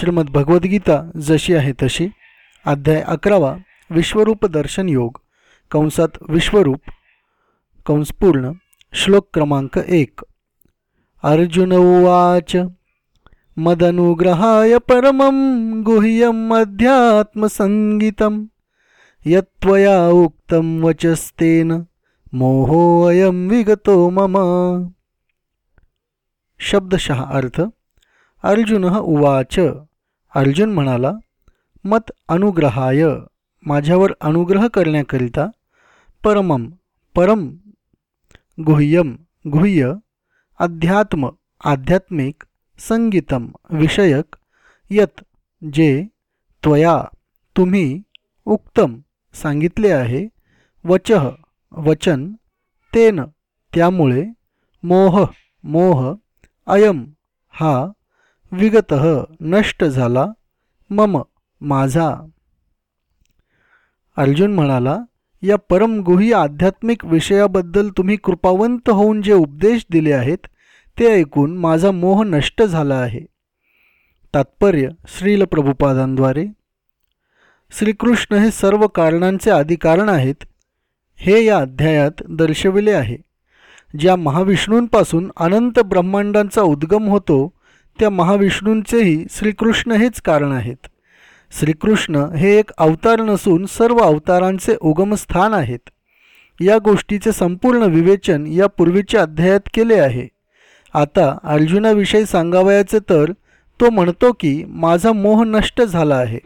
श्रीमद भगवद्गीता जशी आहे तशी. अध्याय अकरावा विश्वरूप दर्शन योग. कंसात विश्वरूप. कंसपूर्ण श्लोक क्रमांक एक. अर्जुन उवाच. मदनुग्रहाय परमं गुह्यम् अध्यात्मसङ्गीतं यत्त्वया उक्तं वचस्तेन. मोहोऽयं विगतो मम. शब्दशः अर्थ. अर्जुन उवाच. अर्जुन म्हणाला मत अनुग्रहाय. माझ्यावर अनुग्रह करण्याकरिता परमम परम गुह्यम गुह्य अध्यात्म आध्यात्मिक संगीतम विषयक यत जे त्वया तुम्ही उक्तम सांगितले आहे वचः वचन तेन त्यामुळे मोह मोह अयम हा विगत नष्ट झाला मम माझा. अर्जुन म्हणाला या परमगुही आध्यात्मिक विषयाबद्दल तुम्ही कृपावंत होऊन जे उपदेश दिले आहेत ते ऐकून माझा मोह नष्ट झाला आहे. तात्पर्य श्रील प्रभुपादांद्वारे. श्रीकृष्ण हे सर्व कारणांचे आदिकारण आहेत हे या अध्यायात दर्शविले आहे. ज्या महाविष्णूंपासून अनंत ब्रह्मांडांचा उद्गम होतो त्या महाविष्णूंचेही श्रीकृष्ण हेच कारण आहेत. श्रीकृष्ण हे एक अवतार नसून सर्व अवतारांचे उगमस्थान आहेत. या गोष्टीचे संपूर्ण विवेचन या पूर्वीच्या अध्यायात केले आहे. आता अर्जुनाविषयी सांगावयाचे तर तो म्हणतो की माझा मोह नष्ट झाला आहे.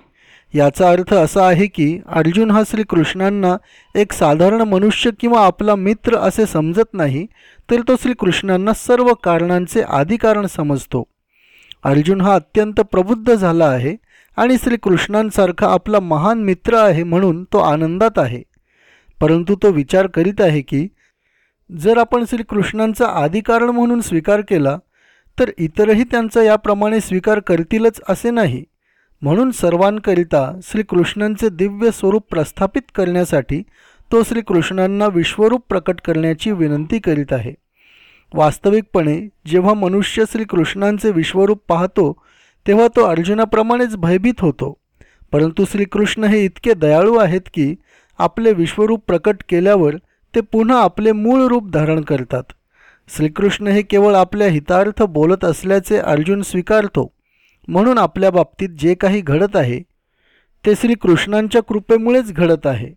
याचा अर्थ असा आहे की अर्जुन हा श्रीकृष्णांना एक साधारण मनुष्य किंवा आपला मित्र असे समजत नाही तर तो श्रीकृष्णांना सर्व कारणांचे आदिकारण समजतो. अर्जुन हा अत्यंत प्रबुद्ध झाला आहे आणि श्रीकृष्णांसारखा आपला महान मित्र आहे म्हणून तो आनंदात आहे. परंतु तो विचार करीत आहे की जर आपण श्रीकृष्णांचा आदिकारण म्हणून स्वीकार केला तर इतरही त्यांचा याप्रमाणे स्वीकार करतीलच असे नाही. म्हणून सर्वांकरिता श्रीकृष्णांचे दिव्य स्वरूप प्रस्थापित करण्यासाठी तो श्रीकृष्णांना विश्वरूप प्रकट करण्याची विनंती करीत आहे. वास्तविकपणे जेव्हा मनुष्य श्रीकृष्णांचे विश्वरूप पाहतो तेव्हा तो अर्जुनाप्रमाणेच भयभीत होतो. परंतु श्रीकृष्ण हे इतके दयाळू आहेत की आपले विश्वरूप प्रकट केल्यावर ते पुन्हा आपले मूळ रूप धारण करतात. श्रीकृष्ण हे केवळ आपल्या हितार्थ बोलत असल्याचे अर्जुन स्वीकारतो. म्हणून आपल्या बाबतीत जे काही घडत आहे ते श्रीकृष्णांच्या कृपेमुळेच घडत आहे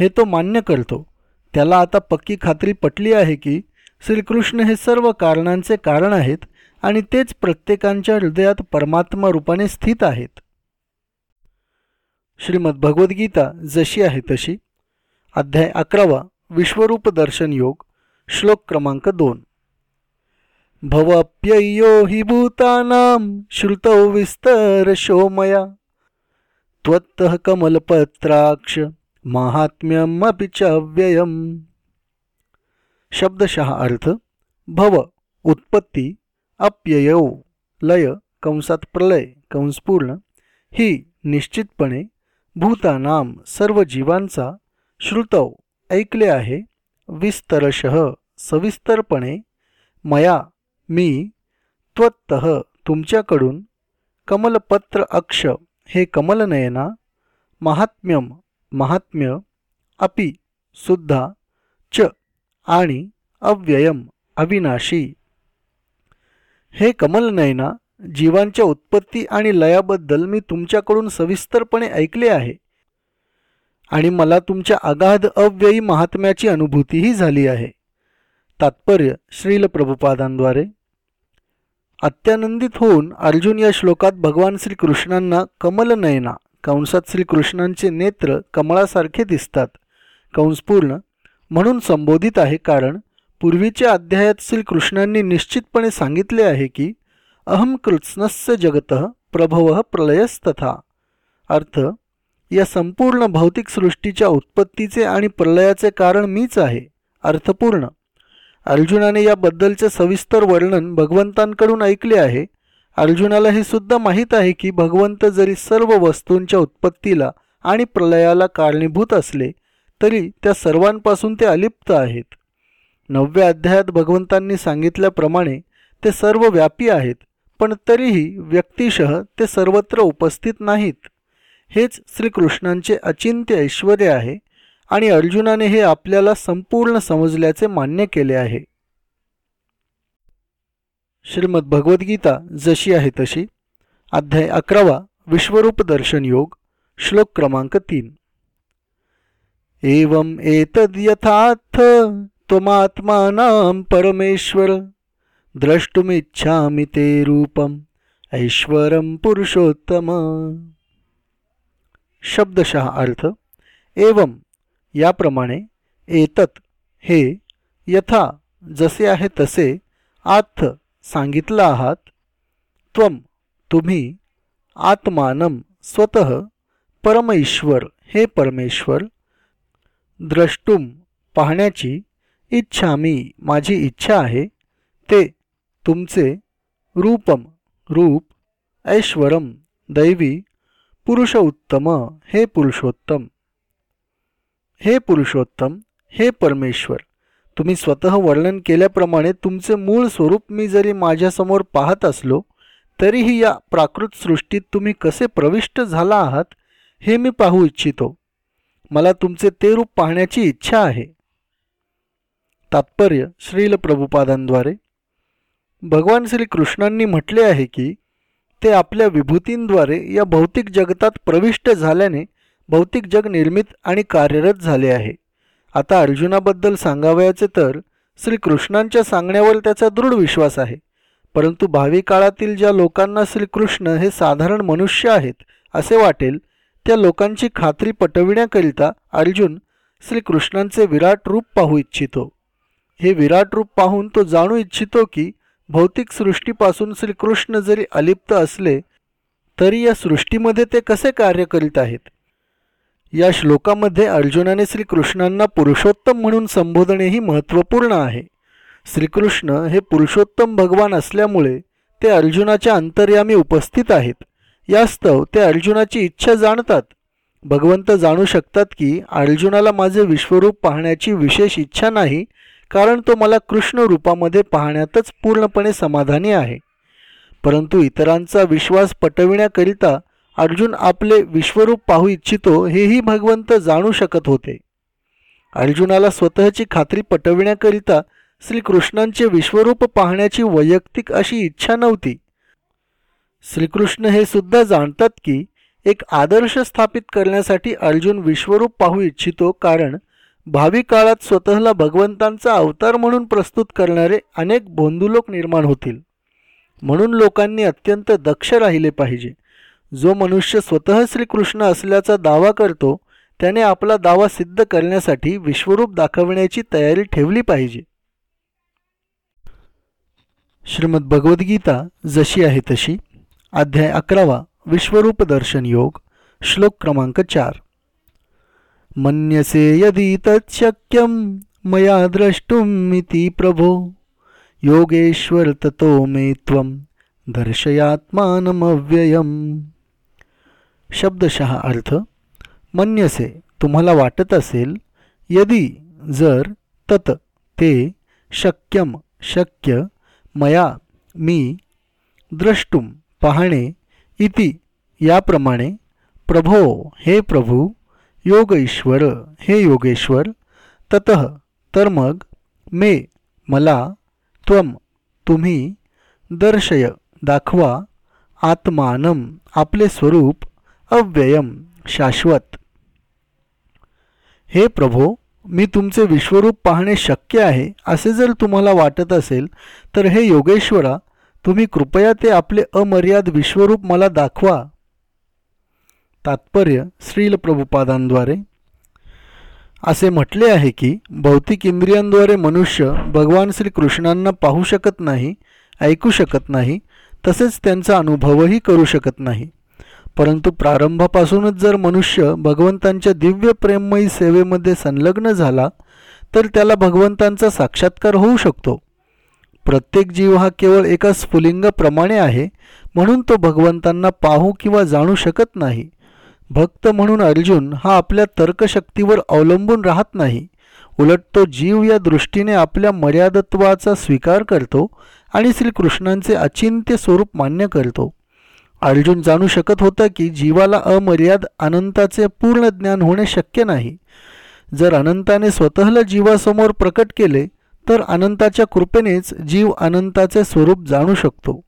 हे तो मान्य करतो. त्याला आता पक्की खात्री पटली आहे की श्रीकृष्ण हे सर्व कारणांचे कारण आहेत आणि तेच प्रत्येकांच्या हृदयात परमात्मा रूपाने स्थित आहेत. श्रीमद भगवद्गीता जशी आहे तशी. अध्याय अकरावा विश्वरूप दर्शन योग श्लोक क्रमांक दोन. भवप्यय्यो हि भूतानां श्रुतौ विस्तरशोमया त्वत्तः कमलपत्राक्ष महात्म्यमपि च व्ययम्। शब्दशः अर्थ भव उत्पत्ती अप्ययौ लय कंसात प्रलय कंसपूर्ण ही निश्चितपणे भूतानाम सर्व जीवांचा श्रुतव ऐकले आहे. विस्तरशः सविस्तरपणे मया मी त्वत्त तुमच्याकडून कमलपत्र अक्ष हे कमलनयना महात्म्यम महात्म्य अपि सुद्धा च आणि अव्ययम अविनाशी. हे कमलनयना जीवांच्या उत्पत्ती आणि लयाबद्दल मी तुमच्याकडून सविस्तरपणे ऐकले आहे. आणि मला तुमच्या अगाध अव्ययी महात्म्याची अनुभूतीही झाली आहे. तात्पर्य श्रील प्रभुपादांद्वारे. अत्यानंदित होऊन अर्जुन या श्लोकात भगवान श्रीकृष्णांना कमलनयना कंसात श्रीकृष्णांचे नेत्र कमळासारखे दिसतात. कंसपूर्ण म्हणून संबोधित आहे कारण पूर्वीच्या अध्यायात श्रीकृष्णांनी निश्चितपणे सांगितले आहे की अहम कृत्स्नस्य जगत प्रभव प्रलयस्तथा. अर्थ या संपूर्ण भौतिक सृष्टीच्या उत्पत्तीचे आणि प्रलयाचे कारण मीच आहे. अर्थपूर्ण. अर्जुनाने याबद्दलचे सविस्तर वर्णन भगवंतांकडून ऐकले आहे. अर्जुनाला हे सुद्धा माहीत आहे की भगवंत जरी सर्व वस्तूंच्या उत्पत्तीला आणि प्रलयाला कारणीभूत असले तरी त्या सर्वांपासून ते अलिप्त आहेत. नवव्या अध्यायात भगवंतांनी सांगितल्याप्रमाणे ते सर्व व्यापी आहेत पण तरीही व्यक्तिशः ते सर्वत्र उपस्थित नाहीत. हेच श्रीकृष्णांचे अचिंत्य ऐश्वर आहे आणि अर्जुनाने हे आपल्याला संपूर्ण समजल्याचे मान्य केले आहे. श्रीमद भगवद्गीता जशी आहे तशी. अध्याय अकरावा विश्वरूप दर्शन योग श्लोक क्रमांक तीन. एवं एतद यथार्थ त्वमात्मानां परमेश्वर। द्रष्टुमिच्छामि ते रूपम ऐश्वरम पुरुषोत्तम। शब्दशः अर्थ एवं याप्रमाणे एतत हे यथा जसे आहे तसे आथ सांगितलं आहात त्वम तुम्ही आत्मानम स्वतः परमेश्वर हे परमेश्वर द्रष्टुम पाहण्याची इच्छा मी माझी इच्छा आहे ते तुमचे रूपम रूप ऐश्वरम दैवी पुरुष उत्तम हे पुरुषोत्तम. हे पुरुषोत्तम हे परमेश्वर तुम्ही स्वतः वर्णन केल्याप्रमाणे तुमचे मूळ स्वरूप मी जरी माझ्यासमोर पाहत असलो तरीही या प्राकृत सृष्टीत तुम्ही कसे प्रविष्ट झाला आहात हे मी पाहू इच्छितो. मला तुमचे ते रूप पाहण्याची इच्छा आहे. तात्पर्य श्रील प्रभुपादांद्वारे. भगवान श्रीकृष्णांनी म्हटले आहे की ते आपल्या विभूतींद्वारे या भौतिक जगतात प्रविष्ट झाल्याने भौतिक जग निर्मित आणि कार्यरत झाले आहे. आता अर्जुनाबद्दल सांगावयाचे तर श्रीकृष्णांच्या सांगण्यावर त्याचा दृढ विश्वास आहे. परंतु भावी काळातील ज्या लोकांना श्रीकृष्ण हे साधारण मनुष्य आहेत असे वाटेल त्या लोकांची खात्री पटविण्याकरिता अर्जुन श्रीकृष्णांचे विराट रूप पाहू इच्छितो. हे विराट रूप पाहून तो जाणू इच्छितो की भौतिक सृष्टीपासून श्रीकृष्ण जरी अलिप्त असले तरी या सृष्टीमध्ये ते कसे कार्य करीत आहेत? या श्लोकामध्ये अर्जुनाने श्रीकृष्णांना पुरुषोत्तम म्हणून संबोधणेही महत्त्वपूर्ण आहे. श्रीकृष्ण हे पुरुषोत्तम भगवान असल्यामुळे ते अर्जुनाच्या अंतर्यामी उपस्थित आहेत. यास्तव ते अर्जुनाची इच्छा जाणतात. भगवंत जाणू शकतात की अर्जुनाला माझे विश्वरूप पाहण्याची विशेष इच्छा नाही कारण तो मला कृष्ण रूपामध्ये पाहण्यातच पूर्णपणे समाधानी आहे. परंतु इतरांचा विश्वास पटविण्याकरिता अर्जुन आपले विश्वरूप पाहू इच्छितो हेही भगवंत जाणू शकत होते. अर्जुनाला स्वतःची खात्री पटविण्याकरिता श्रीकृष्णांचे विश्वरूप पाहण्याची वैयक्तिक अशी इच्छा नव्हती. श्रीकृष्ण हे सुद्धा जाणतात की एक आदर्श स्थापित करण्यासाठी अर्जुन विश्वरूप पाहू इच्छितो कारण भावी काळात स्वतःला भगवंतांचा अवतार म्हणून प्रस्तुत करणारे अनेक बोंधुलोक निर्माण होतील. म्हणून लोकांनी अत्यंत दक्ष राहिले पाहिजे. जो मनुष्य स्वतः श्रीकृष्ण असल्याचा दावा करतो त्याने आपला दावा सिद्ध करण्यासाठी विश्वरूप दाखवण्याची तयारी ठेवली पाहिजे. श्रीमद भगवद्गीता जशी आहे तशी. अध्याय अकरावा विश्वरूप दर्शन योग श्लोक क्रमांक चार. मन्यसे यदि तत्शक्यम मया द्रष्टुमिती प्रभो। योगेश्वर ततो मे त्वं दर्शयात्मानमव्ययम। शब्दशः अर्थ मन्यसे तुम्हाला वाटत असेल यदी जर तत ते शक्यम शक्य मया मी द्रष्टुम पाहणे इति. याप्रमाणे प्रभो हे प्रभू योग ईश्वर हे योगेश्वर तत तर मग मे मला त्वम तुम्ही दर्शय दाखवा आत्मानम आपले स्वरूप अव्ययम शाश्वत. हे प्रभो मी तुमचे विश्वरूप पाहणे शक्य आहे असे जर तुम्हाला वाटत असेल तर हे योगेश्वरा तुम्ही कृपया ते आपले अमर्याद विश्वरूप मला दाखवा. तात्पर्य श्रील प्रभुपादांद्वारे. असे म्हटले आहे की भौतिक इंद्रियांद्वारे मनुष्य भगवान श्रीकृष्णांना पाहू शकत नाही ऐकू शकत नाही तसेच त्यांचा अनुभवही करू शकत नाही. परंतु प्रारंभापासूनच जर मनुष्य भगवंतांच्या दिव्य प्रेममयी सेवेमध्ये संलग्न झाला तर त्याला भगवंतांचा साक्षात्कार होऊ शकतो. प्रत्येक जीव हा केवळ एका स्फुलिंगाप्रमाणे आहे म्हणून तो भगवंतांना पाहू किंवा जाणू शकत नाही. भक्त म्हणून अर्जुन हा आपल्या तर्कशक्तीवर अवलंबून राहत नाही. उलट तो जीव या दृष्टीने आपल्या मर्यादत्वाचा स्वीकार करतो आणि श्रीकृष्णांचे अचिंत्य स्वरूप मान्य करतो. अर्जुन जाणू शकत होता की जीवाला अमर्याद अनंताचे पूर्ण ज्ञान होणे शक्य नाही. जर अनंताने स्वतःला जीवासमोर प्रकट केले तर अनंताच्या कृपेनेच जीव अनंताचे स्वरूप जाणू शकतो.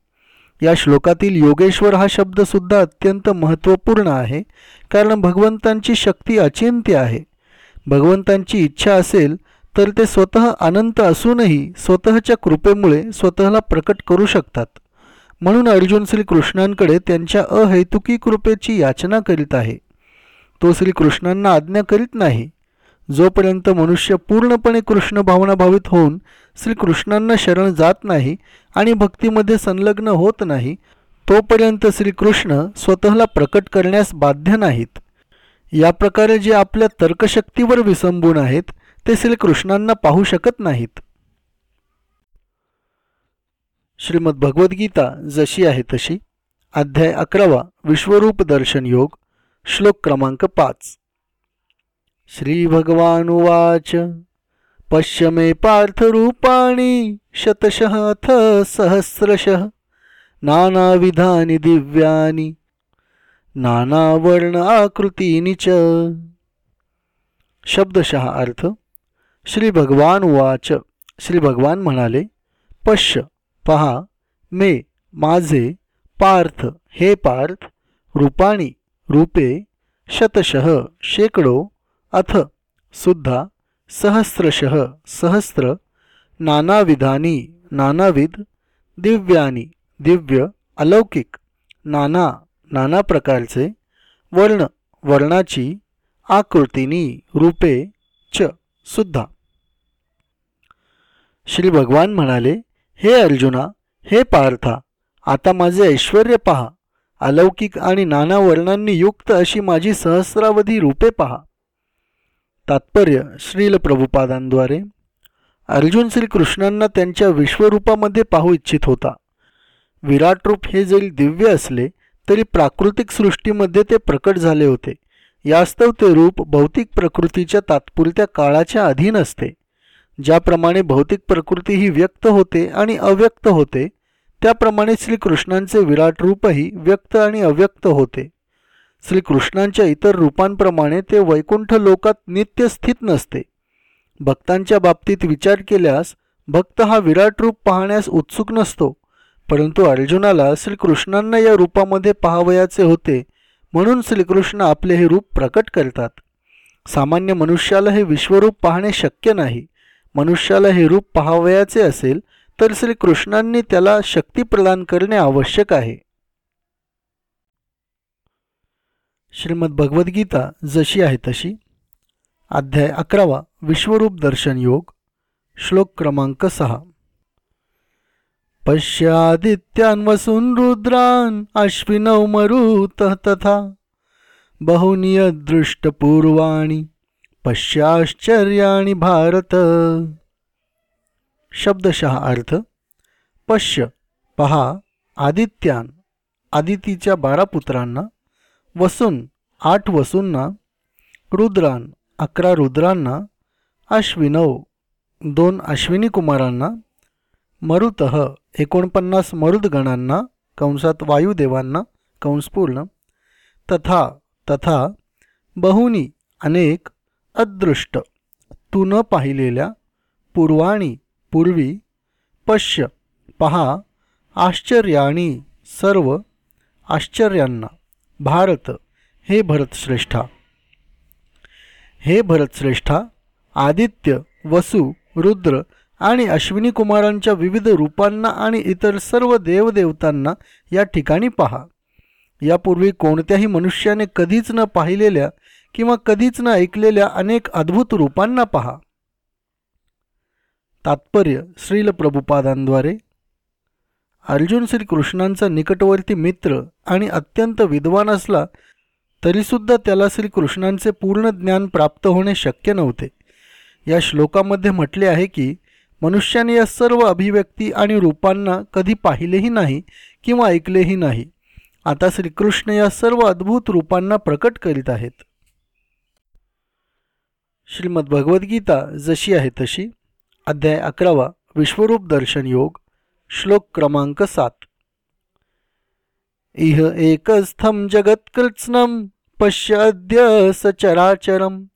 या श्लोकातील योगेश्वर हा शब्दसुद्धा अत्यंत महत्त्वपूर्ण आहे कारण भगवंतांची शक्ती अचिंत्य आहे. भगवंतांची इच्छा असेल तर ते स्वतः अनंत असूनही स्वतःच्या कृपेमुळे स्वतःला प्रकट करू शकतात. म्हणून अर्जुन श्रीकृष्णांकडे त्यांच्या अहैतुकी कृपेची याचना करीत आहे. तो श्रीकृष्णांना आज्ञा करीत नाही जोपर्यंत मनुष्य पूर्णपणे कृष्ण भावनाभावित होऊन श्रीकृष्णांना शरण जात नाही आणि भक्तीमध्ये संलग्न होत नाही तोपर्यंत श्रीकृष्ण स्वतःला प्रकट करण्यास बाध्य नाहीत. या प्रकारे जे आपल्या तर्कशक्तीवर विसंबून आहेत ते श्रीकृष्णांना पाहू शकत नाहीत. श्रीमद भगवद्गीता जशी आहे तशी. अध्याय अकरावा विश्वरूप दर्शन योग श्लोक क्रमांक पाच. श्रीभगवानुवाच। पश्य मे पार्थरूपाणि शतशः अथ सहस्रशः। नानाविधानि दिव्यानि नानावर्ण आकृतीनि च। शब्दशः अर्थ श्री भगवान वाच श्री भगवान म्हणाले पश्य पहा मे माझे पार्थ हे पार्थ रूपाणी रूपे शतशः शेकडो अथ सुद्धा सहस्रशः सहस्र नानाविधानी नानाविध दिव्यानी दिव्य अलौकिक नाना नाना प्रकारचे वर्ण वर्णाची आकृतीनी रूपे च सुद्धा. श्री भगवान म्हणाले हे अर्जुना हे पार्था आता माझे ऐश्वर पहा. अलौकिक आणि नाना वर्णांनी युक्त अशी माझी सहस्रावधी रूपे पहा. तात्पर्य श्रील प्रभुपादांद्वारे. अर्जुन श्रीकृष्णांना त्यांच्या विश्वरूपामध्ये पाहू इच्छित होता. विराट रूप हे जरी दिव्य असले तरी प्राकृतिक सृष्टीमध्ये ते प्रकट झाले होते. यास्तव ते रूप भौतिक प्रकृतीच्या तात्पुरत्या काळाच्या अधीन असते. ज्याप्रमाणे भौतिक प्रकृती ही व्यक्त होते आणि अव्यक्त होते त्याप्रमाणे श्रीकृष्णांचे विराट रूपही व्यक्त आणि अव्यक्त होते. श्रीकृष्णांच्या इतर रूपांप्रमाणे ते वैकुंठ लोकात नित्य स्थित नसते. भक्तांच्या बाबतीत विचार केल्यास भक्त हा विराट रूप पाहण्यास उत्सुक नसतो परंतु अर्जुनाला श्रीकृष्णांना या रूपामध्ये पाहावयाचे होते म्हणून श्रीकृष्ण आपले हे रूप प्रकट करतात. सामान्य मनुष्याला हे विश्वरूप पाहणे शक्य नाही. मनुष्याला हे रूप पाहावयाचे असेल तर श्रीकृष्णांनी त्याला शक्ती प्रदान करणे आवश्यक आहे. श्रीमद भगवद्गीता जशी आहे तशी. अध्याय अकरावा विश्वरूप दर्शन योग श्लोक क्रमांक सहा. पश्यादित्यान वसून रुद्रान अश्विनव मरुत तथा बहुनी पूर्वाणी पश्याश्चर्याणी भारत. शब्दशः अर्थ पश्य पहा आदित्यान आदितीच्या बारा पुत्रांना वसून आठ वसूंना रुद्रान अकरा रुद्रांना अश्विनव दोन अश्विनी कुमारांना मरुतः एकोणपन्नास मरुदगणांना कंसात वायुदेवांना कंसपूर्ण तथा तथा बहुनी अनेक अदृष्ट तू न पाहिलेल्या पूर्वाणी पूर्वी पश्य पहा आश्चर्याणी सर्व आश्चर्यांना. भारत हे भरतश्रेष्ठा. हे भरतश्रेष्ठा आदित्य वसु रुद्र आणि अश्विनी कुमारांच्या विविध रूपांना आणि इतर सर्व देवदेवतांना या ठिकाणी पहा. यापूर्वी कोणत्याही मनुष्याने कधीच न पाहिलेल्या किंवा कधीच न ऐकलेल्या अनेक अद्भुत रूपांना पहा. तात्पर्य श्रील प्रभुपादांद्वारे अर्जुन श्रीकृष्णांचा निकटवर्ती मित्र आणि अत्यंत विद्वान असला तरीसुद्धा त्याला श्रीकृष्णांचे पूर्ण ज्ञान प्राप्त होणे शक्य नव्हते. या श्लोकामध्ये म्हटले आहे की मनुष्याने या सर्व अभिव्यक्ती आणि रूपांना कधी पाहिलेही नाही किंवा ऐकलेही नाही. आता श्रीकृष्ण या सर्व अद्भुत रूपांना प्रकट करीत आहेत. श्रीमद भगवद्गीता जशी आहे तशी. अध्याय अकरावा विश्वरूप दर्शन योग. श्लोक क्रमांक सात। इह एकस्थं जगत्कृत्स्नं पश्य अद्य सचराचरं।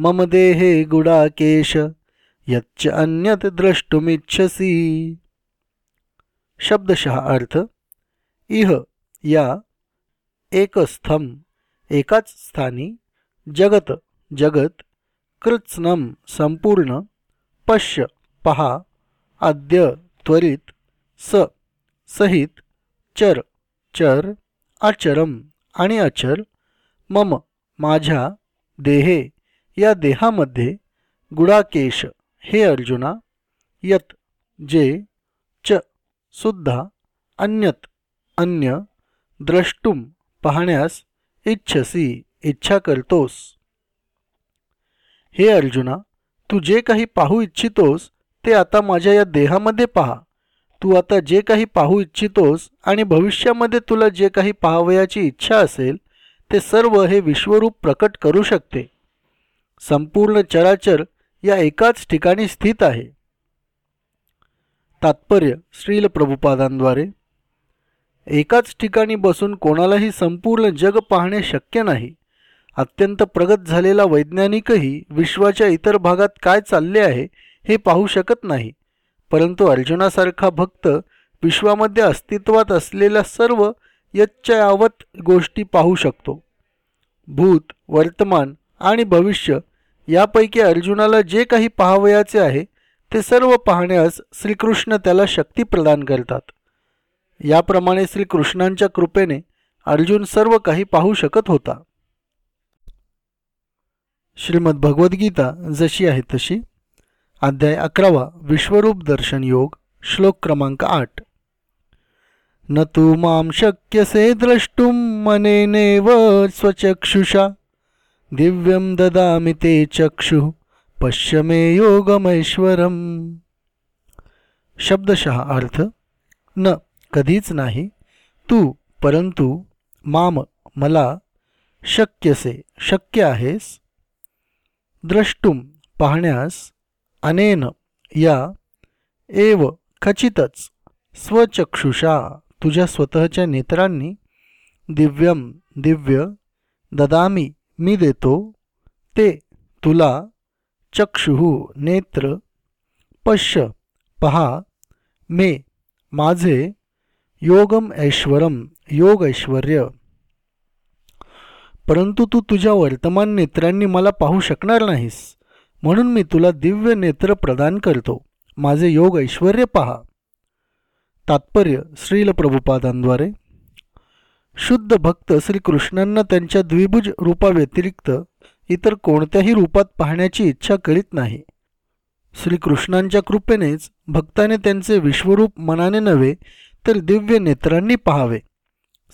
मम देहे गुडाकेश, यच्च अन्यत शब्दशः अर्थ, इह या एकस्थम एकाच स्थानी, जगत जगत कृत्स्नम संपूर्ण, पश्य, पहा, आद्य त्वरित स सहित चर चर अचरम आणि अचर मम माझ्या देहे या देहामध्ये गुडाकेश हे अर्जुना यत जे च सुद्धा अन्यत अन्य द्रष्टुम पाहण्यास इच्छसी इच्छा करतोस. हे अर्जुना तू जे काही पाहू इच्छितोस ते आता माझ्या या देहामध्ये पहा. तू आता जे काही पाहू इच्छितोस आणि भविष्यामध्ये तुला जे काही पाहावयाची इच्छा असेल ते सर्व हे विश्वरूप प्रकट करू शकते. संपूर्ण चराचर या एकाच ठिकाणी स्थित आहे. तात्पर्य श्रील प्रभुपादांद्वारे. एकाच ठिकाणी बसून कोणालाही संपूर्ण जग पाहणे शक्य नाही. अत्यंत प्रगत झालेला वैज्ञानिकही विश्वाच्या इतर भागात काय चालले आहे हे पाहू शकत नाही. परंतु अर्जुनासारखा भक्त विश्वामध्ये अस्तित्वात असलेल्या सर्व यच्चयावत गोष्टी पाहू शकतो. भूत वर्तमान आणि भविष्य यापैकी अर्जुनाला जे काही पाहावयाचे आहे ते सर्व पाहण्यास श्रीकृष्ण त्याला शक्ती प्रदान करतात. याप्रमाणे श्रीकृष्णांच्या कृपेने अर्जुन सर्व काही पाहू शकत होता. श्रीमद भगवद्गीता जशी आहे तशी. अध्याय अकरावा विश्वरूप दर्शन योग श्लोक क्रमांक आठ. न तू माम शक्यसे द्रष्टुम मनेनेव स्वचक्षुषा. दिव्यम ददामि ते चक्षु पश्य मे योगमैश्वरम. शब्दशः अर्थ न कधीच नाही. तू परंतु माम मला शक्यसे शक्य आहेस. द्रष्टुम पाहण्यास अनेन या एव खचितच स्वचक्षुषा तुझ्या स्वतःच्या नेत्रांनी दिव्यम दिव्य ददामी मी देतो ते तुला चक्षुः नेत्र पश्य पहा मे माझे योगम ऐश्वरम योग ऐश्वर परंतु तू तुझ्या वर्तमान नेत्रांनी मला पाहू शकणार नाहीस. म्हणून मी तुला दिव्य नेत्र प्रदान करतो. माझे योग ऐश्वर पहा. तात्पर्य श्रील प्रभुपादांद्वारे. शुद्ध भक्त श्रीकृष्णांना त्यांच्या द्विभुज रूपाव्यतिरिक्त इतर कोणत्याही रूपात पाहण्याची इच्छा करीत नाही. श्रीकृष्णांच्या कृपेनेच भक्ताने त्यांचे विश्वरूप मनाने नव्हे तर दिव्य नेत्रांनी पाहावे.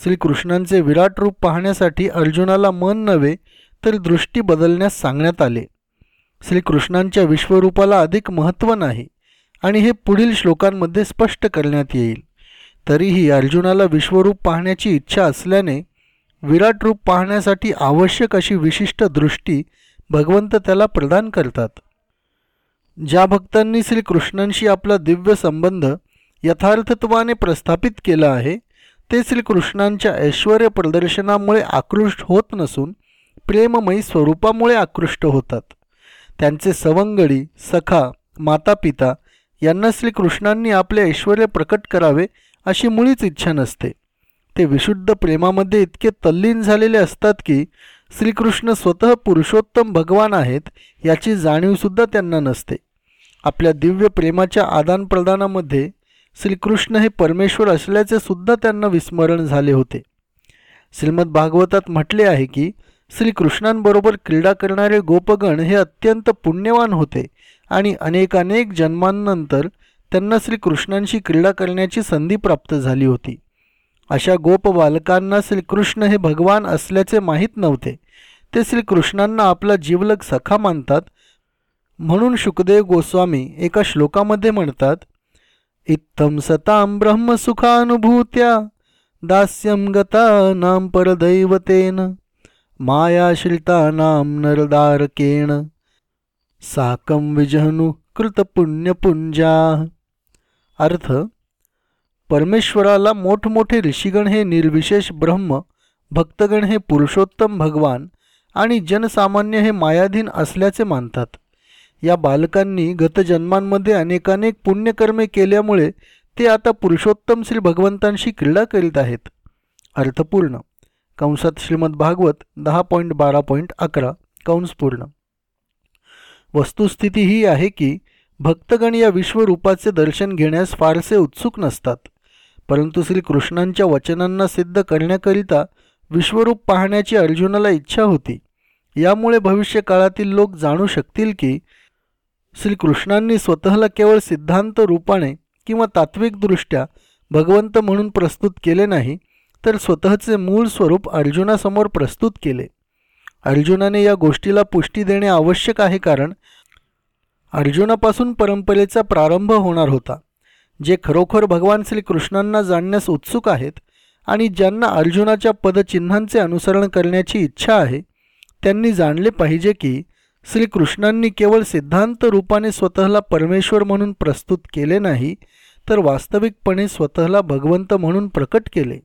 श्रीकृष्णांचे विराट रूप पाहण्यासाठी अर्जुनाला मन नव्हे तर दृष्टी बदलण्यास सांगण्यात आले. श्रीकृष्णांच्या विश्वरूपाला अधिक महत्त्व नाही आणि हे पुढील श्लोकांमध्ये स्पष्ट करण्यात येईल. तरीही अर्जुनाला विश्वरूप पाहण्याची इच्छा असल्याने विराट रूप पाहण्यासाठी आवश्यक अशी विशिष्ट दृष्टी भगवंत त्याला प्रदान करतात. ज्या भक्तांनी श्रीकृष्णांशी आपला दिव्य संबंध यथार्थत्वाने प्रस्थापित केला आहे ते श्रीकृष्णांच्या ऐश्वर प्रदर्शनामुळे आकृष्ट होत नसून प्रेममयी स्वरूपामुळे आकृष्ट होतात. त्यांचे सवंगडी सखा माता पिता यांना श्रीकृष्णांनी आपले ऐश्वर प्रकट करावे अशी मुळीच इच्छा नसते. ते विशुद्ध प्रेमामध्ये इतके तल्लीन झालेले असतात की श्रीकृष्ण स्वतः पुरुषोत्तम भगवान आहेत याची जाणीवसुद्धा त्यांना नसते. आपल्या दिव्य प्रेमाच्या आदानप्रदानामध्ये श्रीकृष्ण हे परमेश्वर असल्याचे सुद्धा त्यांना विस्मरण झाले होते. श्रीमद भागवतात म्हटले आहे की श्रीकृष्णांबरोबर क्रीडा करणारे गोपगण हे अत्यंत पुण्यवान होते आणि अनेकानेक जन्मांनंतर त्यांना श्रीकृष्णांशी क्रीडा करण्याची संधी प्राप्त झाली होती. अशा गोप बालकांना श्रीकृष्ण हे भगवान असल्याचे माहीत नव्हते. ते श्रीकृष्णांना आपला जीवलग सखा मानतात. म्हणून शुकदेव गोस्वामी एका श्लोकामध्ये म्हणतात इत्थं सताम ब्रह्मसुखानुभूत्या दास्यंगता नाम परदैवतेन मायाश्रितानां नरदारकेण साकं विजहनु कृतपुण्यपुंजा। अर्थ परमेश्वराला मोठमोठे ऋषीगण हे निर्विशेष ब्रह्म भक्तगण हे पुरुषोत्तम भगवान आणि जनसामान्य हे मायाधीन असल्याचे मानतात. या बालकांनी गतजन्मांमध्ये अनेकानेक पुण्यकर्मे केल्यामुळे ते आता पुरुषोत्तम श्री भगवंतांशी क्रीडा करीत आहेत. अर्थपूर्ण कंसात श्रीमद भागवत दहा पॉईंट बारा पॉईंट अकरा. कंस पूर्ण. वस्तुस्थिती ही आहे की भक्तगण या विश्वरूपाचे दर्शन घेण्यास फारसे उत्सुक नसतात. परंतु श्रीकृष्णांच्या वचनांना सिद्ध करण्याकरिता विश्वरूप पाहण्याची अर्जुनाला इच्छा होती. यामुळे भविष्यकाळातील लोक जाणू शकतील की श्रीकृष्णांनी स्वतःला केवळ सिद्धांत रूपाने किंवा तात्विकदृष्ट्या भगवंत म्हणून प्रस्तुत केले नाही तर स्वतःचे मूळ स्वरूप अर्जुनासमोर प्रस्तुत केले. अर्जुनाने या गोष्टीला पुष्टी देणे आवश्यक आहे कारण अर्जुनापासून परंपरेचा प्रारंभ होणार होता जे खरोखर भगवान श्रीकृष्णांना जाणण्यास उत्सुक आहेत आणि ज्यांना अर्जुनाच्या पदचिन्हांचे अनुसरण करण्याची इच्छा आहे त्यांनी जाणले पाहिजे की श्रीकृष्णांनी केवळ सिद्धांत रूपाने स्वतःला परमेश्वर म्हणून प्रस्तुत केले नाही तर वास्तविकपणे स्वतःला भगवंत म्हणून प्रकट केले.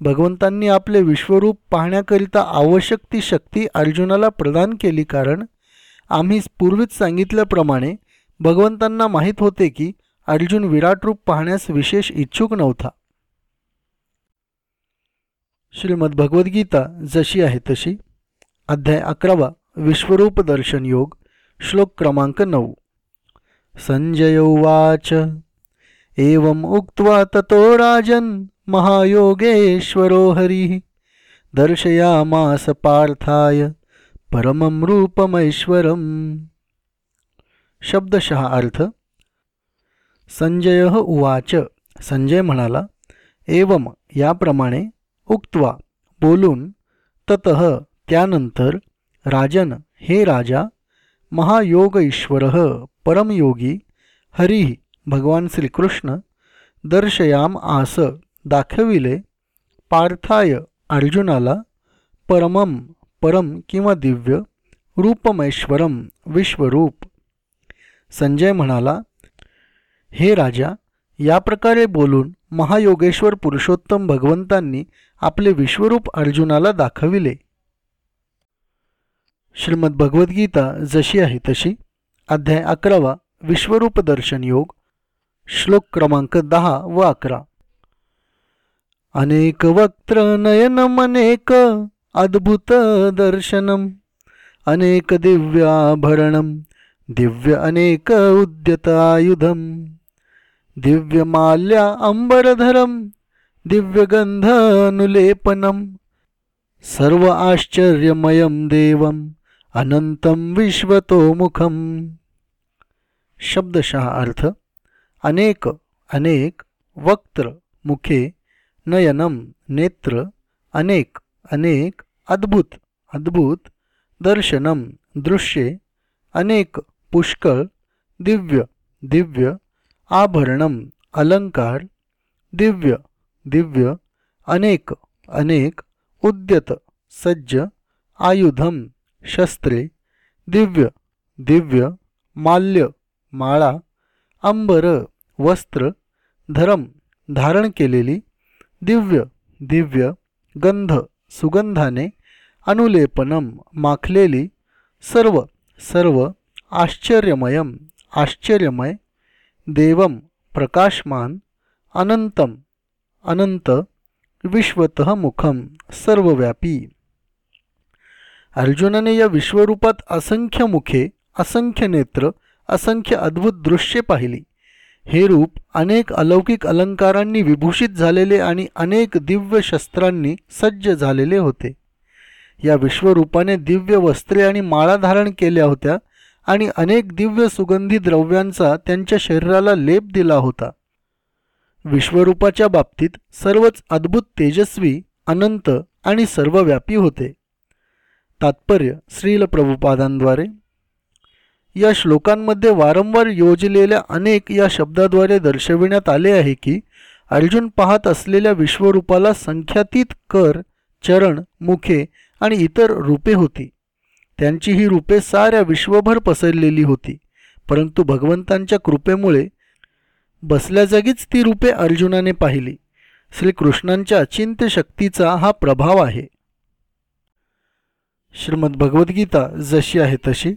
भगवंतांनी आपले विश्वरूप पाहण्याकरिता आवश्यक ती शक्ती अर्जुनाला प्रदान केली कारण आम्ही पूर्वीच सांगितल्याप्रमाणे भगवंतांना माहीत होते की अर्जुन विराट रूप पाहण्यास विशेष इच्छुक नव्हता. श्रीमद भगवद्गीता जशी आहे तशी. अध्याय अकरावा विश्वरूप दर्शन योग श्लोक क्रमांक नऊ. संजय उवाच. एवं उक्त्वा ततो राजन महायोगेश्वरो हरिः दर्शयामास पार्थाय परमं रूपमैश्वरम्। शब्दशः अर्थ संजय उवाच संजय म्हणाला एवम याप्रमाणे उक्त्वा बोलून तत त्यानंतर राजन हे राजा महायोग ईश्वर परमयोगी हरी भगवान श्रीकृष्ण दर्शयाम आस दाखविले पार्थाय अर्जुनाला परमम परम किंवा दिव्य रूपमेश्वरम विश्वरूप. संजय म्हणाला हे राजा या प्रकारे बोलून महायोगेश्वर पुरुषोत्तम भगवंतांनी आपले विश्वरूप अर्जुनाला दाखविले. श्रीमद भगवद्गीता जशी आहे तशी अध्याय अकरावा विश्वरूप दर्शन योग श्लोक क्रमांक दहा व अकरा. अनेक वक्त्र नयनम अनेक अद्भुत दर्शनम अनेक दिव्याभरणम दिव्य अनेक उद्यतायुधम दिव्यमाल्या अंबरधरम दिव्यगंधनुलेपनम सर्व आश्चर्यमयम देवम अनंतम विश्वतोमुखम शब्दशः अर्थ अनेक अनेक वक्त्र मुखे नयनम नेत्र, अनेक अनेक, अद्भुत अद्भुत दर्शनम दृश्य, अनेक, पुष्कळ, दिव्य दिव्य आभरणम अलंकार, दिव्य दिव्य, अनेक अनेक, उद्यत, सज्ज आयुधम शस्त्रे, दिव्य दिव्य, माल्य, माळा, अंबर, वस्त्र, धरम, धारण केलेली दिव्य दिव्य गंध सुगंधाने अनुलेपनम माखलेली सर्व सर्व आश्चर्यमयम आश्चर्यमय देवम प्रकाशमान अनंतम अनंत विश्वत मुखम सर्वव्यापी। अर्जुनाने या विश्वरूपात असंख्य मुखे असंख्य नेत्र असंख्य अद्भुत दृश्ये पाहिली. हे रूप अनेक अलौकिक अलंकारांनी विभूषित झालेले आणि अनेक दिव्य शस्त्रांनी सज्ज झालेले होते. या विश्वरूपाने दिव्य वस्त्रे आणि माळा धारण केल्या होत्या आणि अनेक दिव्य सुगंधी द्रव्यांचा त्यांच्या शरीराला लेप दिला होता. विश्वरूपाच्या बाबतीत सर्वच अद्भुत तेजस्वी अनंत आणि सर्वव्यापी होते. तात्पर्य श्रील प्रभुपादांद्वारे. या श्लोकांमध्ये वारंवार योजलेल्या अनेक या शब्दाद्वारे दर्शविण्यात आले आहे की अर्जुन पाहत असलेल्या विश्वरूपाला संख्यातीत कर चरण मुखे आणि इतर रूपे होती. त्यांची ही रूपे साऱ्या विश्वभर पसरलेली होती. परंतु भगवंतांच्या कृपेमुळे बसल्या जागीच ती रूपे अर्जुनाने पाहिली. श्रीकृष्णांच्या अचिंत्य शक्तीचा हा प्रभाव आहे. श्रीमद भगवद्गीता जशी आहे तशी.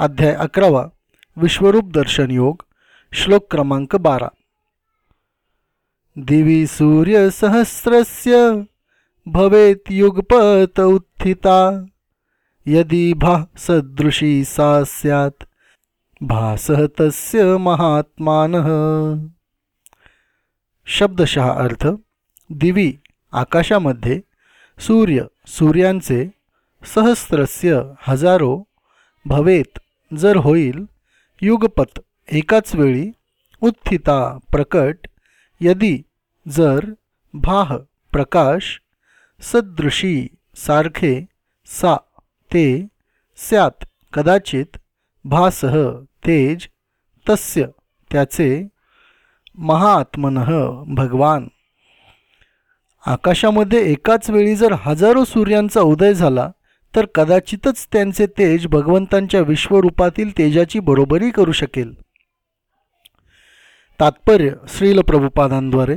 अध्याय अकरावा विश्वरूप दर्शन योग श्लोक क्रमांक बारा. दिवी सूर्यसहस्रस्य भवेत् युगपत उत्थिता. यदि भा सदृशी सा स्यात् भासः तस्य महात्मानः. शब्दशः अर्थ दिवी आकाशामध्ये सूर्य सूर्यांचे सहस्रस्य हजारो भवेत जर होईल युगपत एकाच वेळी उत्थिता प्रकट यदी जर भाह प्रकाश सदृशी सारखे सा ते स्यात कदाचित भासह तेज तस्य त्याचे महात्मन भगवान. आकाशामध्ये एकाच वेळी जर हजारो सूर्यांचा उदय झाला तर कदाचितच त्यांचे तेज भगवंतांच्या विश्वरूपातील तेजाची बरोबरी करू शकेल. तात्पर्य श्रील प्रभुपादांद्वारे.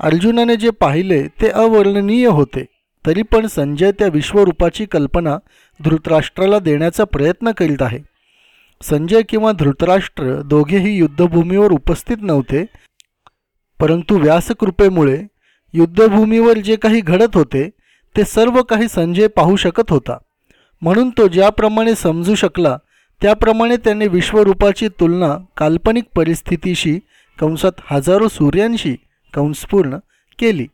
अर्जुनाने जे पाहिले ते अवर्णनीय होते तरी पण संजय त्या विश्वरूपाची कल्पना धृतराष्ट्राला देण्याचा प्रयत्न करीत आहे. संजय किंवा धृतराष्ट्र दोघेही युद्धभूमीवर उपस्थित नव्हते परंतु व्यासकृपेमुळे युद्धभूमीवर जे काही घडत होते ते सर्व काही संजय पाहू शकत होता. म्हणून तो ज्याप्रमाणे समजू शकला त्याप्रमाणे त्याने विश्वरूपाची तुलना काल्पनिक परिस्थितीशी कंसात हजारो सूर्यांशी कंसपूर्ण केली.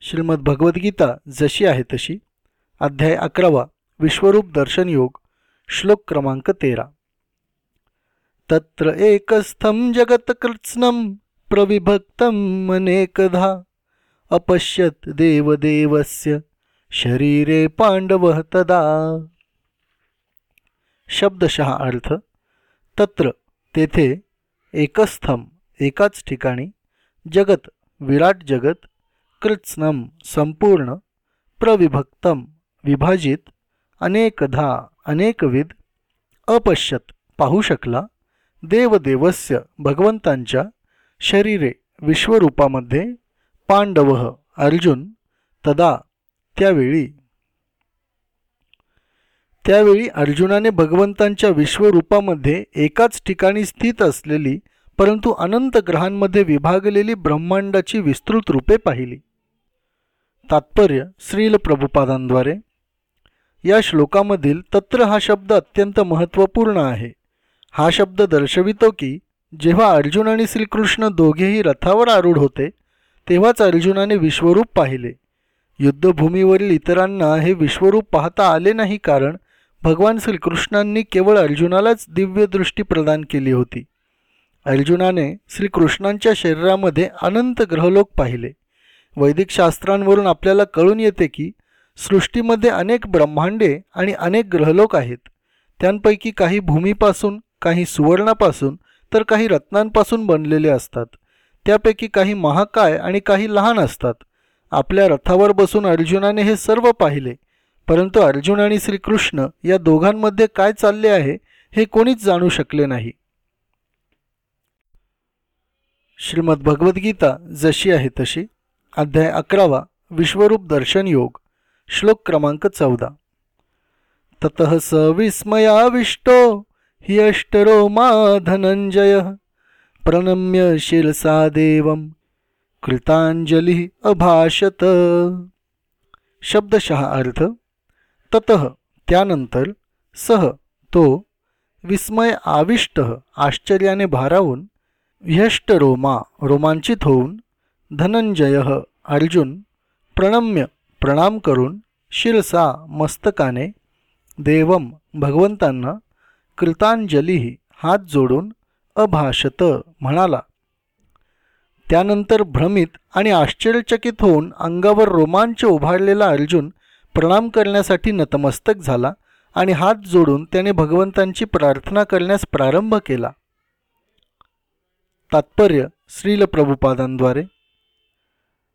श्रीमद भगवद्गीता जशी आहे तशी. अध्याय अकरावा विश्वरूप दर्शन योग श्लोक क्रमांक तेरा. तत्र एकस्थं जगत्कृत्स्नं प्रविभक्तम अनेकधा. अपश्यत देवदेवस्य शरीरे पांडव तदा। शब्दशः अर्थ तत्र तेथे एकस्थम एकाच ठिकाणी जगत विराट जगत कृत्स्नम संपूर्ण प्रविभक्तम विभाजित अनेकधा अनेकविध अपश्यत पाहू शकला देवदेवस्य भगवंतांच्या शरीरे विश्वरूपामध्ये पांडव अर्जुन तदा त्यावेळी त्यावेळी अर्जुनाने भगवंतांच्या विश्वरूपामध्ये एकाच ठिकाणी स्थित असलेली परंतु अनंत ग्रहांमध्ये विभागलेली ब्रह्मांडाची विस्तृत रूपे पाहिली. तात्पर्य श्रील प्रभुपादांद्वारे. या श्लोकामधील तत्र हा शब्द अत्यंत महत्त्वपूर्ण आहे. हा शब्द दर्शवितो की जेव्हा अर्जुन आणि श्रीकृष्ण दोघेही रथावर आरूढ होते तेव्हाच अर्जुनाने विश्वरूप पाहिले. युद्धभूमीवरील इतरांना हे विश्वरूप पाहता आले नाही कारण भगवान श्रीकृष्णांनी केवळ अर्जुनालाच दिव्यदृष्टी प्रदान केली होती. अर्जुनाने श्रीकृष्णांच्या शरीरामध्ये अनंत ग्रहलोक पाहिले. वैदिक शास्त्रांवरून आपल्याला कळून येते की सृष्टीमध्ये अनेक ब्रह्मांडे आणि अनेक ग्रहलोक आहेत. त्यांपैकी काही भूमीपासून काही सुवर्णापासून तर काही रत्नांपासून बनलेले असतात. त्यापैकी काही महाकाय आणि काही लहान असतात. आपल्या रथावर बसून अर्जुनाने हे सर्व पाहिले. परंतु अर्जुन आणि श्रीकृष्ण या दोघांमध्ये काय चालले आहे हे कोणीच जाणू शकले नाही. श्रीमद भगवद्गीता जशी आहे तशी. अध्याय अकरावा विश्वरूप दर्शन योग. श्लोक क्रमांक चौदा. तत स विस्मयाविष्टो हि अष्टरो मा धनंजय। प्रणम्य शिरसा देवं कृतांजली अभाषत। शब्दशः अर्थ तत त्यानंतर सह तो विस्मय आविष्ट आश्चर्याने भारावून ह्यष्ट रोमा रोमांचित होऊन धनंजय अर्जुन प्रणम्य प्रणाम करून शिरसा मस्तकाने देवम भगवंतांना कृतांजली हात जोडून अभाषत म्हणाला. त्यानंतर भ्रमित आणि आश्चर्यचकित होऊन अंगावर रोमांच उभारलेला अर्जुन प्रणाम करण्यासाठी नतमस्तक झाला आणि हात जोडून त्याने भगवंतांची प्रार्थना करण्यास प्रारंभ केला. तात्पर्य श्रील प्रभुपादांद्वारे.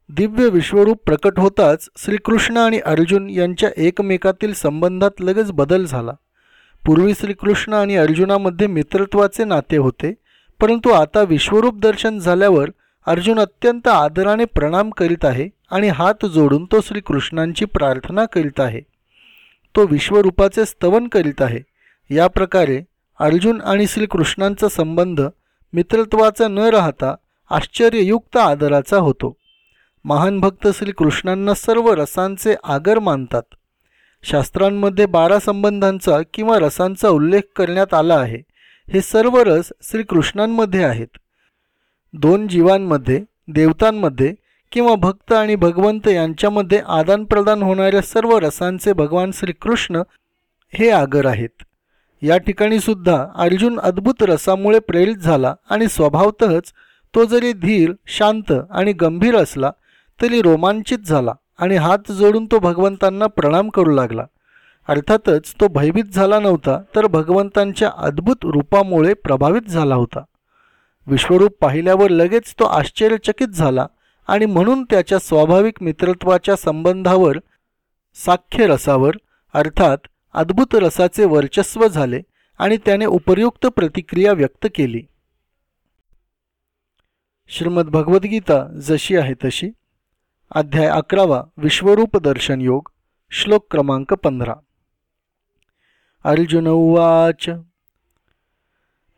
दिव्य विश्वरूप प्रकट होताच श्रीकृष्ण आणि अर्जुन यांच्या एकमेकातील संबंधात लगेच बदल झाला. पूर्वी श्रीकृष्ण आणि अर्जुनामध्ये मित्रत्वाचे नाते होते परंतु आता विश्वरूप दर्शन झाल्यावर अर्जुन अत्यंत आदराने प्रणाम करीत आहे आणि हात जोडून तो श्रीकृष्णांची प्रार्थना करीत आहे. तो विश्वरूपाचे स्तवन करीत आहे. या प्रकारे अर्जुन आणि श्रीकृष्णांचा संबंध मित्रत्वाचा न राहता आश्चर्ययुक्त आदराचा होतो. महान भक्त श्रीकृष्णांना सर्व रसांचे आगर मानतात. शास्त्रांमध्ये बारा संबंधांचा किंवा रसांचा उल्लेख करण्यात आला आहे. हे सर्व रस श्रीकृष्णांमध्ये आहेत. दोन जीवांमध्ये देवतांमध्ये किंवा भक्त आणि भगवंत यांच्यामध्ये आदानप्रदान होणाऱ्या सर्व रसांचे भगवान श्रीकृष्ण हे आगर आहेत. या ठिकाणी सुद्धा अर्जुन अद्भुत रसामुळे प्रेरित झाला आणि स्वभावतःच तो जरी धीर शांत आणि गंभीर असला तरी रोमांचित झाला. आणि हात जोडून तो भगवंतांना प्रणाम करू लागला. अर्थातच तो भयभीत झाला नव्हता तर भगवंतांच्या अद्भुत रूपामुळे प्रभावित झाला होता. विश्वरूप पाहिल्यावर लगेच तो आश्चर्यचकित झाला आणि म्हणून त्याच्या स्वाभाविक मित्रत्वाच्या संबंधावर साख्य रसावर अर्थात अद्भुत रसाचे वर्चस्व झाले आणि त्याने उपयुक्त प्रतिक्रिया व्यक्त केली. श्रीमद भगवद्गीता जशी आहे तशी. अध्याय अकरावा विश्वरूप दर्शन योग श्लोक क्रमांक पंधरा. अर्जुन उवाच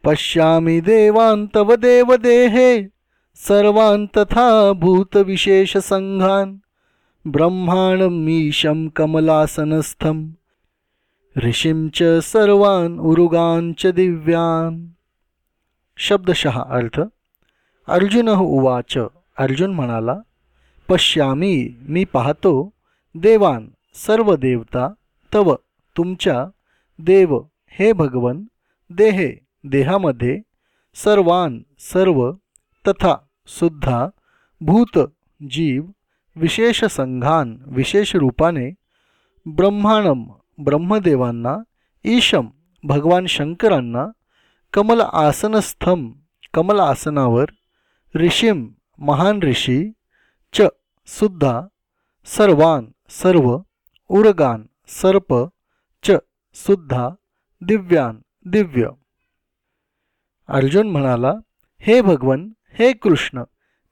पश्यामि देव देवदेहे सर्वान् तथा भूतविशेषसङ्घान् ब्रह्माणमीशं कमलासनस्थं ऋषीं च सर्वान् उरुगान् च दिव्यान्. शब्दशः अर्थ अर्जुन उवाच अर्जुन म्हणाला पश्यामी मी पाहतो देवान सर्व देवता तव तुमच्या देव हे भगवन देहे देहामध्ये सर्वान सर्व तथा सुद्धा भूत जीव विशेष संघान विशेष रूपाने ब्रह्मांडम ब्रह्मदेवांना ईशम भगवान शंकरांना कमल आसनस्थम कमल आसनावर ऋषीम महान ऋषी च सुद्धा सर्वान सर्व उरगान सर्प च सुद्धा दिव्यान दिव्य. अर्जुन म्हणाला हे भगवन हे कृष्ण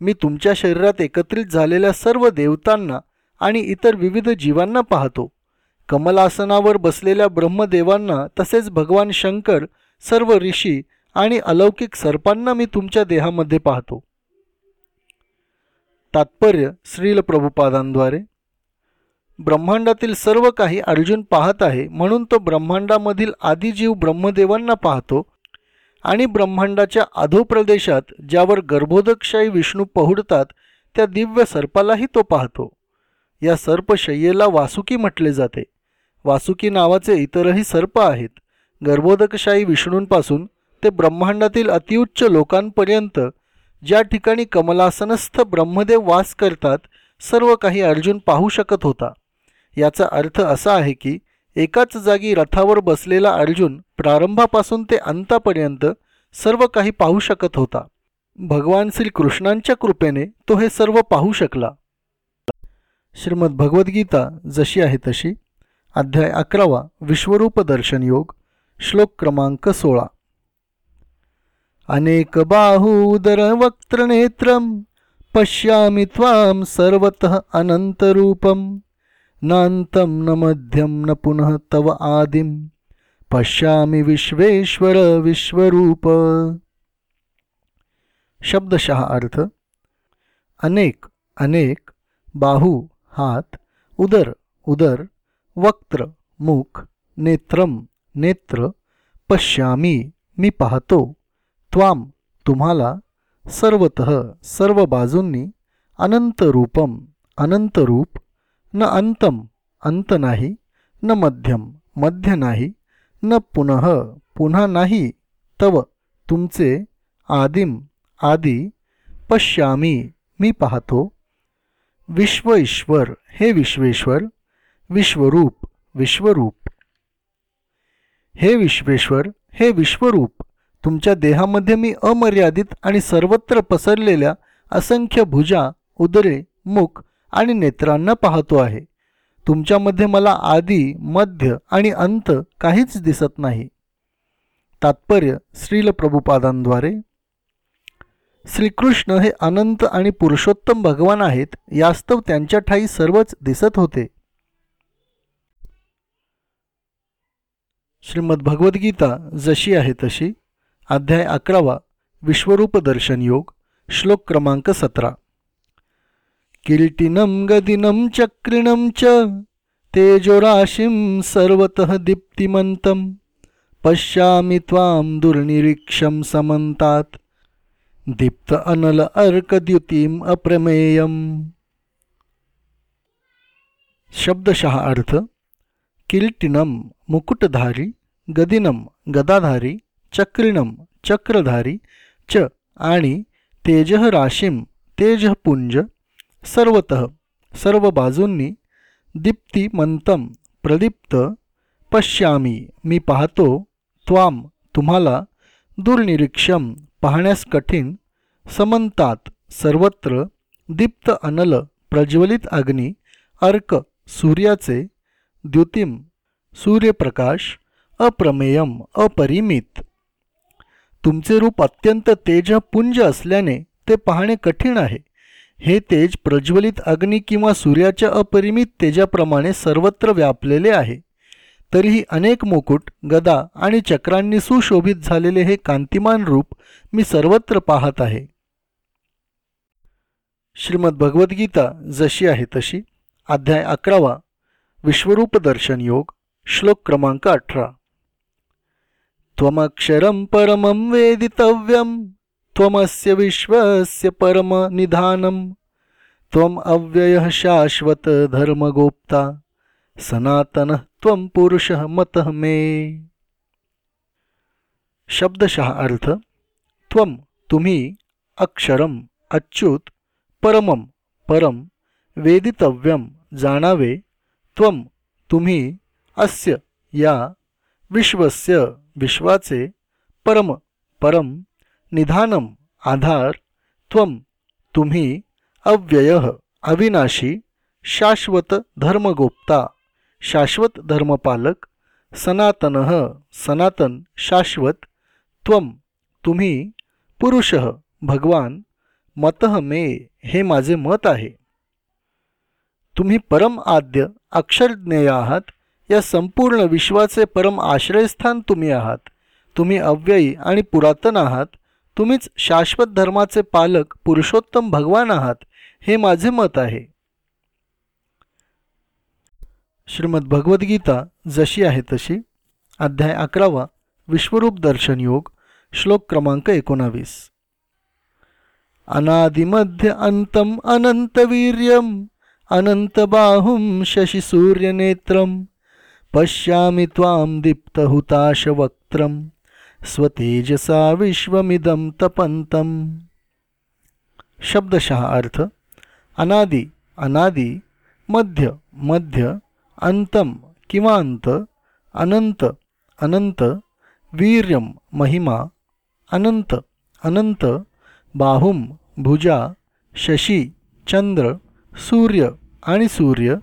मी तुमच्या शरीरात एकत्रित झालेल्या सर्व देवतांना आणि इतर विविध जीवांना पाहतो. कमलासनावर बसलेल्या ब्रह्मदेवांना तसेच भगवान शंकर सर्व ऋषी आणि अलौकिक सर्पांना मी तुमच्या देहामध्ये पाहतो. तात्पर्य श्रील प्रभुपादांद्वारे. ब्रह्मांडातील सर्व काही अर्जुन पाहत आहे म्हणून तो ब्रह्मांडामधील आदिजीव ब्रह्मदेवांना पाहतो आणि ब्रह्मांडाच्या अधोप्रदेशात ज्यावर गर्भोदकशाही विष्णू पहुडतात त्या दिव्य सर्पालाही तो पाहतो. या सर्पशय्येला वासुकी म्हटले जाते. वासुकी नावाचे इतरही सर्प आहेत. गर्भोदकशाही विष्णूंपासून ते ब्रह्मांडातील अतिउच्च लोकांपर्यंत ज्या ठिकाणी कमलासनस्थ ब्रह्मदेव वास करतात सर्व काही अर्जुन पाहू शकत होता. याचा अर्थ असा आहे की एकाच जागी रथावर बसलेला अर्जुन प्रारंभापासून ते अंतापर्यंत सर्व काही पाहू शकत होता. भगवान श्रीकृष्णांच्या कृपेने तो हे सर्व पाहू शकला. श्रीमद भगवद्गीता जशी आहे तशी. अध्याय अकरावा विश्वरूप दर्शन योग श्लोक क्रमांक सोळा. अनेक नेत्रम पश्यामि त्वां सर्वतः अनन्तरूपं नान्तं न मध्यम न पुनः तव आदिम पश्यामि विश्वेश्वर विश्वरूप। शब्दशः अर्थ अनेक अनेक बाहू हात उदर उदर वक्त्र मुख नेत्रम नेत्र पश्यामी मी पाहतो। त्वाम तुम्हाला सर्वत सर्व बाजूंनी अनंतरूपम अनंतरूप न अंतम अंत नाही न मध्यम मध्य नाही न पुनः पुन्हा नाही तव तुमचे आदिम आदी पश्यामी मी पाहतो. विश्व ईश्वर हे विश्वेश्वर विश्वरूप विश्वरूप. हे विश्वेश्वर हे विश्वरूप. तुमच्या देहामध्ये मी अमर्यादित आणि सर्वत्र पसरलेल्या असंख्य भुजा उदरे मुख आणि नेत्रांना पाहतो आहे. तुमच्यामध्ये मला आदी मध्य आणि अंत काहीच दिसत नाही. तात्पर्य श्रील प्रभुपादांद्वारे. श्रीकृष्ण हे अनंत आणि पुरुषोत्तम भगवान आहेत यास्तव त्यांच्या ठाई सर्वच दिसत होते. श्रीमद भगवद्गीता जशी आहे तशी. अध्याय अकरावा विश्वरूपदर्शन योग श्लोक क्रमांक सतरा. किरीटिनं गदिनं चक्रिणं च तेजोराशिं सर्वतः दीप्तिमन्तं पश्यामि त्वां दुर्निरीक्षं समन्तात् दीप्त अनल अर्कद्युतीम अप्रमेयम. शब्दशः अर्थ किरीटिनम मुकुटधारी गदिनम गदाधारी चक्रिणम चक्रधारी च आणि तेजह राशीम तेजपुंज सर्वत सर्व बाजूंनी दीप्तिमंतम प्रदीप्त पश्यामी मी पाहतो त्वाम तुम्हाला दुर्निरीक्षम पाहण्यास कठीण समंतात सर्वत्र दीप्त अनल प्रज्वलित अग्नी अर्क सूर्याचे द्युतिम सूर्यप्रकाश अप्रमेयम अपरिमित. तुमचे रूप अत्यंत तेजपुंज असल्याने ते पाहणे कठीण आहे. हे तेज प्रज्वलित अग्नी किंवा सूर्याच्या अपरिमित तेजाप्रमाणे सर्वत्र व्यापलेले आहे. तरीही अनेक मुकुट गदा आणि चक्रांनी सुशोभित झालेले हे कांतिमान रूप मी सर्वत्र पाहत आहे. श्रीमद भगवद्गीता जशी आहे तशी. अध्याय अकरावा. विश्वरूप दर्शन योग. श्लोक क्रमांक अठरा. त्वमक्षरं परमं वेदितव्यं त्वमस्य विश्वस्य परमनिधानं त्वम् अव्ययः शाश्वतधर्मगोप्ता सनातनः त्वं पुरुषः मतः मे। शब्दशः अर्थ त्वम तुम्ही अक्षरम अच्युत परमम परम वेदितव्यम जाणावे त्वम तुम्ही अस्य या विश्वस्य विश्वाचे परम परम निधानम आधार त्वम तुम्ही अव्यय अविनाशी शाश्वत धर्मगोप्ता शाश्वत धर्मपालक सनातन सनातन शाश्वत त्वम तुम्ही पुरुष भगवान मत मे हे माझे मत आहे. तुम्ही परम आद्य अक्षरज्ञेय आहात या संपूर्ण विश्वाचे परम आश्रयस्थान तुम्ही आहात. तुम्ही अव्ययी आणि पुरातन आहात. तुम्हीच शाश्वत धर्माचे पालक पुरुषोत्तम भगवान आहात हे माझे मत आहे. श्रीमद भगवद्गीता जशी आहे तशी अध्याय अकरावा विश्वरूप दर्शन योग श्लोक क्रमांक एकोणावीस. अनादिमध्य अंतम अनंतवीर्यम अनंतबाहुं शशिसूर्यनेत्रं पश्यामि त्वां दीप्तहुताशवक्त्रं स्वतेजसा विश्वमिदं तपंतम शब्दशः अर्थ अनादि अनादि मध्य मध्य अंतम किंवा अंत अनंत अनंत वीर्यम महिमा अनंत अनंत बाहुम भुजा शशी चंद्र सूर्य आणि सूर्य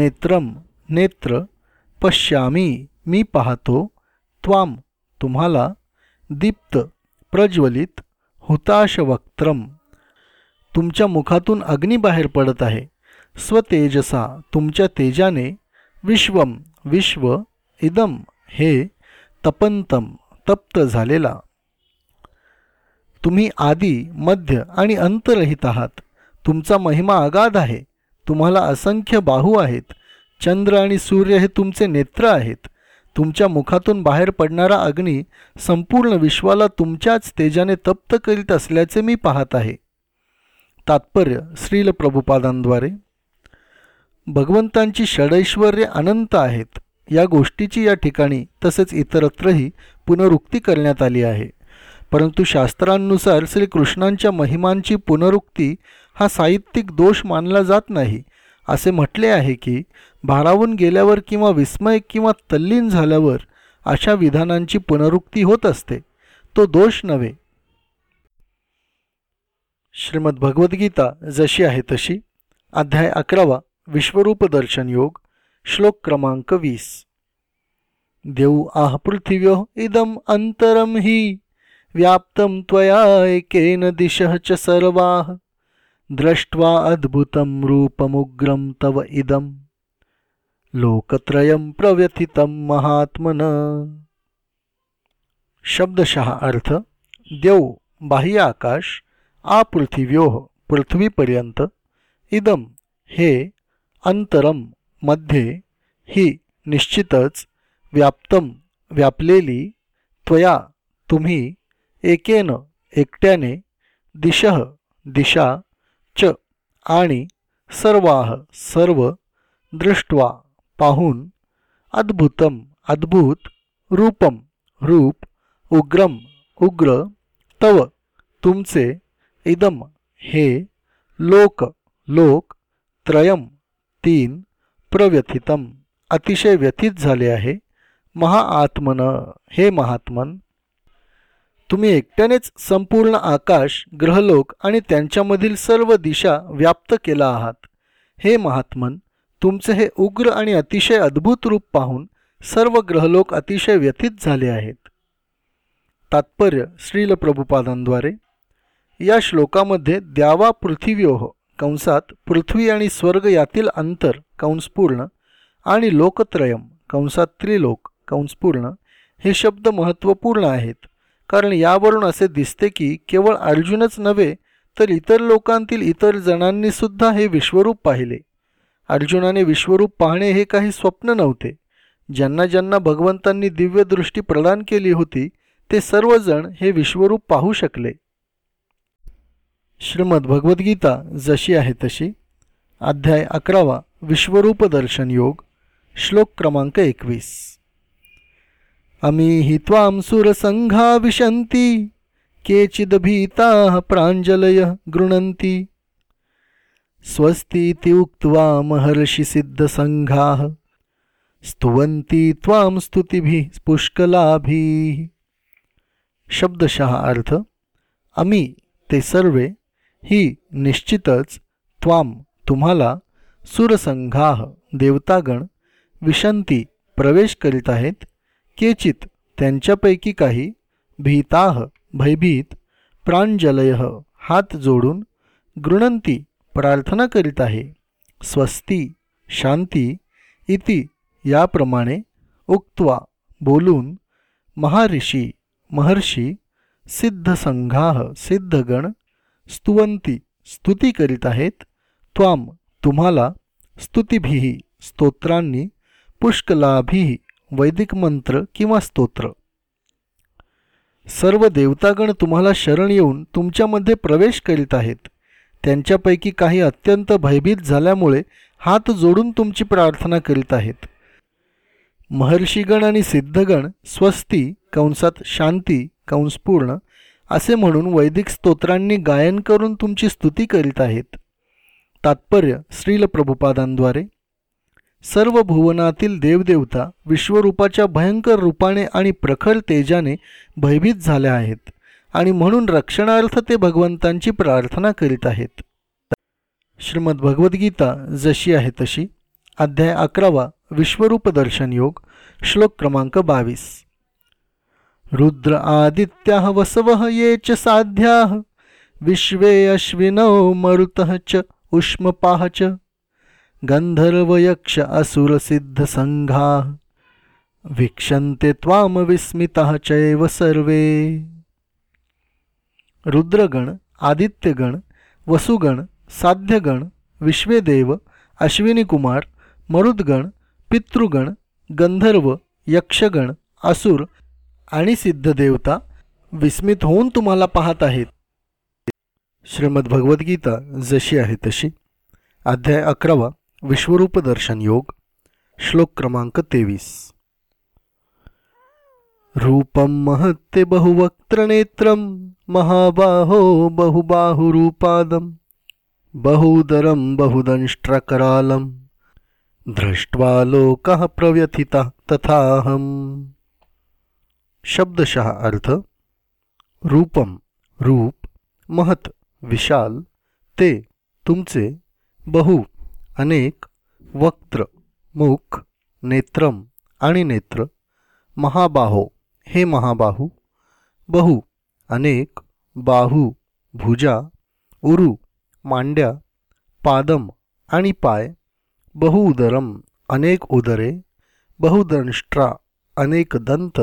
नेत्रम नेत्र पश्यामी मी पाहतो त्वाम तुम्हाला दीप्त प्रज्वलित हुताशवक्त्रम. तुमच्या मुखातून अग्नी बाहेर पडत आहे. स्वतेजसा तुमच्या तेजाने विश्वम विश्व इदम हे तपंतम तप्त झालेला. तुम्ही आदी मध्य आणि अंतरहित आहात. तुमचा महिमा अगाध आहे. तुम्हाला असंख्य बाहू आहेत. चंद्र आणि सूर्य हे तुमचे नेत्र आहेत. तुमच्या मुखातून बाहेर पडणारा अग्नी संपूर्ण विश्वाला तुमच्याच तेजाने तप्त करीत असल्याचे मी पाहत आहे. तात्पर्य श्रील प्रभुपादांद्वारे. भगवंतांची षडैश्वर्य अनंत आहेत. या गोष्टीची या ठिकाणी तसेच इतरत्रही पुनरुक्ती करण्यात आली आहे. परंतु शास्त्रांनुसार श्रीकृष्णांच्या महिमांची पुनरुक्ती हा साहित्यिक दोष मानला जात नाही. असे म्हटले आहे की भारावून गेल्यावर किंवा विस्मय किंवा तल्लीन झाल्यावर अशा विधानांची पुनरुक्ती होत असते. तो दोष नव्हे. श्रीमद भगवद्गीता जशी आहे तशी. अध्याय अकरावा विश्वरूप दर्शन योग श्लोक क्रमांक वीस. देऊ आह पृथिव्यो इदम अंतरम हि व्याप्तं त्वया एकेन दिशः च सर्वाः। दृष्ट्वा अद्भुतं रूपमुग्रं तव इदं। लोकत्रयं प्रव्यथितं महात्मन। शब्दशः अर्थ देव बाह्य आकाश आपृथिव्यो पृथ्वीपर्यंत इदम हे अंतरममध्ये ही निश्चितच व्याप्तम व्यापलेली त्वया तुम्ही एकेन एकट्याने दिशः दिशा च आणि सर्वाह सर्व दृष्ट्वा पाहून अद्भुतम अद्भुत रूपम रूप उग्रम उग्र तव तुमचे इदम हे लोक लोक त्रयम तीन प्रव्यथितम अतिशय व्यथित झाले आहे महाआत्मन हे महात्मन तुम्ही एकट्यानेच संपूर्ण आकाश ग्रहलोक आणि त्यांच्यामधील सर्व दिशा व्याप्त केला आहात. हे महात्मन तुमचे हे उग्र आणि अतिशय अद्भुत रूप पाहून सर्व ग्रहलोक अतिशय व्यथित झाले आहेत. तात्पर्य श्रील प्रभुपादांद्वारे या श्लोकामध्ये द्यावा पृथिव्योह कंसात पृथ्वी आणि स्वर्ग यातील अंतर कंसपूर्ण आणि लोकत्रयम कंसात त्रिलोक कंसपूर्ण हे शब्द महत्त्वपूर्ण आहेत. कारण यावरून असे दिसते की केवळ अर्जुनच नव्हे तर इतर लोकांतील इतर जणांनीसुद्धा हे विश्वरूप पाहिले. अर्जुनाने विश्वरूप पाहणे हे काही स्वप्न नव्हते. ज्यांना ज्यांना भगवंतांनी दिव्यदृष्टी प्रदान केली होती ते सर्वजण हे विश्वरूप पाहू शकले. श्रीमद भगवद्गीता जशी आहे तशी. अध्याय अकरावा विश्वरूप दर्शन योग श्लोक क्रमांक एकवीस. अमी त्वां सुरसंघा विशन्ति केचिदभीताः प्राञ्जलयः गृणन्ति। स्वस्तीति उक्त्वा महर्षिसिद्धसङ्घाः स्तुवन्ति त्वां स्तुतिभिः पुष्कलाभिः। शब्दशः अर्थ आम्ही ते सर्वे ही निश्चितच त्वाम तुम्हाला सुरसंघाह देवतागण विशंती प्रवेश करीत आहेत केचित त्यांच्यापैकी काही भीताह भयभीत प्रांजलय हात जोडून गृणंती प्रार्थना करीत आहे. स्वस्ती शांती इति याप्रमाणे उक्त्वा बोलून महारिषी महर्षी सिद्धसंघाह सिद्धगण स्तुवंती स्तुती करीत आहेत. त्वाम तुम्हाला स्तुतीभी स्तोत्रांनी पुष्कलाभी वैदिक मंत्र किंवा स्तोत्र. सर्व देवतागण तुम्हाला शरण येऊन तुमच्यामध्ये प्रवेश करीत आहेत. त्यांच्यापैकी काही अत्यंत भयभीत झाल्यामुळे हात जोडून तुमची प्रार्थना करीत आहेत. महर्षीगण आणि सिद्धगण स्वस्ती कंसात शांती कंसपूर्ण असे म्हणून वैदिक स्तोत्रांनी गायन करून तुमची स्तुती करीत आहेत. तात्पर्य श्रील प्रभुपादांद्वारे. सर्व भुवनातील देवदेवता विश्वरूपाच्या भयंकर रूपाने आणि प्रखर तेजाने भयभीत झाल्या आहेत आणि म्हणून रक्षणार्थ ते भगवंतांची प्रार्थना करीत आहेत. श्रीमद भगवद्गीता जशी आहे तशी अध्याय अकरावा विश्वरूप दर्शन योग श्लोक क्रमांक बावीस. रुद्र आदित्या वसव ये च साध्या विश्वे अश्विनौ मरुत च उष्मपाह च। गंधर्वयक्ष असुरसिद्धसङ्घा वीक्षन्ते विस्मितः चैव सर्वे। रुद्रगण आदित्यगण वसुगण साध्यगण विश्वेदेव अश्विनीकुमार मरुद्गण पितृगण गंधर्व यक्षगण असुर आणि सिद्धदेवता विस्मित होऊन तुम्हाला पाहत आहेत। श्रीमद भगवद्गीता जशी आहे तशी। अध्याय अकरावा। विश्वरूप दर्शन योग श्लोक क्रमांक तेवीस. रूपम महत्ते बहुवक्त्रनेत्रम महाबाहो बहुबाहुरूपादम बहुदरम बहुदंष्ट्रकरालम दृष्ट्वा लोकः प्रव्यथिता तथाहम. शब्दशः अर्थ रूपम रूप महत विशाल ते तुमचे बहु अनेक वक्त्र मुख नेत्रम आणि नेत्र, महाबाहो हे महाबाहू, बहु अनेक बाहू, भुजा, उरु, मांड्या, पादम आणि पाय बहुउदरम अनेक उदरे बहुदंष्ट्रा अनेक दंत,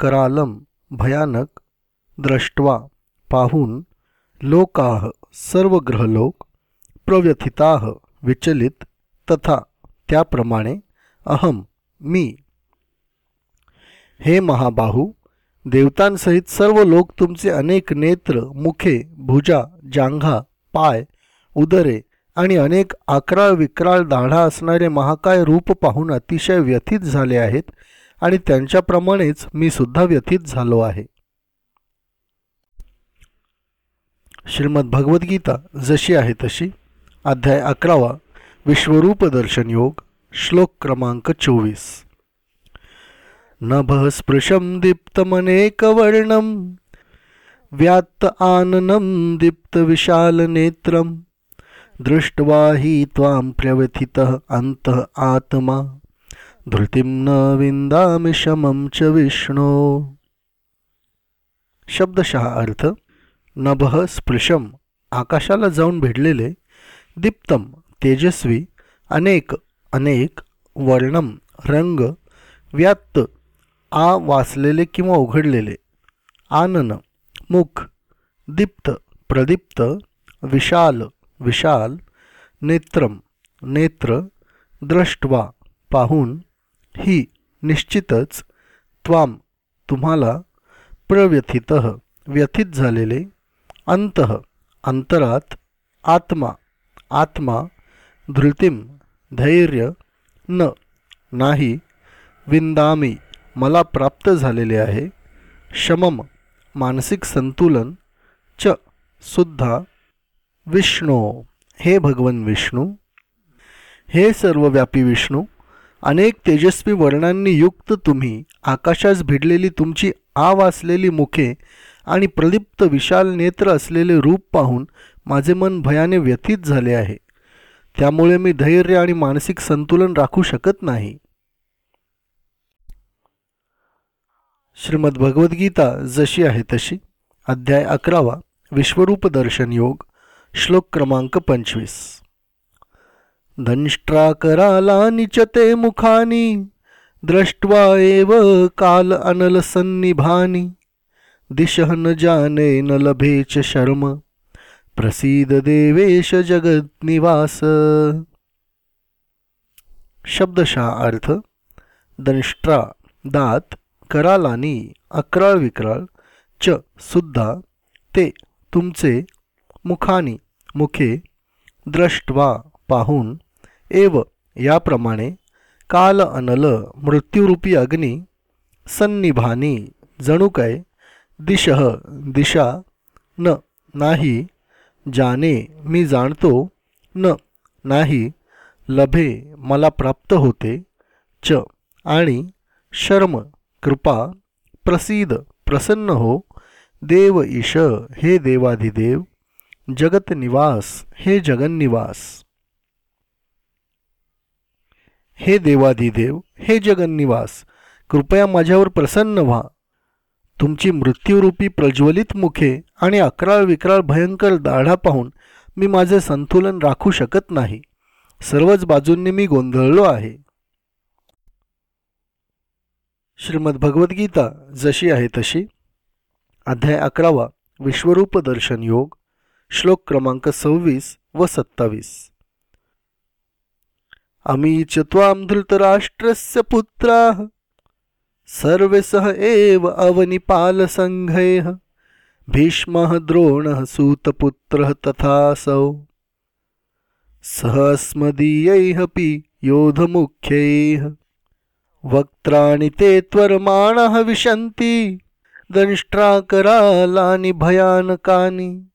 करालम भयानक, द्रष्ट्वा पाहून लोकाह सर्व ग्रहलोक प्रव्यथिताह विचलित तथा त्याप्रमाणे अहम मी. हे महाबाहू देवतांसहित सर्व लोक तुमचे अनेक नेत्र मुखे भुजा जांघा पाय उदरे आणि अनेक आक्राळ विक्राळ दाढा असणारे महाकाय रूप पाहून अतिशय व्यथित झाले आहेत आणि त्यांच्याप्रमाणेच मी सुद्धा व्यथित झालो आहे. श्रीमद भगवद्गीता जशी आहे तशी. अध्याय अकरावा. विश्वरूप दर्शन योग श्लोक क्रमांक चोवीस. नभस्पृशं दीप्तमनेकवर्णं व्यात्त आननं दीप्तविशालनेत्रं दृष्ट्वा हि त्वां प्रव्यथितः अंत आत्मा धृतीं न विंदामि शमं च विष्णो। शब्दशः अर्थ नभः स्पृशम आकाशाला जाऊन भिडलेले दीप्तम तेजस्वी अनेक अनेक वर्णम रंग व्यात्त आ वाचलेले किंवा उघडलेले. आनन मुख दीप्त प्रदीप्त विशाल विशाल नेत्रम नेत्र द्रष्ट्वा पाहून ही निश्चितच त्वाम तुम्हाला प्रव्यथित व्यथित झालेले अंत अंतरात आत्मा आत्मा धृतीम धैर्य न नाही विंदामी मला प्राप्त झालेले आहे. शमम मानसिक संतुलन च सुद्धा विष्णू. हे भगवन विष्णू हे सर्वव्यापी विष्णू अनेक तेजस्वी वर्णांनी युक्त तुम्ही आकाशास भिडलेली तुमची आवासलेली मुखे आणि प्रदीप्त विशाल नेत्र असलेले रूप पाहून माझे मन भयाने व्यथित झाले आहे. त्यामुळे मी धैर्य आणि मानसिक संतुलन राखू शकत नाही. श्रीमद भगवद्गीता जशी आहे तशी. अध्याय अकरावा. विश्वरूप दर्शन योग. श्लोक क्रमांक पंचवीस. दंष्ट्राकरालानि निचते ते मुखानी. दृष्ट्वा एव काल अनलसन्निभानी. दिश न जाने न लभे च शर्म. प्रसीद देवेश जगन्निवास शब्दशः अर्थ दंष्ट्रा दात करालानी अकराळ विक्राळ च सुद्धा ते तुमचे मुखानी मुखे द्रष्ट्वा पाहून एव याप्रमाणे काल अनल मृत्यूरूपी अग्नी सन्निभानी जणू काय दिशह दिशा न नाही जाने मी जाणतो न नाही लभे मला प्राप्त होते च आणि शर्म कृपा प्रसिद प्रसन्न हो देव ईश हे देवाधिदेव जगत निवास हे जगन्निवास हे देवाधिदेव हे जगन्निवास कृपया माझ्यावर प्रसन्न व्हा. तुमची मृत्यूरूपी प्रज्वलित मुखे आणि अकराळ विक्राळ भयंकर दाढा पाहून मी माझे संतुलन राखू शकत नाही. सर्वच बाजूंनी मी गोंधळलो आहे. श्रीमद भगवद्गीता जशी आहे तशी. अध्याय अकरावा विश्वरूप दर्शन योग श्लोक क्रमांक सव्वीस व सत्तावीस. अमी च धृतराष्ट्रस्य पुत्रा सर्वे सह एव अवनिपालसङ्घैः भीष्मः द्रोणः सूतपुत्रः तथासौ अपि योधमुख्यैः। वक्त्राणि ते त्वरमाणः विशन्ति। दंष्ट्राकरालानि भयानकानि।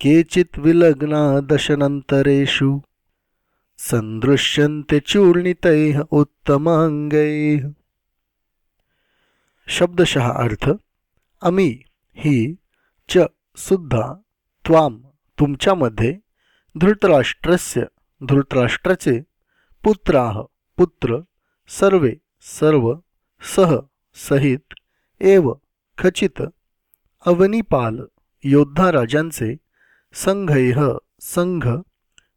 केचित् विलग्ना दशनन्तरेषु। सन्दृश्यन्ते चूर्णितैः उत्तमाङ्गैः। शब्दशः अर्थ अमी ही च सुद्धा त्वाम तुमच्यामध्ये धृतराष्ट्रस्य धृतराष्ट्राचे पुत्राह पुत्र सर्वे सर्व सह सहित एव खचित अवनीपाल योद्धा राजांचे संघैह संघ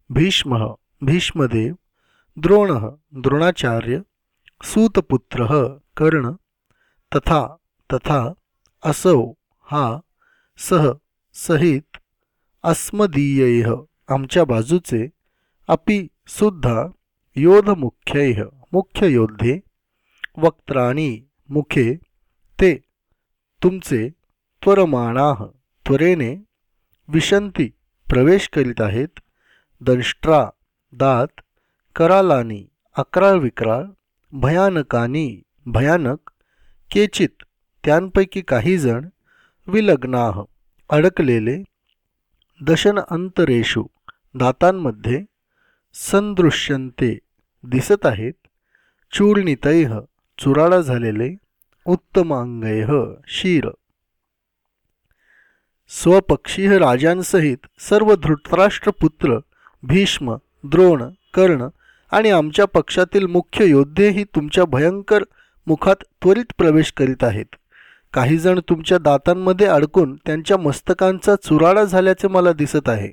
भीष्म भीष्मदेव द्रोण द्रोणाचार्य सूतपुत्र कर्ण तथा तथा असौ हा सह सहित अस्मदीय आमच्या बाजूचे अपि सुद्धा योधमुख्यैः मुख्य योद्धे वक्त्राणी मुखे ते तुमचे त्वरमाणाः त्वरेने विशंती प्रवेश करीत आहेत दंष्ट्रा दात करालानी अकराळ विक्राळ भयानकानी भयानक केचित त्यांपैकी काही जण विलग्नाह अडकलेले दशन अंतरेषु दातांमध्ये संदृश्यंते दिसत आहेत. चूर्णितैह चुराळा झालेले उत्तमांगैह शीर. स्वपक्षीय राजांसहित सर्व धृतराष्ट्रपुत्र भीष्म द्रोण कर्ण आणि आमच्या पक्षातील मुख्य योद्धेही तुमच्या भयंकर मुखात त्वरित प्रवेश करीत आहेत. काहीजण तुमच्या दातांमध्ये अडकून त्यांच्या मस्तकांचा चुराडा झाल्याचे मला दिसत आहे.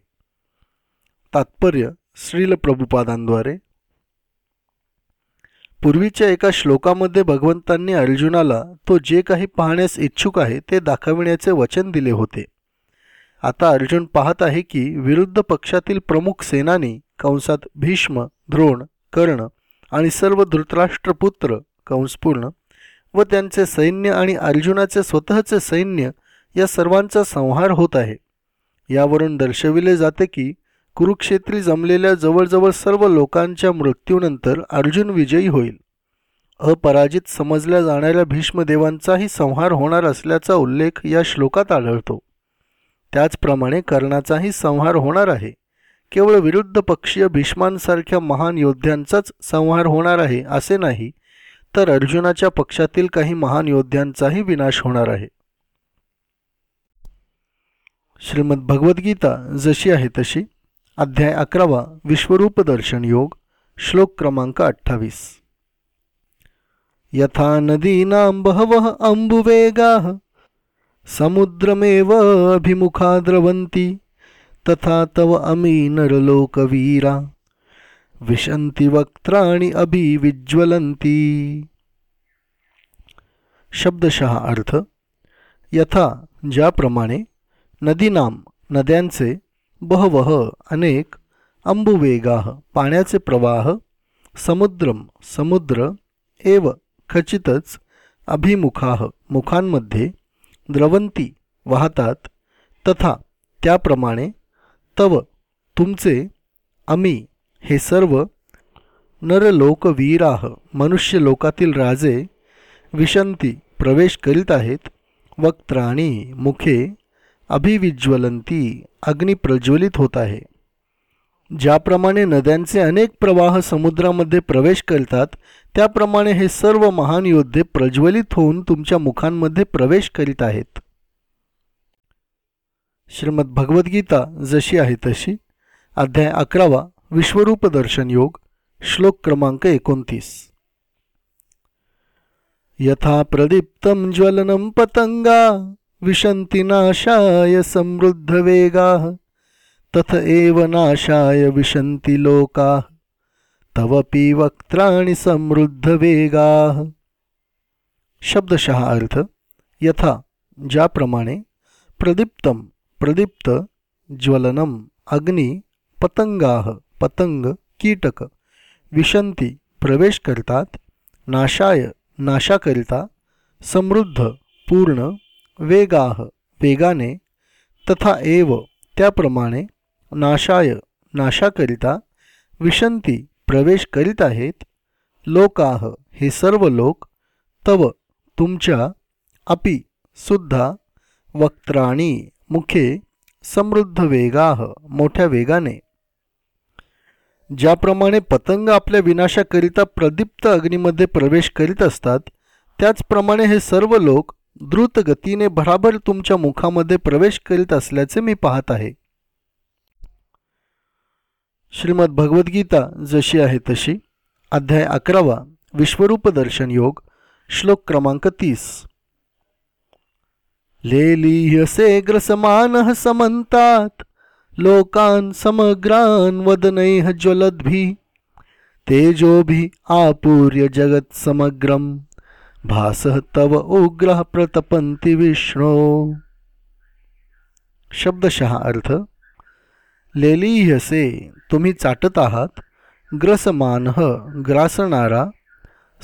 तात्पर्य श्रील प्रभुपादांद्वारे. पूर्वीच्या एका श्लोकामध्ये भगवंतांनी अर्जुनाला तो जे काही पाहण्यास इच्छुक आहे ते दाखविण्याचे वचन दिले होते. आता अर्जुन पाहत आहे की विरुद्ध पक्षातील प्रमुख सेनानी कंसात भीष्म द्रोण कर्ण आणि सर्व धृतराष्ट्रपुत्र कंसपूर्ण व त्यांचे सैन्य आणि अर्जुनाचे स्वतःचे सैन्य या सर्वांचा संहार होत आहे. यावरून दर्शविले जाते की कुरुक्षेत्री जमलेल्या जवळजवळ सर्व लोकांच्या मृत्यूनंतर अर्जुन विजयी होईल. अपराजित समजल्या जाणाऱ्या भीष्मदेवांचाही संहार होणार असल्याचा उल्लेख या श्लोकात आढळतो. त्याचप्रमाणे कर्णाचाही संहार होणार आहे. केवळ विरुद्ध पक्षीय भीष्मांसारख्या महान योद्ध्यांचाच संहार होणार आहे असे नाही तर अर्जुनाच्या पक्षातील काही महान योद्ध्यांचाही विनाश होणार आहे. श्रीमद भगवद्गीता जशी आहे तशी अध्याय अकरावा विश्वरूप दर्शन योग श्लोक क्रमांक अठ्ठावीस. यथा नदीनां बहवः अम्बुवेगाः समुद्रमेव अभिमुखा द्रवन्ति तथा तव अमी नरलोकवीरा विशंती वक्त्राणी अभिविज्वलंती शब्दशः अर्थ यथा ज्याप्रमाणे नदीनाम नद्यांचे बहवह अनेक अंबुवेगाह पाण्याचे प्रवाह समुद्रम समुद्र एव खचितच अभिमुखाह मुखांमध्ये द्रवंती वाहतात तथा त्याप्रमाणे तव तुमचे अमी हे सर्व नरलोकवीराह मनुष्य लोकातील राजे विशंती प्रवेश करीत आहेत. वक्त्राणी मुखे अभिविज्वलंती अग्नी प्रज्वलित होत आहे. ज्याप्रमाणे नद्यांचे अनेक प्रवाह समुद्रामध्ये प्रवेश करतात त्याप्रमाणे हे सर्व महान योद्धे प्रज्वलित होऊन तुमच्या मुखांमध्ये प्रवेश करीत आहेत. श्रीमद भगवद्गीता जशी आहे तशी. अध्याय अकरावा. विश्वरूप दर्शन योग श्लोक क्रमांक एकोणतीस. यथा प्रदीप्तं ज्वलनं पतंगा विशन्ति नाशाय समृद्धवेगाः तथ एव नाशाय विशन्ति लोकाः तवपि वक्त्राणि समृद्धवेगाः. शब्दशः अर्थ यथा ज्याप्रमाणे प्रदीप्तम प्रदीप्त ज्वलनम अग्नी पतंगाह पतंग कीटक विशंती प्रवेश करतात नाशाय नाशाकरिता समृद्ध पूर्ण वेगाह वेगाने तथा एव त्याप्रमाणे नाशाय नाशाकरिता विशंती प्रवेश करीत आहेत लोकाह हे सर्व लोक तव तुमच्या अपि सुद्धा वक्त्राणी मुखे समृद्ध वेगाह मोठ्या वेगाने. ज्याप्रमाणे पतंग आपल्या विनाशाकरिता प्रदीप्त अग्नीमध्ये प्रवेश करीत असतात त्याचप्रमाणे हे सर्व लोक द्रुत गतीने भराभर तुमच्या मुखामध्ये प्रवेश करीत असल्याचे मी पाहत आहे. श्रीमद भगवद्गीता जशी आहे तशी अध्याय अकरावा विश्वरूप दर्शन योग श्लोक क्रमांक तीस. लेलीहसे ग्रसमान समंतात लोकान् समग्रान् वदनैः ज्वलद्भिः तेजोभिः आपूर्य जगत्समग्रं भासः तव उग्रः प्रतपन्ति विष्णो। शब्दशः अर्थ लेलीहसे तुम्ही चाटत आहात ग्रसमानह ग्रासणारा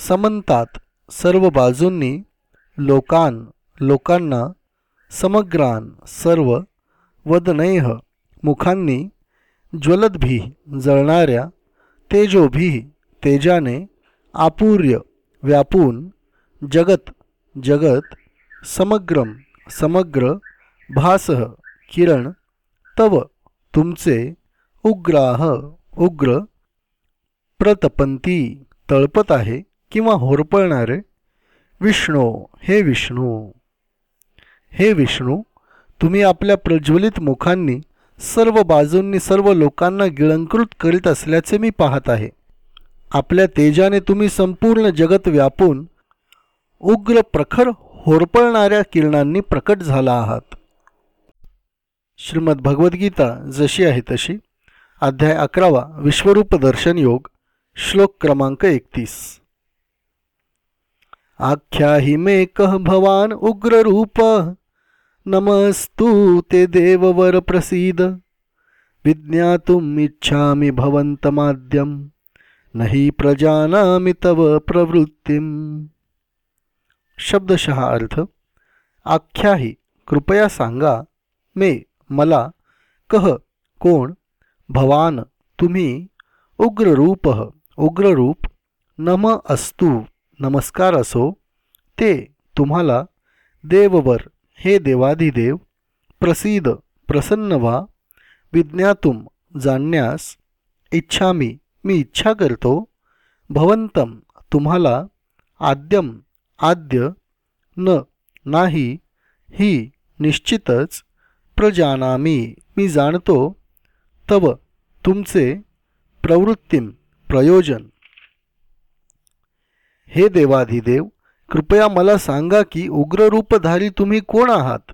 समंतात सर्व बाजूंनी लोकान लोकांना समग्रान सर्व वदनैह मुखांनी ज्वलदभी जळणाऱ्या तेजोभी तेजाने आपूर्य व्यापून जगत जगत समग्रम समग्र भासह किरण तव तुमचे उग्राह उग्र प्रतपंती तळपत आहे किंवा होरपळणारे विष्णू हे विष्णू. हे विष्णू तुम्ही आपल्या प्रज्वलित मुखांनी सर्व बाजूंनी सर्व लोकांना गिळंकृत करीत असल्याचे मी पाहत आहे. आपल्या तेजाने तुम्ही संपूर्ण जगत व्यापून उग्र प्रखर होरपळणाऱ्या किरणांनी प्रकट झाला आहात. श्रीमद भगवद्गीता जशी आहे तशी. अध्याय अकरावा विश्वरूप दर्शन योग श्लोक क्रमांक एकतीस. आख्याही मे कह भवान उग्र रूप नमस्तू ते देववर प्रसीद विज्ञातुम् इच्छामि भवन्तमाद्यं नहि प्रजानामि तव प्रवृत्तीम। शब्दशः अर्थ, आख्याही, कृपया सांगा, मे, मला कह कोण, भवान, तुम्ही, उग्ररूप उग्ररूप, नम अस्तु नमस्कार असो ते, तुम्हाला, देववर हे देवाधिदेव प्रसिद प्रसन्न व्हा. विज्ञातुम जाणण्यास इच्छामी. मी इच्छा करतो. भवंतम तुम्हाला आद्यम आद्य न नाही. ही निश्चितच प्रजानामी. मी जाणतो. तव तुमचे प्रवृत्तीम प्रयोजन. हे देवाधिदेव कृपया मला सांगा की उग्ररूपधारी तुम्ही कोण आहात?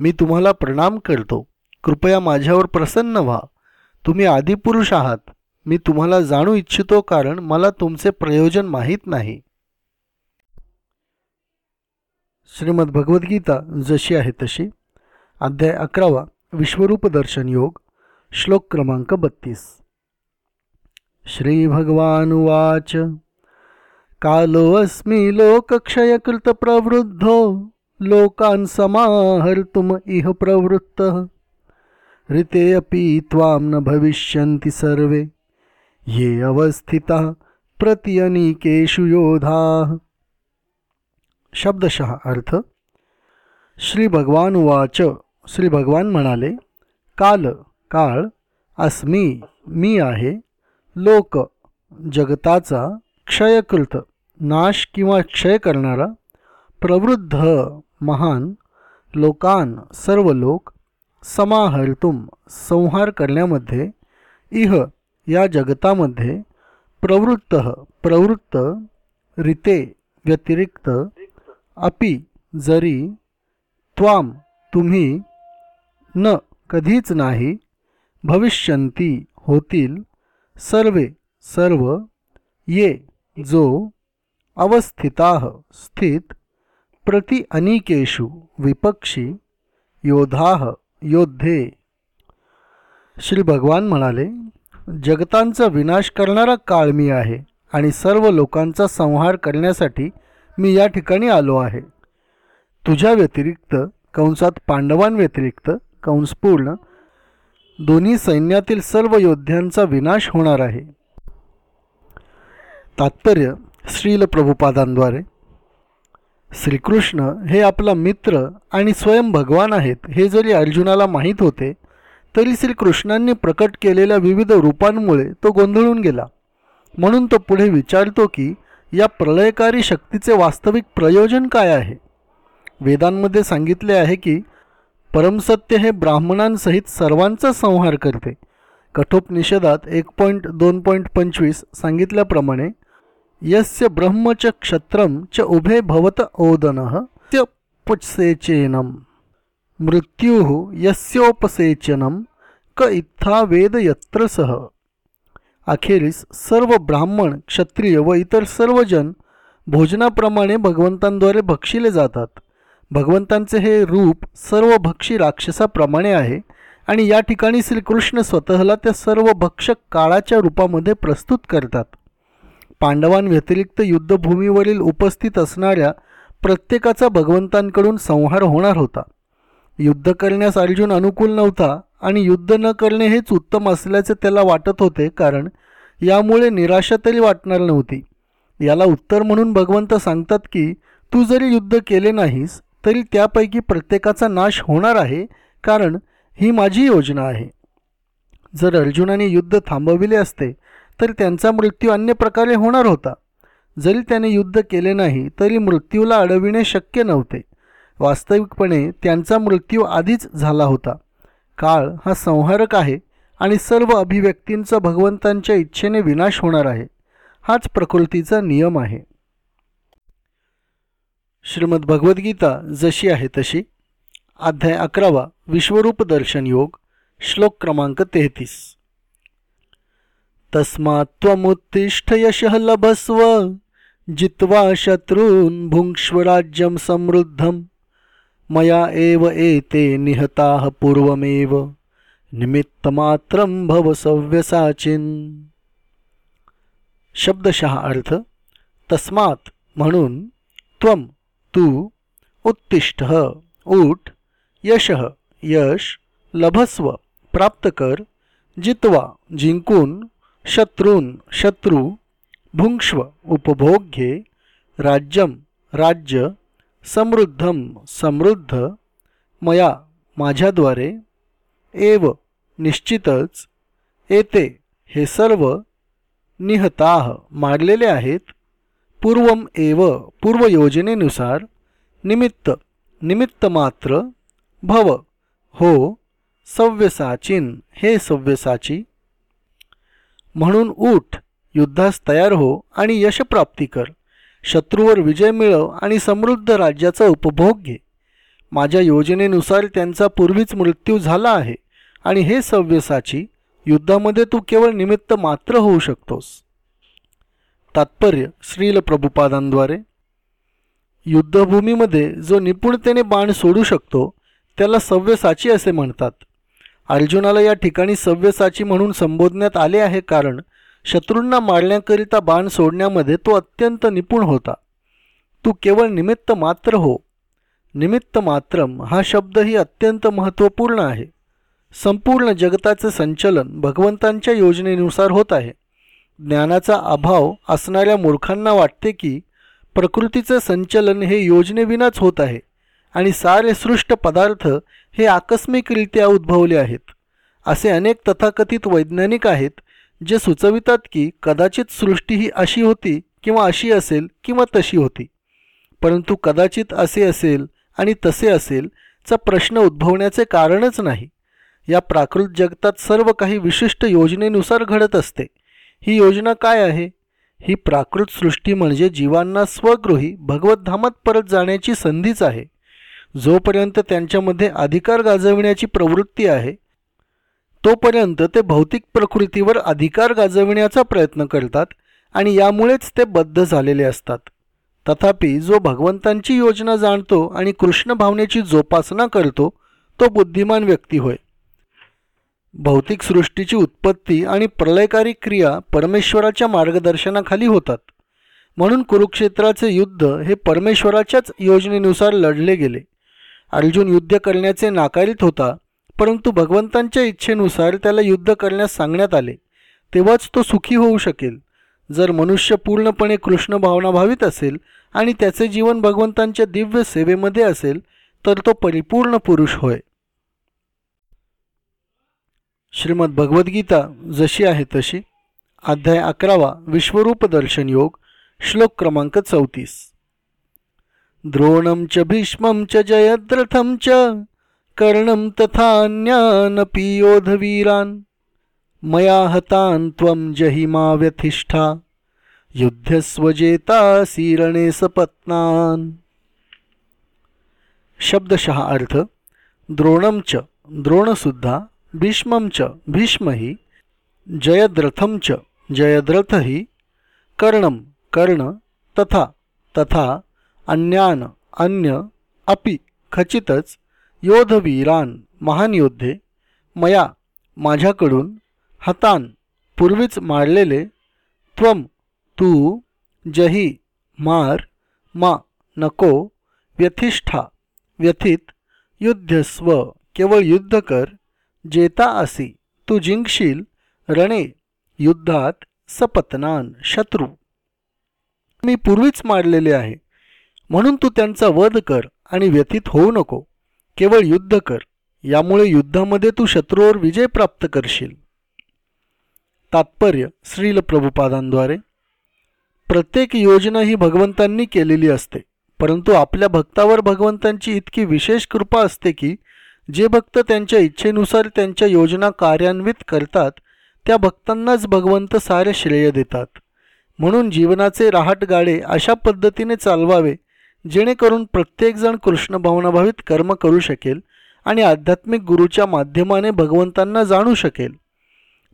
मी तुम्हाला प्रणाम करतो. कृपया माझ्यावर प्रसन्न व्हा. तुम्ही आदिपुरुष आहात. मी तुम्हाला जाणू इच्छितो कारण मला तुमचे प्रयोजन माहीत नाही. श्रीमद भगवद्गीता जशी आहे तशी. अध्याय अकरावा. विश्वरूप दर्शन योग. श्लोक क्रमांक बत्तीस. श्रीभगवानुवाच. कालोऽस्मि लोकक्षयकृतप्रवृद्धो लोकान् समाहर्तुम इह प्रवृत्तः। ऋते अपि त्वां न भविष्यन्ति सर्वे। ये अवस्थितः प्रत्यनीकेषु योधाः। शब्दशः अर्थ श्री भगवान वाच श्री भगवान म्हणाले काल काळ अस्मी मी आहे लोक जगताचा क्षयकृत नाश किंवा क्षय करणारा प्रवृद्ध महान लोकान सर्व लोक समाहर्तुम संहार करण्यामध्ये इह या जगतामध्ये प्रवृत्त प्रवृत्त रिते व्यतिरिक्त अपि जरी त्वाम तुम्ही न कधीच नाही भविष्यंती होतील सर्वे सर्व ये जो अवस्थिता स्थित प्रति अनिकेशु विपक्षी योधा योद्धे. श्री भगवान म्हणाले जगतांचा विनाश करणारा काळ मी आहे आणि सर्व लोकांचा संहार करण्यासाठी मी या ठिकाणी आलो आहे. तुझ्या व्यतिरिक्त कंसात पांडवांव्यतिरिक्त कंसपूर्ण दोन्ही सैन्यातील सर्व योद्ध्यांचा विनाश होणार आहे. तात्पर्य श्रील प्रभुपादांद्वारे. श्रीकृष्ण हे आपला मित्र आणि स्वयं भगवान आहेत हे जरी अर्जुनाला माहीत होते तरी श्रीकृष्णांनी प्रकट केलेल्या विविध रूपांमुळे तो गोंधळून गेला. म्हणून तो पुढे विचारतो की या प्रलयकारी शक्तीचे वास्तविक प्रयोजन काय आहे? वेदांमध्ये सांगितले आहे की परमसत्य हे ब्राह्मणांसहित सर्वांचा संहार करते. कठोपनिषदात एक पॉईंट दोन पॉईंट पंचवीस सांगितल्याप्रमाणे यस्य ब्रह्म च क्षत्रं च उभे भवत ओदनः त्यपसेचेनं मृत्युः यस्योपसेचनं क इत्था वेद यत्र सह अखेरीस सर्व ब्राह्मण क्षत्रिय व इतर सर्वजण भोजनाप्रमाणे भगवंतांद्वारे भक्षिले जातात। भगवंतांचे हे रूप सर्व भक्षी राक्षसाप्रमाणे आहे आणि या ठिकाणी श्रीकृष्ण स्वतःला त्या सर्व भक्षक काळाच्या रूपामध्ये प्रस्तुत करतात। पांडवांव्यतिरिक्त युद्धभूमीवरील उपस्थित असणाऱ्या प्रत्येकाचा भगवंतांकडून संहार होणार होता. युद्ध करण्यास अर्जुन अनुकूल नव्हता आणि युद्ध न करणे हेच उत्तम असल्याचे त्याला वाटत होते कारण यामुळे निराशा तरी वाटणार नव्हती. याला उत्तर म्हणून भगवंत सांगतात की तू जरी युद्ध केले नाहीस तरी त्यापैकी प्रत्येकाचा नाश होणार आहे कारण ही माझी योजना आहे. जर अर्जुनाने युद्ध थांबविले असते तर त्यांचा मृत्यू अन्य प्रकारे होणार होता. जरी त्याने युद्ध केले नाही तरी मृत्यूला अडविणे शक्य नव्हते. वास्तविकपणे त्यांचा मृत्यू आधीच झाला होता. काळ हा संहारक आहे आणि सर्व अभिव्यक्तींचा भगवंतांच्या इच्छेने विनाश होणार आहे. हाच प्रकृतीचा नियम आहे. श्रीमद भगवद्गीता जशी आहे तशी. अध्याय अकरावा विश्वरूप दर्शन योग श्लोक क्रमांक तेहतीस. तस्मात् त्वमुत्तिष्ठ यशः लभस्व। जित्वा शत्रून् भुङ्क्ष्व राज्यं समृद्धं मया एव एते निहताः पूर्वमेव। निमित्तमात्रं भव सव्यसाचिन। शब्दशः अर्थ तस्मात म्हणून त्वम तू उत्तिष्ठ ऊठ यश यश लभस्व प्राप्त कर जितवा जिंकून शत्रून शत्रू भुंक्ष्व उपभोग राज्यम राज्य समृद्धम समृद्ध मया माझ्याद्वारे एव निश्चितच येते हे सर्व निहताह मारलेले आहेत. पूर्वम एव पूर्वयोजनेनुसार निमित्त निमित्त मात्र भव हो सव्यसाचीन हे सव्यसाची म्हणून उठ युद्धास तयार हो आणि यशप्राप्ती कर. शत्रूवर विजय मिळव आणि समृद्ध राज्याचा उपभोग घे. माझ्या योजनेनुसार त्यांचा पूर्वीच मृत्यू झाला आहे आणि हे सव्यसाची युद्धामध्ये तू केवळ निमित्त मात्र होऊ शकतोस. तात्पर्य श्रील प्रभुपादांद्वारे. युद्धभूमीमध्ये जो निपुणतेने बाण सोडू शकतो त्याला सव्यसाची असे म्हणतात. अर्जुनाला या ठिकाणी सव्यसाची म्हणून संबोधण्यात आले आहे कारण शत्रूंना मारण्याकरिता बाण सोडण्यामध्ये तो अत्यंत निपुण होता. तू केवळ निमित्त मात्र हो. निमित्त मात्रम हा शब्दही अत्यंत महत्त्वपूर्ण आहे. संपूर्ण जगताचे संचलन भगवंतांच्या योजनेनुसार होत आहे. ज्ञानाचा अभाव असणाऱ्या मूर्खांना वाटते की प्रकृतीचे संचलन हे योजनेविनाच होत आहे आणि सारे सृष्ट पदार्थ हे आकस्मिकरित्या उद्भवले आहेत. असे अनेक तथाकथित वैज्ञानिक आहेत जे सुचवितात की कदाचित सृष्टी ही अशी होती किंवा अशी असेल किंवा तशी होती. परंतु कदाचित असे असेल आणि तसे असेल चा प्रश्न उद्भवण्याचे कारणच नाही. या प्राकृत जगतात सर्व काही विशिष्ट योजनेनुसार घडत असते. ही योजना काय आहे? ही प्राकृत सृष्टी म्हणजे जीवांना स्वगृही भगवतधामात परत जाण्याची संधीच आहे. जोपर्यंत त्यांच्यामध्ये अधिकार गाजविण्याची प्रवृत्ती आहे तोपर्यंत ते भौतिक प्रकृतीवर अधिकार गाजविण्याचा प्रयत्न करतात आणि यामुळेच ते बद्ध झालेले असतात. तथापि जो भगवंतांची योजना जाणतो आणि कृष्ण भावनेची जोपासना करतो तो बुद्धिमान व्यक्ती होय. भौतिक सृष्टीची उत्पत्ती आणि प्रलयकारी क्रिया परमेश्वराच्या मार्गदर्शनाखाली होतात. म्हणून कुरुक्षेत्राचे युद्ध हे परमेश्वराच्याच योजनेनुसार लढले गेले. अर्जुन युद्ध करण्याचे नाकारित होता परंतु भगवंतांच्या इच्छेनुसार त्याला युद्ध करण्यास सांगण्यात आले. तेव्हाच तो सुखी होऊ शकेल. जर मनुष्य पूर्णपणे कृष्ण भावना भावित असेल आणि त्याचे जीवन भगवंतांच्या दिव्य सेवेमध्ये असेल तर तो परिपूर्ण पुरुष होय. श्रीमद भगवद्गीता जशी आहे तशी. अध्याय अकरावा विश्वरूप दर्शन योग श्लोक क्रमांक चौतीस. द्रोणम च भीष्मं च जयद्रथं च कर्णं तथान्यानपि योधवीरान् मया हतान् त्वं जहिमा व्यथिष्ठा युद्धस्वजेता सीरणे सपत्नान। शब्दशः अर्थ च द्रोणसुद्धा भीष्मंच भीष्मही जयद्रथंच जयद्रथही कर्णम कर्ण तथा तथा अन्यान अन्य अपि खचितच योधवीरान महान योद्धे मया माझ्याकडून हतान पूर्वीच मारलेले त्वम तू जही मार मा नको व्यथिष्ठा व्यथित युद्धस्व केवळ युद्ध कर जेता असी तू जिंकशील रणे युद्धात सपत्नान शत्रू. मी पूर्वीच मारलेले आहे. म्हणून तू त्यांचा वध कर आणि व्यथित होऊ नको. केवळ युद्ध कर. यामुळे युद्धामध्ये तू शत्रूवर विजय प्राप्त करशील. तात्पर्य श्रील प्रभुपादांद्वारे. प्रत्येक योजना ही भगवंतांनी केलेली असते परंतु आपल्या भक्तावर भगवंतांची इतकी विशेष कृपा असते की जे भक्त त्यांच्या इच्छेनुसार त्यांच्या योजना कार्यान्वित करतात त्या भक्तांनाच भगवंत सारे श्रेय देतात. म्हणून जीवनाचे राहट गाडे अशा पद्धतीने चालवावे जेणेकरून प्रत्येकजण कृष्ण भावनाभावित कर्म करू शकेल आणि आध्यात्मिक गुरूच्या माध्यमाने भगवंतांना जाणू शकेल.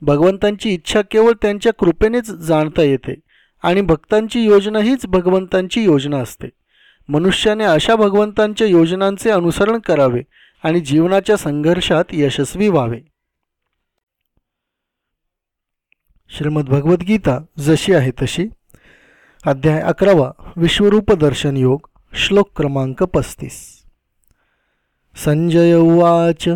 भगवंतांची इच्छा केवळ त्यांच्या कृपेनेच जाणता येते आणि भक्तांची योजना हीच भगवंतांची योजना असते. मनुष्याने अशा भगवंतांच्या योजनांचे अनुसरण करावे आणि जीवनाच्या संघर्षात यशस्वी व्हावे. श्रीमद भगवद्गीता जशी आहे तशी. अध्याय अकरावा विश्वरूप दर्शन योग. श्लोक क्रमांक पस्तीस. संजय उवाच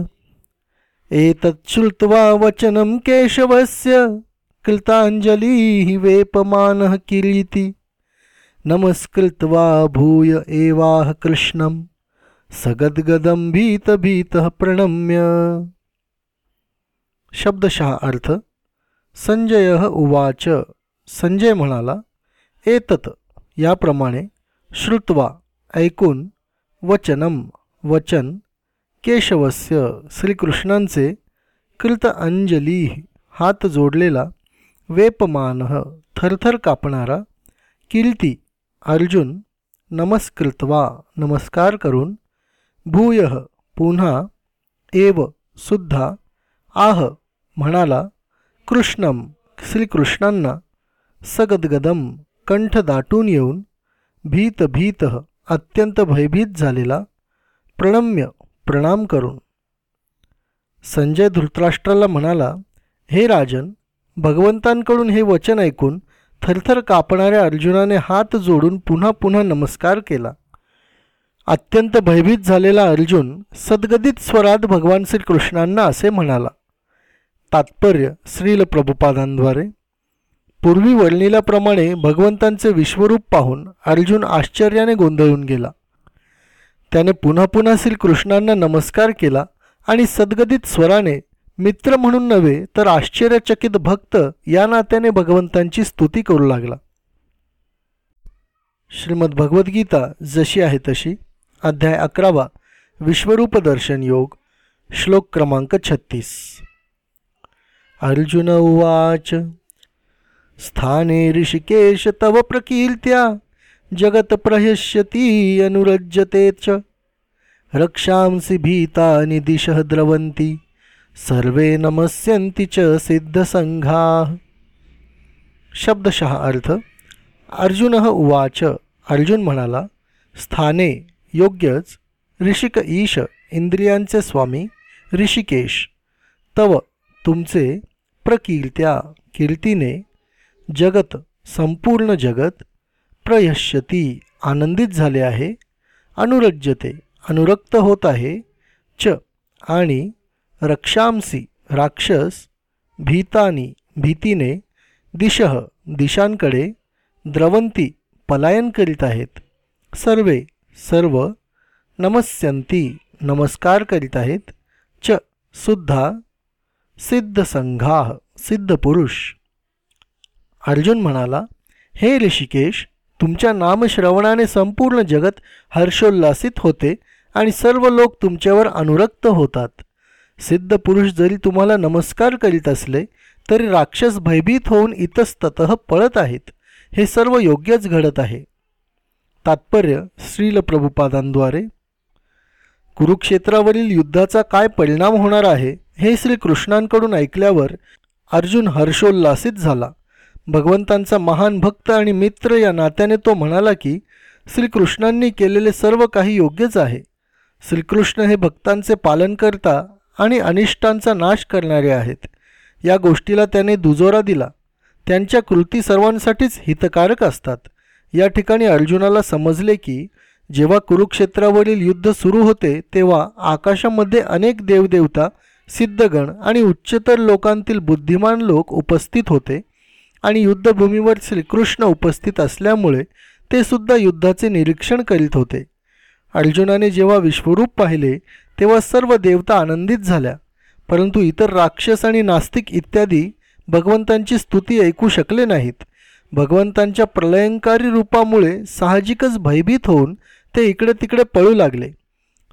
एतच्छ्रुत्वा वचनं केशवस्य कृताञ्जलिः वेपमानः किरीति। नमस्कृत्वा भूय एवाह कृष्णं सगद्गदं भीतभीतः प्रणम्य। शब्दशः अर्थ संजय उवाच संजय म्हणाला एतत याप्रमाणे श्रुत्वा ऐकून वचनम वचन केशवस्य श्रीकृष्णांचे कृत अंजली हात जोडलेला वेपमान थरथर कापणारा कीर्ती अर्जुन नमस्कृत्वा नमस्कार करून भूय पुन्हा एव सुद्धा आह म्हणाला कृष्णम श्रीकृष्णांना सगदगदम कंठ दाटून येऊन भीत भीत अत्यंत भयभीत झालेला प्रणम्य प्रणाम करून संजय धृतराष्ट्राला म्हणाला हे राजन भगवंतांकडून हे वचन ऐकून थरथर कापणाऱ्या अर्जुनाने हात जोडून पुन्हा पुन्हा नमस्कार केला. अत्यंत भयभीत झालेला अर्जुन सद्गदित स्वरात भगवान श्रीकृष्णांना असे म्हणाला तात्पर्य श्रील प्रभुपादांद्वारे पूर्वी वर्णिल्याप्रमाणे भगवंतांचे विश्वरूप पाहून अर्जुन आश्चर्याने गोंधळून गेला. त्याने पुन्हा पुन्हा श्रीकृष्णांना नमस्कार केला आणि सद्गदित स्वराने मित्र म्हणून नव्हे तर आश्चर्यचकित भक्त या नात्याने भगवंतांची स्तुती करू लागला. श्रीमद भगवद्गीता जशी आहे तशी अध्याय अकरावा विश्वरूप दर्शन योग श्लोक क्रमांक छत्तीस. अर्जुन उवाच स्थाने ऋषिकेश तव प्रकीर्त्या। जगत प्रहस्यती अनुरज्यते च। रक्षांसि भीतानि दिशः द्रवन्ति। सर्वे नमस्यन्ति च सिद्धसंघा शब्दशः अर्थ अर्जुन उवाच। अर्जुन म्हणाला स्थाने योग्यच ऋषिक ईश इंद्रियांचे स्वामी ऋषिकेश तव तुमचे प्रकीर्त्या कीर्तीने जगत संपूर्ण जगत प्रयश्यती आनंदित झाले आहे अनुरज्जते अनुरक्त होत आहे च आणि रक्षांसी राक्षस भीतानी भीतीने दिशह दिशांकडे द्रवंती पलायन करीत आहेत. सर्वे सर्व नमस्यंती नमस्कार करीत आहेत. च सुद्धा सिद्ध संघा सिद्ध पुरुष अर्जुन म्हणाला हे ऋषिकेश तुमच्या नामश्रवणाने संपूर्ण जगत हर्षोल्लासित होते आणि सर्व लोक तुमच्यावर अनुरक्त होतात. सिद्ध पुरुष जरी तुम्हाला नमस्कार करीत असले तरी राक्षस भयभीत होऊन इतस्तत पळत आहेत. हे सर्व योग्यच घडत आहे. तात्पर्य श्रील प्रभुपादांद्वारे. कुरुक्षेत्रावरील युद्धाचा काय परिणाम होणार आहे हे श्रीकृष्णांकडून ऐकल्यावर अर्जुन हर्षोल्लासित झाला. भगवंतांचा महान भक्त आणि मित्र या नात्याने तो म्हणाला की श्रीकृष्णांनी केलेले सर्व काही योग्यच आहे. श्रीकृष्ण हे भक्तांचे पालन करता आणि अनिष्टांचा नाश करणारे आहेत. या गोष्टीला त्याने दुजोरा दिला. त्यांच्या कृती सर्वांसाठीच हितकारक असतात. या ठिकाणी अर्जुनाला समजले की जेव्हा कुरुक्षेत्रावरील युद्ध सुरू होते तेव्हा आकाशामध्ये अनेक देवदेवता सिद्धगण आणि उच्चतर लोकांतील बुद्धिमान लोक उपस्थित होते. आणि युद्धभूमीवर श्रीकृष्ण उपस्थित असल्यामुळे ते सुद्धा युद्धाचे निरीक्षण करीत होते. अर्जुनाने जेव्हा विश्वरूप पाहिले तेव्हा सर्व देवता आनंदित झाल्या. परंतु इतर राक्षस आणि नास्तिक इत्यादी भगवंतांची स्तुती ऐकू शकले नाहीत. भगवंतांच्या प्रलयंकारी रूपामुळे साहजिकच भयभीत होऊन ते इकडे तिकडे पळू लागले.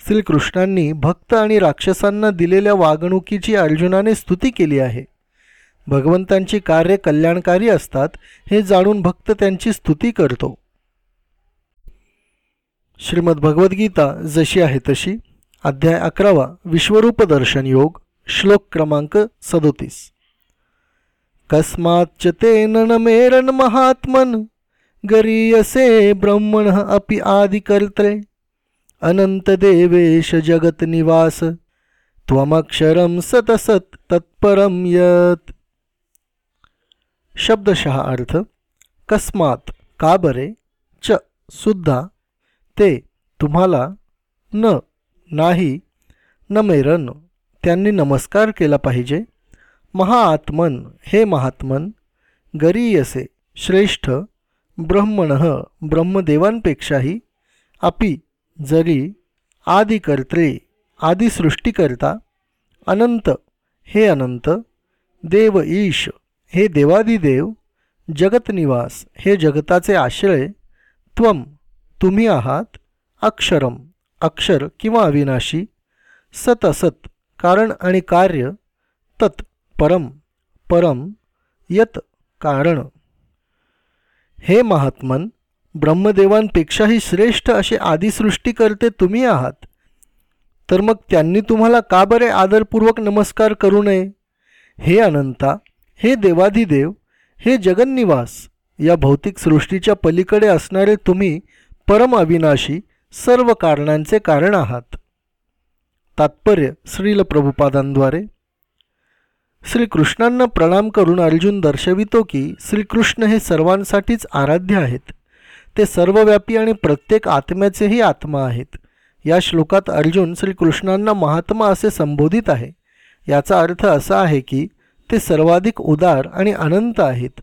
श्रीकृष्णांनी भक्त आणि राक्षसांना दिलेल्या वागणुकीची अर्जुनाने स्तुती केली आहे. भगवंतांची कार्य कल्याणकारी असतात हे जाणून भक्त त्यांची स्तुती करतो. श्रीमद भगवद्गीता जशी आहे तशी अध्याय अकरावा विश्वरूप दर्शन योग श्लोक क्रमांक सदोतीस. कस्माच्च तेन नमेरन महात्मन गरीयसे ब्रह्मण अपि आदिकर्त्रे अनंतदेवेश जगतनिवास त्वमक्षरम सतसत तत्परम यत्। शब्दशः अर्थ कस्मात का बरे च सुद्धा ते तुम्हाला न नाही न मेरन त्यांनी नमस्कार केला पाहिजे. महाआत्मन हे महात्मन गरीयसे श्रेष्ठ ब्रह्मण ब्रह्मदेवांपेक्षाही अपि जरी आदिकर्त्रे आदिसृष्टीकर्ता अनंत हे अनंत देव ईश हे देवादिदेव जगतनिवास हे जगताचे आश्रय त्वम तुम्ही आहात अक्षरम अक्षर किंवा अविनाशी सत असत कारण आणि कार्य तत् परम परम यत कारण. हे महात्मन ब्रह्मदेवांपेक्षाही श्रेष्ठ असे आदिसृष्टी करते तुम्ही आहात. तर मग त्यांनी तुम्हाला का बरे आदरपूर्वक नमस्कार करू नये? हे अनंता हे देवाधिदेव हे जगन्निवास या भौतिक सृष्टीच्या पलीकडे असणारे तुम्ही परम अविनाशी सर्व कारणांचे कारण आहात. तात्पर्य श्रील प्रभुपादांद्वारे. श्रीकृष्णांना प्रणाम करून अर्जुन दर्शवितो की श्रीकृष्ण हे सर्वांसाठीच आराध्य आहेत. ते सर्वव्यापी आणि प्रत्येक आत्म्याचेही आत्मा आहेत. या श्लोकात अर्जुन श्रीकृष्णांना महात्मा असे संबोधित आहे. याचा अर्थ असा आहे की ते सर्वाधिक उदार आणि अनंत आहेत.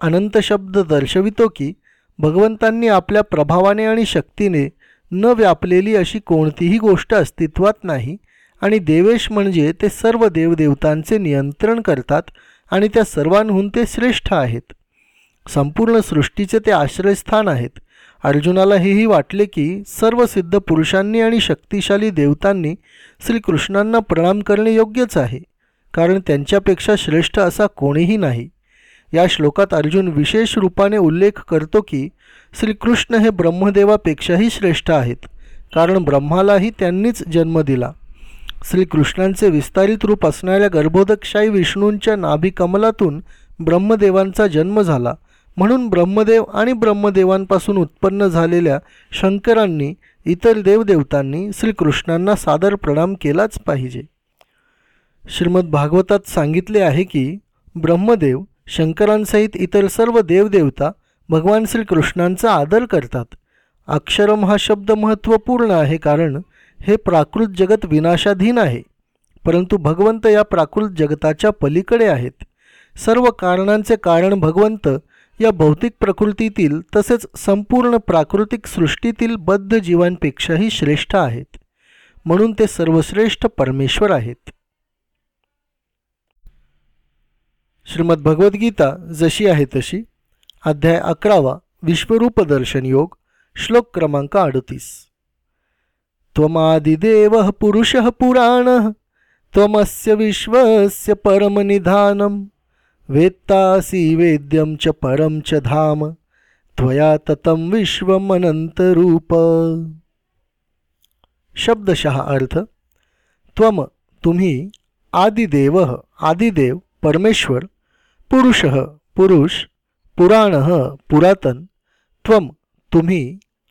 अनंत शब्द दर्शवितो की भगवंतांनी आपल्या प्रभावाने आणि शक्तीने न व्यापलेली अशी कोणतीही गोष्ट अस्तित्वात नाही आणि देवेश म्हणजे ते सर्व देवदेवतांचे नियंत्रण करतात आणि त्या सर्वांहून ते श्रेष्ठ आहेत. संपूर्ण सृष्टीचे ते आश्रयस्थान आहेत. अर्जुनाला हेही वाटले की सर्व सिद्ध पुरुषांनी आणि शक्तिशाली देवतांनी श्रीकृष्णांना प्रणाम करणे योग्यच आहे. कारण त्यांच्यापेक्षा श्रेष्ठ असा कोणीही नाही. या श्लोकात अर्जुन विशेष रूपाने उल्लेख करतो की श्रीकृष्ण हे ब्रह्मदेवापेक्षाही श्रेष्ठ आहेत कारण ब्रह्मालाही त्यांनीच जन्म दिला. श्रीकृष्णांचे विस्तारित रूप असणाऱ्या गर्भोदकशाही विष्णूंच्या नाभिकमलातून ब्रह्मदेवांचा जन्म झाला म्हणून ब्रह्मदेव आणि ब्रह्मदेवांपासून उत्पन्न झालेल्या शंकरांनी इतर देवदेवतांनी श्रीकृष्णांना सादर प्रणाम केलाच पाहिजे. श्रीमद भागवतात सांगितले आहे की ब्रह्मदेव शंकरांसहित इतर सर्व देवदेवता भगवान श्रीकृष्णांचा आदर करतात. अक्षरम हा शब्द महत्त्वपूर्ण आहे कारण हे प्राकृत जगत विनाशाधीन आहे. परंतु भगवंत या प्राकृत जगताच्या पलीकडे आहेत. सर्व कारणांचे कारण भगवंत या भौतिक प्रकृतीतील तसेच संपूर्ण प्राकृतिक सृष्टीतील बद्ध जीवांपेक्षाही श्रेष्ठ आहेत. म्हणून ते सर्वश्रेष्ठ परमेश्वर आहेत. श्रीमद भगवद्गीता जशी आहे तशी अध्याय अकरावा विश्वरूपदर्शन योग श्लोक क्रमांक अडतीस. त्वमादिदेव पुरुष पुराण त्वमस्य विश्वस्य परमनिधानं वेत्तासी वेद्यं च परं च धाम त्वया ततं विश्वमनंतरूप शब्दशः अर्थ त्वम तुम्ही आदिदेव आदिदेव परमेश्वर पुरुष पुरुष पुराण पुरातन त्वम तुम्ही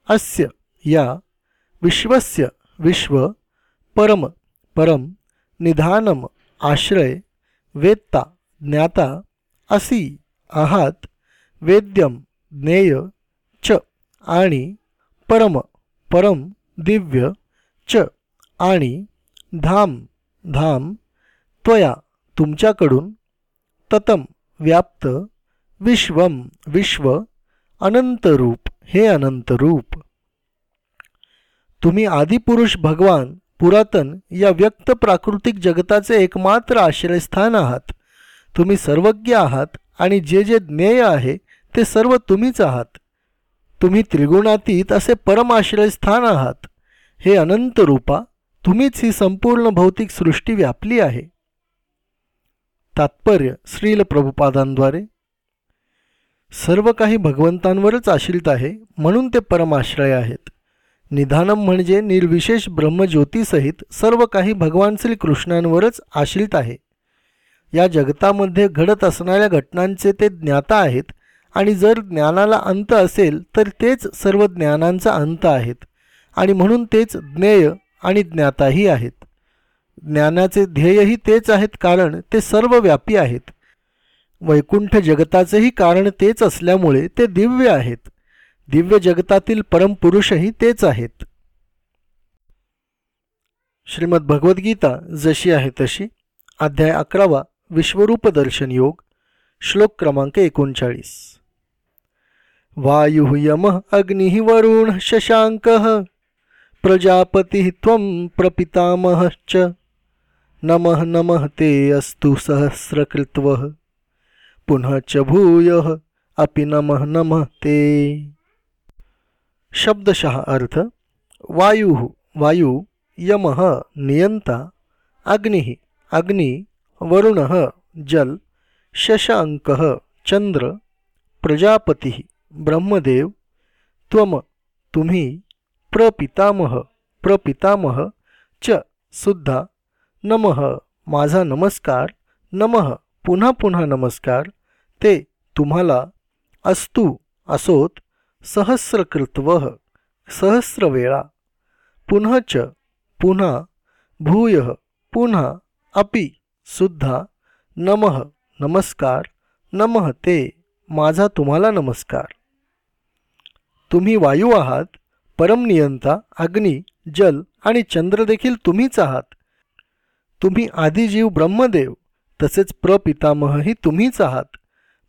अस्य या विश्वस्य विश्व परम परम निधानम आश्रय वेत्ता ज्ञाता असी आहात वेद्यम ज्ञेय च आणि परम परम दिव्य च आणि धाम धाम त्वया तुमच्याकडून ततम व्याप्त विश्वम विश्व अनंतरूप हे अनंतरूप. तुम्ही आदिपुरुष भगवान पुरातन या व्यक्त प्राकृतिक जगताचे एकमात्र आश्रयस्थान आहात. तुम्ही सर्वज्ञ आहात आणि जे जे ज्ञेय आहे ते सर्व तुम्हीच आहात. तुम्ही त्रिगुणातीत असे परमाश्रयस्थान आहात. हे अनंत रूपा तुम्हीच ही संपूर्ण भौतिक सृष्टी व्यापली आहे. तात्पर्य श्रील प्रभुपादांद्वारे. सर्व काही भगवंतांवरच आश्रित आहे म्हणून ते परमाश्रय आहेत. निधानम म्हणजे निर्विशेष ब्रह्मज्योतीसहित सर्व काही भगवान श्रीकृष्णांवरच आश्रित आहे. या जगतामध्ये घडत असणाऱ्या घटनांचे ते ज्ञाता आहेत आणि जर ज्ञानाला अंत असेल तर तेच सर्व ज्ञानांचा अंत आहेत आणि म्हणून तेच ज्ञेय आणि ज्ञाताही आहेत. ज्ञानाचे ध्येयही तेच आहेत कारण ते सर्व व्यापी आहेत. वैकुंठ जगताचेही कारण तेच असल्यामुळे ते दिव्य आहेत. दिव्य जगतातील परमपुरुषही तेच आहेत. श्रीमद भगवद्गीता जशी आहे तशी अध्याय अकरावा विश्वरूप दर्शन योग श्लोक क्रमांक एकोणचाळीस. वायु यम अग्नि वरुण शशांक प्रजापती त्वं प्रपितामहश्च. नमः नमः ते अस्तु सहस्रकृत्वः। पुनः च भूयः अपि नमः नमः ते। शब्दशः अर्थ वायु यमः यम नियंता अग्नि अग्नि वरुणः जल शशाङ्कः चंद्र प्रजापती ब्रह्मदेव त्वम तुम्ही प्रपितामह प्रपितामह च सुद्धा। नमः. माझा नमस्कार. नमः. पुन्हा पुन्हा नमस्कार. ते तुम्हाला अस्तु असोत सहस्रकृत्व सहस्रवेळा. पुनःच पुन्हा भूय पुन्हा अपि सुद्धा नमः. नमस्कार. नमः ते माझा तुम्हाला नमस्कार. तुम्ही वायू आहात परमनियंता अग्नी जल आणि चंद्र देखील तुम्हीच आहात. तुम्ही आदिजीव ब्रह्मदेव तसेच प्रपितामहही तुम्हीच आहात.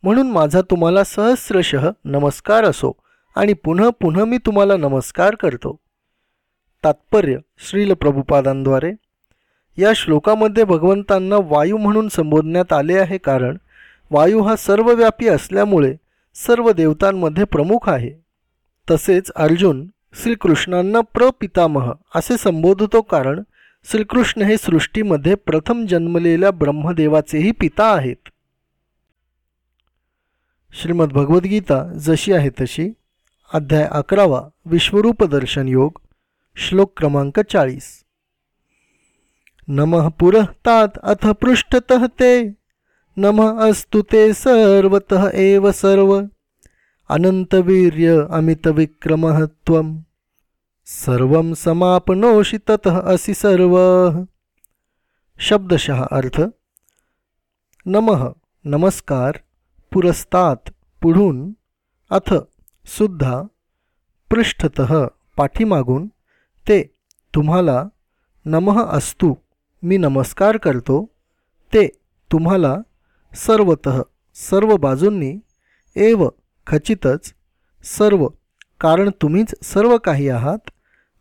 म्हणून माझा तुम्हाला सहस्रशः नमस्कार असो आणि पुन्हा पुन्हा मी तुम्हाला नमस्कार करतो. तात्पर्य श्रील प्रभुपादांद्वारे. या श्लोकामध्ये भगवंतांना वायू म्हणून संबोधण्यात आले आहे कारण वायू हा सर्वव्यापी असल्यामुळे सर्व देवतांमध्ये प्रमुख आहे. तसेच अर्जुन श्रीकृष्णांना प्रपितामह असे संबोधतो कारण श्रीकृष्ण हे सृष्टीमध्ये प्रथम जन्मलेल्या ब्रह्मदेवाचेही पिता आहेत. श्रीमद भगवद्गीता जशी आहे तशी अध्याय अकरावा विश्वरूप दर्शन योग श्लोक क्रमांक चाळीस. नमः पुरस्तात अथ पृष्ठतः ते नमः अस्तु ते सर्वतः एव सर्व अनंतवीर्य अमितविक्रमहत्वं सर्वं समापनोषि तत असि सर्व। शब्दशः अर्थ नमः नमस्कार पुरस्तात पुढून अथ सुद्धा पृष्ठत पाठीमागून ते तुम्हाला नमः अस्तु मी नमस्कार करतो ते तुम्हाला सर्वत सर्व बाजूंनी एव खचितच सर्व कारण तुम्हीच सर्व काही आहात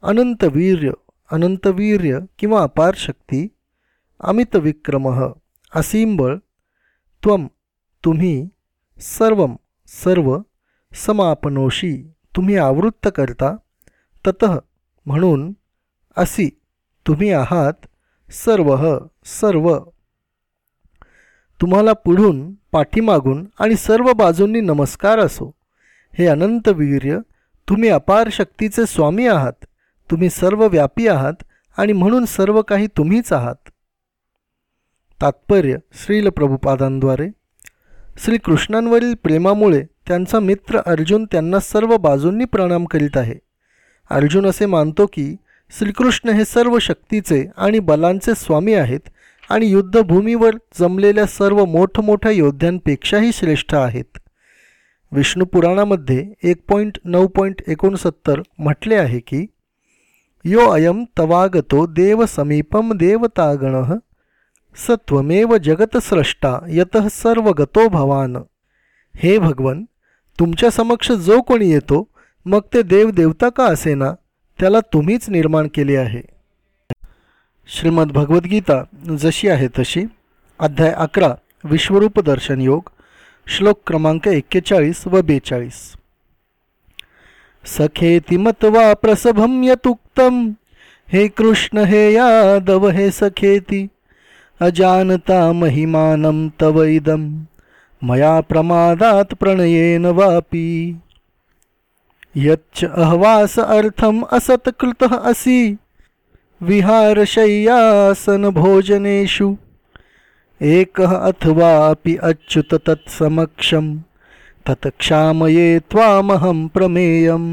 अनंतवीर्य अनंतवीर्य किंवा अपार शक्ती अमित विक्रम असीम बळ त्वम तुम्ही सर्व सर्व समापनोशी तुम्ही आवृत्त करता तत म्हणून असी तुम्ही आहात सर्व सर्व. तुम्हाला पुढून पाठीमागून आणि सर्व बाजूंनी नमस्कार असो. हे अनंत वीर्य तुम्ही अपार शक्तीचे स्वामी आहात. तुम्ही सर्व व्यापी आहात आणि म्हणून सर्व काही तुम्हीच आहात. तात्पर्य श्रील प्रभुपादांद्वारे. श्रीकृष्णांवरील प्रेमामुळे त्यांचा मित्र अर्जुन त्यांना सर्व बाजूंनी प्रणाम करीत आहे. अर्जुन असे मानतो की श्रीकृष्ण हे सर्व शक्तीचे आणि बलांचे स्वामी आहेत आणि युद्धभूमीवर जमलेल्या सर्व मोठमोठ्या योद्ध्यांपेक्षाही श्रेष्ठ आहेत. विष्णू पुराणामध्ये एक पॉईंट नऊ पॉईंट एकोणसत्तर म्हटले आहे की यो अयम तवागतो देव समीपम देवतागण सत्वमेव जगतस्रष्टा यत सर्व गतो भवान। हे भगवन तुमच्या समक्ष जो कोणी येतो मग ते देवदेवता का असेना त्याला तुम्हीच निर्माण केले आहे। श्रीमद भगवद्गीता जशी आहे तशी अध्याय अकरा विश्वरूप दर्शन योग श्लोक क्रमांक एक्केचाळीस व बेचाळीस। सखेति मत्वा प्रसभम यतुक्तम। हे कृष्ण हे यादव हे सखेति अजानता महिमानं तव इदं। मया प्रमादात प्रणयेन वापी। यच्च अहवास अर्थम असत्कृतः असि। विहारशय्यासनभोजनेषु एकः अथवापि अच्युत तत्क्षामये त्वामहं प्रमेयम।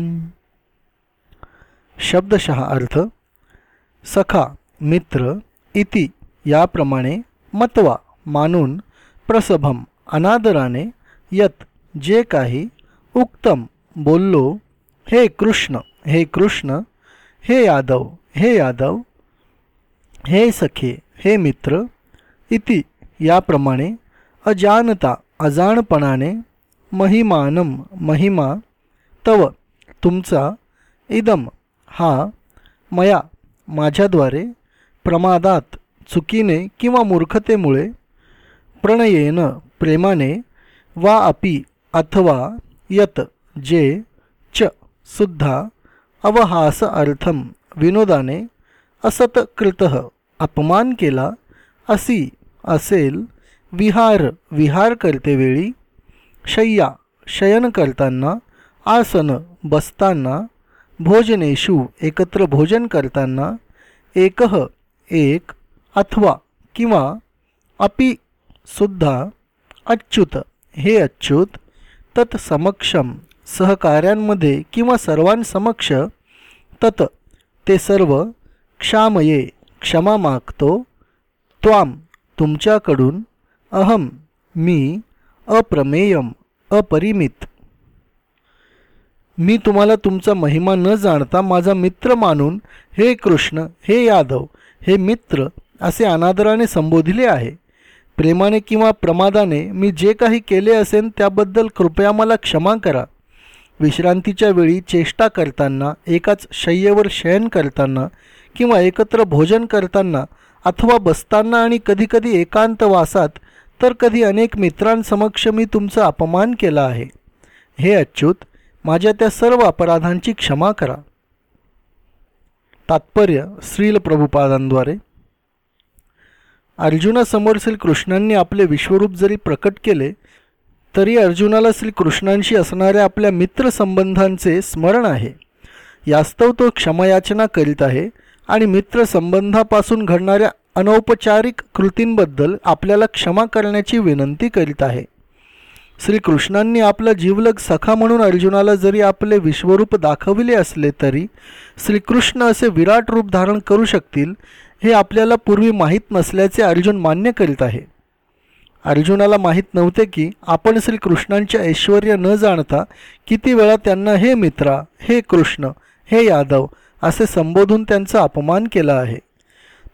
शब्दशः अर्थ सखा मित्र इति याप्रमाणे मतवा मानून प्रसभम अनादराने यत जे काही उक्तम बोललो हे कृष्ण हे कृष्ण हे यादव हे यादव हे सखे हे मित्र इति याप्रमाणे अजानता अजाणपणाने महिमानम महिमा तव तुमचा इदम. हा मया माझ्याद्वारे प्रमादात चुकीने किंवा मूर्खतेमुळे प्रणयेन प्रेमाने वा अपि अथवा यत जे च सुद्धा अवहास अर्थम विनोदाने असतकृत अपमान केला असी असेल विहार विहार करतेवेळी शय्या शयन करताना आसन बसताना भोजनेषु एकत्र भोजन करताना एकह एक अथवा किंवा अपि सुद्धा अच्युत. हे अच्युत तत्समक्षम सहकार्यांमध्ये किंवा सर्वांसमक्ष तत ते सर्व क्षामये क्षमा मागतो त्वाम तुमच्याकडून अहम मी अप्रमेयम अपरिमित. मी तुम्हाला तुमचा महिमा न जाणता माझा मित्र मानून हे कृष्ण हे यादव हे मित्र असे अनादराने संबोधिले आहे. प्रेमाने किंवा प्रमादाने मी जे काही केले असेल त्याबद्दल कृपया मला क्षमा करा. विश्रांतीच्या वेळी चेष्टा करताना एकाच शय्येवर शयन करताना किंवा एकत्र भोजन करताना अथवा बसताना आणि कधीकधी एकांत वासात तर कधी अनेक मित्रांसमक्ष मी तुमचा अपमान केला आहे. हे अच्युत माझ्या त्या सर्व अपराधांची क्षमा करा. तात्पर्य श्रील प्रभुपादांद्वारे. अर्जुनासमोर श्रीकृष्णांनी आपले विश्वरूप जरी प्रकट केले तरी अर्जुनाला श्रीकृष्णांशी असणाऱ्या आपल्या मित्रसंबंधांचे स्मरण आहे. यास्तव तो क्षमायाचना करीत आहे आणि मित्रसंबंधापासून घडणाऱ्या अनौपचारिक कृतींबद्दल आपल्याला क्षमा करण्याची विनंती करीत आहे. श्रीकृष्णांनी आपला जीवलग सखा म्हणून अर्जुनाला जरी आपले विश्वरूप दाखविले असले तरी श्रीकृष्ण असे विराट रूप धारण करू शकतील हे आपल्याला पूर्वी माहीत नसल्याचे अर्जुन मान्य करीत आहे. अर्जुनाला माहीत नव्हते की आपण श्रीकृष्णांचे ऐश्वर न जाणता किती वेळा त्यांना हे मित्रा हे कृष्ण हे यादव असे संबोधून त्यांचा अपमान केला आहे.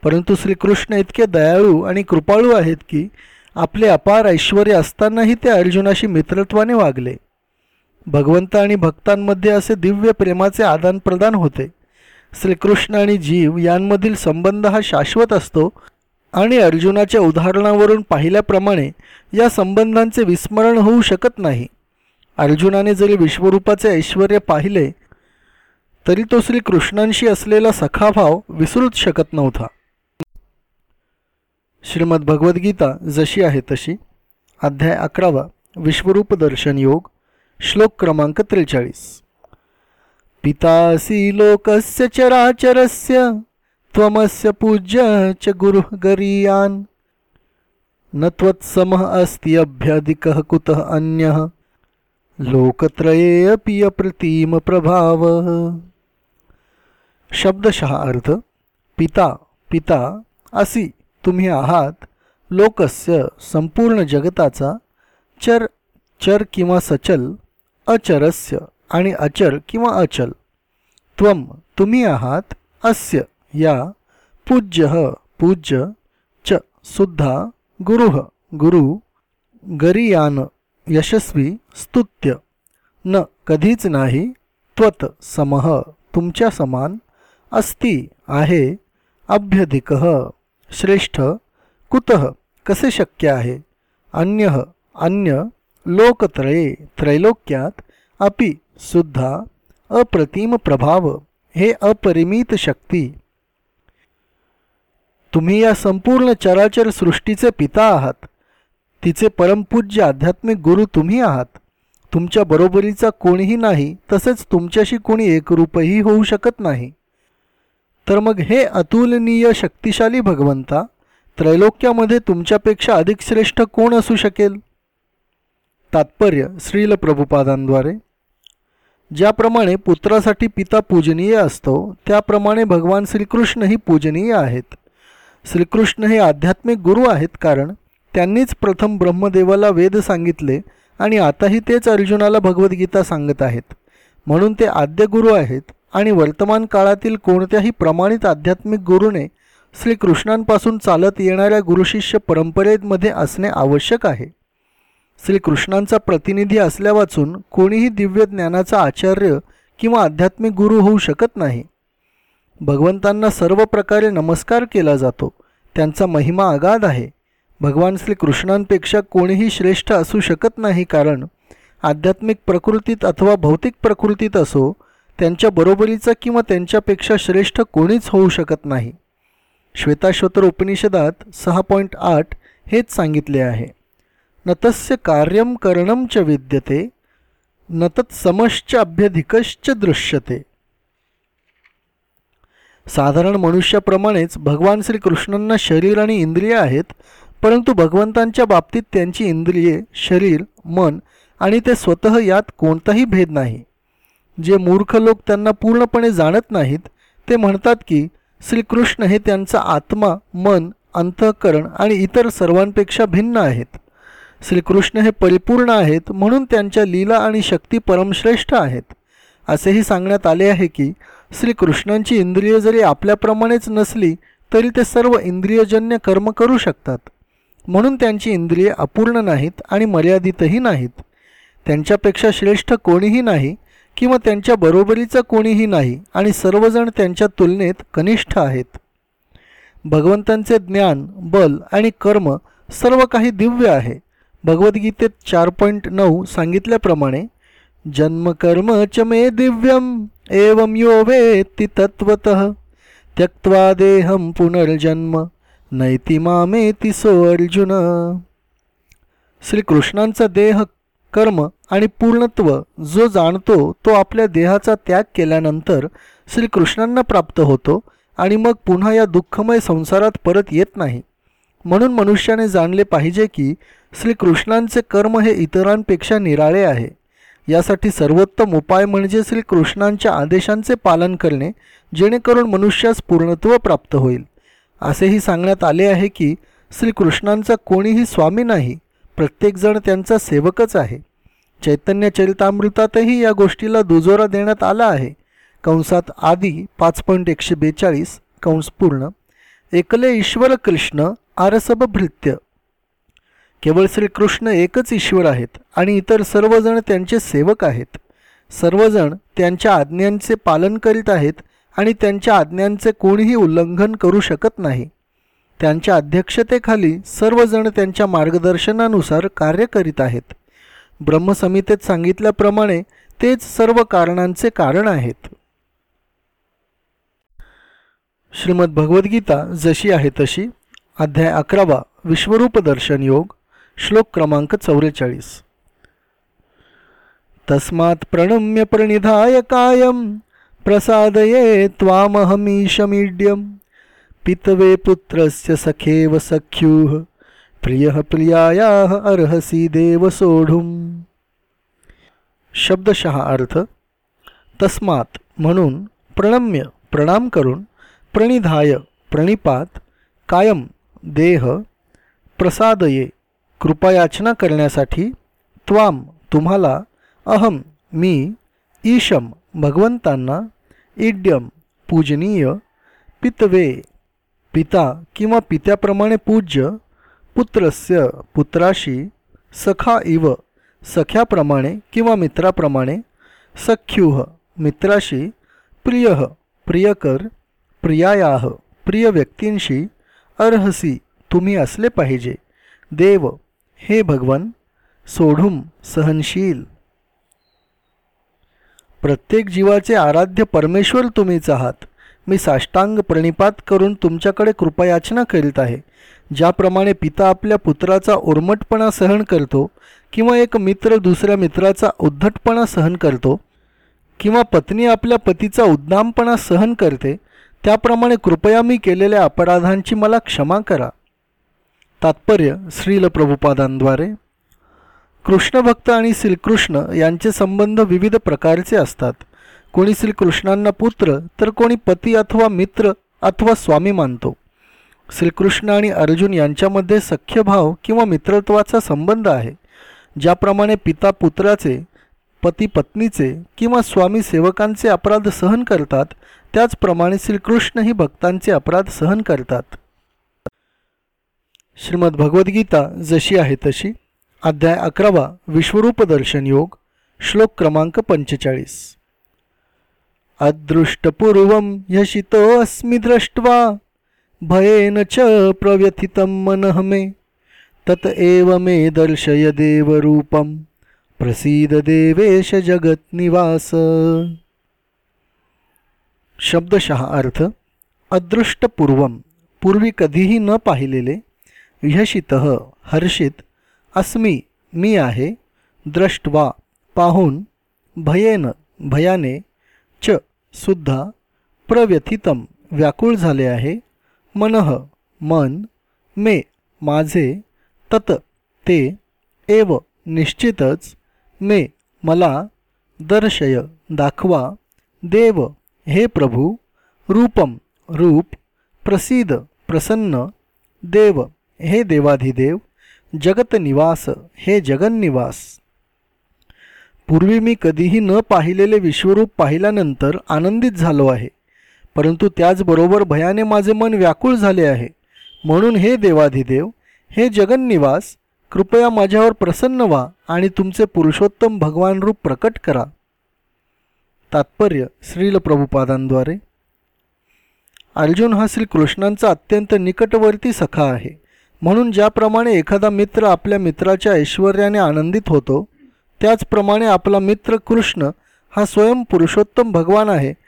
परंतु श्रीकृष्ण इतके दयाळू आणि कृपाळू आहेत की आपले अपार ऐश्वर असतानाही ते अर्जुनाशी मित्रत्वाने वागले. भगवंत आणि भक्तांमध्ये असे दिव्य प्रेमाचे आदानप्रदान होते. श्रीकृष्ण आणि जीव यांमधील संबंध हा शाश्वत असतो आणि अर्जुनाच्या उदाहरणावरून पाहिल्याप्रमाणे या संबंधांचे विस्मरण होऊ शकत नाही. अर्जुनाने जरी विश्वरूपाचे ऐश्वर पाहिले तरी तो श्रीकृष्णांशी असलेला सखाभाव विसरूच शकत नव्हता. श्रीमद भगवद्गीता जशी आहे तशी. अध्याय अकरावा. विश्वरूप दर्शन योग. श्लोक क्रमांक त्रेचाळीस. पितासी लोकस्य चराचरस्य, त्वमस्य पूज्य च गुरुः गरीयान्। न त्वत्समः अस्ति अभ्यधिकः कुतः अन्यः। लोकत्रये अपि अप्रतिम प्रभाव। शब्दशः अर्थ, पिता पिता असी। तुम्ही आहात लोकस्य संपूर्ण जगताचा चर चर किंवा सचल अचरस्य आणि अचर किंवा अचल. त्वम तुम्ही आहात अस्य या पूज्य पूज्य च सुद्धा गुरुः गुरु गरियान यशस्वी स्तुत्य. न कधीच नाही त्वत समह तुमच्या समान अस्ति आहे अभ्यधिक. श्रेष्ठ कुतः? कसे शक्य आहे? अन्य अन्य लोकत्रये त्रैलोक्यात अपि सुद्धा अप्रतिम प्रभाव हे अपरिमित शक्ती. तुम्ही या संपूर्ण चराचर सृष्टीचे पिता आहात. तिचे परमपूज्य आध्यात्मिक गुरु तुम्ही आहात. तुमच्या बरोबरीचा कोणीही नाही तसेच तुमच्याशी कोणी एकरूपही होऊ शकत नाही. तर मग हे अतुलनीय शक्तिशाली भगवंता त्रैलोक्यामध्ये तुमच्यापेक्षा अधिक श्रेष्ठ कोण असू शकेल? तात्पर्य श्रील प्रभुपादांद्वारे. ज्याप्रमाणे पुत्रासाठी पिता पूजनीय असतो त्याप्रमाणे भगवान श्रीकृष्णही पूजनीय आहेत. श्रीकृष्ण हे आध्यात्मिक गुरु आहेत कारण त्यांनीच प्रथम ब्रह्मदेवाला वेद सांगितले आणि आताही तेच अर्जुनाला भगवद्गीता सांगत आहेत. म्हणून ते आद्य गुरु आहेत. आणि वर्तमान काळातील कोणत्याही प्रमाणित आध्यात्मिक गुरुने श्रीकृष्णांपासून चालत येणाऱ्या गुरुशिष्य परंपरेमध्ये असणे आवश्यक आहे. श्रीकृष्णांचा प्रतिनिधी असल्यावाचून कोणीही दिव्य ज्ञानाचा आचार्य किंवा आध्यात्मिक गुरु होऊ शकत नाही. भगवंतांना सर्व प्रकारे नमस्कार केला जातो. त्यांचा महिमा अगाध आहे. भगवान श्रीकृष्णांपेक्षा कोणीही श्रेष्ठ असू शकत नाही कारण आध्यात्मिक प्रकृतीत अथवा भौतिक प्रकृतीत असो त्यांच्या बरोबरीचा किंवा त्यांच्यापेक्षा श्रेष्ठ कोणीच होऊ शकत नाही. श्वेताश्वतर उपनिषदात सहा पॉईंट आठ हेच सांगितले आहे. न तस्य कार्यम करणम च विद्यते न तत्समश्च अभ्यधिकश्च दृश्यते. साधारण मनुष्याप्रमाणेच भगवान श्रीकृष्णांना शरीर आणि इंद्रिय आहेत परंतु भगवंतांच्या बाबतीत त्यांची इंद्रिये शरीर मन आणि ते स्वतः यात कोणताही भेद नाही. जे मूर्ख लोक त्यांना पूर्णपणे जाणत नाहीत ते म्हणतात की श्रीकृष्ण हे त्यांचा आत्मा मन अंतःकरण आणि इतर सर्वांपेक्षा भिन्न आहेत. श्रीकृष्ण हे परिपूर्ण आहेत म्हणून त्यांच्या लीला आणि शक्ती परमश्रेष्ठ आहेत. असेही सांगण्यात आले आहे की श्रीकृष्णांची इंद्रिय जरी आपल्याप्रमाणेच नसली तरी ते सर्व इंद्रियजन्य कर्म करू शकतात. म्हणून त्यांची इंद्रिये अपूर्ण नाहीत आणि मर्यादितही नाहीत. त्यांच्यापेक्षा श्रेष्ठ कोणीही नाही किंवा त्यांच्या बरोबरीचं कोणीही नाही आणि सर्वजण त्यांच्या तुलनेत कनिष्ठ आहेत. भगवंतांचे ज्ञान बल आणि कर्म सर्व काही दिव्य आहे. भगवद्गीतेत चार पॉईंट नऊ सांगितल्याप्रमाणे जन्मकर्म च मे दिव्यम एवं यो वेत्ति तत्वत त्यक्त्वा देहम पुनर्जन्म नैतिमा मे ती सो अर्जुन श्रीकृष्णांचा देह कर्म आणि पूर्णत्व जो जाणतो तो आपल्या देहाचा त्याग केल्यानंतर श्रीकृष्णांना प्राप्त होतो आणि मग पुन्हा या दुःखमय संसारात परत येत नाही. म्हणून मनुष्याने जाणले पाहिजे की श्रीकृष्णांचे कर्म हे इतरांपेक्षा निराळे आहे. यासाठी सर्वोत्तम उपाय म्हणजे श्रीकृष्णांच्या आदेशांचे पालन करणे जेणेकरून मनुष्यास पूर्णत्व प्राप्त होईल. असेही सांगण्यात आले आहे की श्रीकृष्णांचा कोणीही स्वामी नाही. प्रत्येकजण त्यांचा सेवकच आहे. चैतन्य चरितामृतातही या गोष्टीला दुजोरा देण्यात आला आहे. कंसात आदी पाच पॉईंट एकशे बेचाळीस कंस पूर्ण. एकले ईश्वर कृष्ण आरसभ भृत्य. केवळ श्रीकृष्ण एकच ईश्वर आहेत आणि इतर सर्वजण त्यांचे सेवक आहेत. सर्वजण त्यांच्या आज्ञांचे पालन करीत आहेत आणि त्यांच्या आज्ञांचे कोणीही उल्लंघन करू शकत नाही. त्यांच्या अध्यक्षतेखाली सर्वजण त्यांच्या मार्गदर्शनानुसार कार्य करीत आहेत. ब्रह्मसमितेत सांगितल्याप्रमाणे तेच सर्व कारणांचे कारण आहेत. श्रीमद भगवद्गीता जशी आहे तशी अध्याय अकरावा विश्वरूप दर्शन योग श्लोक क्रमांक चौवेचाळीस. तस्मात् प्रणम्य प्रणिधाय कायं प्रसादये त्वामहमीशमीड्यम पितवे पुत्रस्य सखेव सख्युः प्रियः प्रियायाः अर्हसी देव सोढुम। शब्दशः अर्थ तस्मात म्हणून प्रणम्य प्रणाम करून प्रणिधाय प्रणिपात कायम देह प्रसादये कृपायाचना करण्यासाठी त्वाम तुम्हाला अहम मी ईशम भगवंतांना इड्यम पूजनीय पितवे पिता किंवा पित्याप्रमाणे पूज्य पुत्रस्य पुत्राशी सखा इव सख्याप्रमाणे किंवा मित्राप्रमाणे सख्युह मित्राशी प्रिय प्रियकर प्रियायाह प्रिय व्यक्तींशी अर्हसी तुम्ही असले पाहिजे. देव हे भगवन सोढूम सहनशील. प्रत्येक जीवाचे आराध्य परमेश्वर तुम्हीच आहात. मी साष्टांग प्रणिपात करून तुमच्याकडे कृपयाचना करीत आहे. ज्याप्रमाणे पिता आपल्या पुत्राचा उर्मटपणा सहन करतो किंवा एक मित्र दुसऱ्या मित्राचा उद्धटपणा सहन करतो किंवा पत्नी आपल्या पतीचा उद्दामपणा सहन करते त्याप्रमाणे कृपया मी केलेल्या अपराधांची मला क्षमा करा. तात्पर्य श्रील प्रभुपादांद्वारे. कृष्णभक्त आणि श्रीकृष्ण यांचे संबंध विविध प्रकारचे असतात. कोणी श्रीकृष्णांना पुत्र तर कोणी पती अथवा मित्र अथवा स्वामी मानतो. श्रीकृष्ण आणि अर्जुन यांच्यामध्ये सख्यभाव किंवा मित्रत्वाचा संबंध आहे ज्याप्रमाणे पिता पुत्राचे पती पत्नीचे किंवा स्वामी सेवकांचे अपराध सहन करतात त्याचप्रमाणे श्रीकृष्णही भक्तांचे अपराध सहन करतात. श्रीमद भगवद्गीता जशी आहे तशी अध्याय अकरावा विश्वरूप दर्शन योग श्लोक क्रमांक पंचेचाळीस. अदृष्टपूर्व यशितो अस्मि दृष्ट्वा भयेन च प्रव्यथितं मनः मे तत एव मे दर्शय देवरूपं प्रसीद देवेश जगत्निवास शब्दशः अर्थ अदृष्टपूर्वम पूर्वी कधीही न पाहिलेले यशित हर्षित अस्मी मी आहे द्रष्ट्वा पाहून भयेन भयाने च सुद्धा प्रव्यथितम व्याकुळ झाले आहे मनः मन मे माझे तत ते एव निश्चितच मे मला दर्शय दाखवा देव हे प्रभू रूपम रूप प्रसिद प्रसन्न देव हे देवाधिदेव जगतनिवास हे जगन्निवास पूर्वी मी कधीही न पाहिलेले विश्वरूप पाहिल्यानंतर आनंदित झालो आहे. परंतु त्याचबरोबर भयाने माझे मन व्याकुळ झाले आहे. म्हणून हे देवाधिदेव हे जगन्निवास कृपया माझ्यावर प्रसन्न व्हा आणि तुमचे पुरुषोत्तम भगवान रूप प्रकट करा. तात्पर्य श्रील प्रभुपादांद्वारे. अर्जुन हा श्रीकृष्णांचा अत्यंत निकटवर्ती सखा आहे. म्हणून ज्याप्रमाणे एखादा मित्र आपल्या मित्राच्या ऐश्वर्याने आनंदित होतो त्याचप्रमाणे आपला मित्र कृष्ण हा स्वयं पुरुषोत्तम भगवान आहे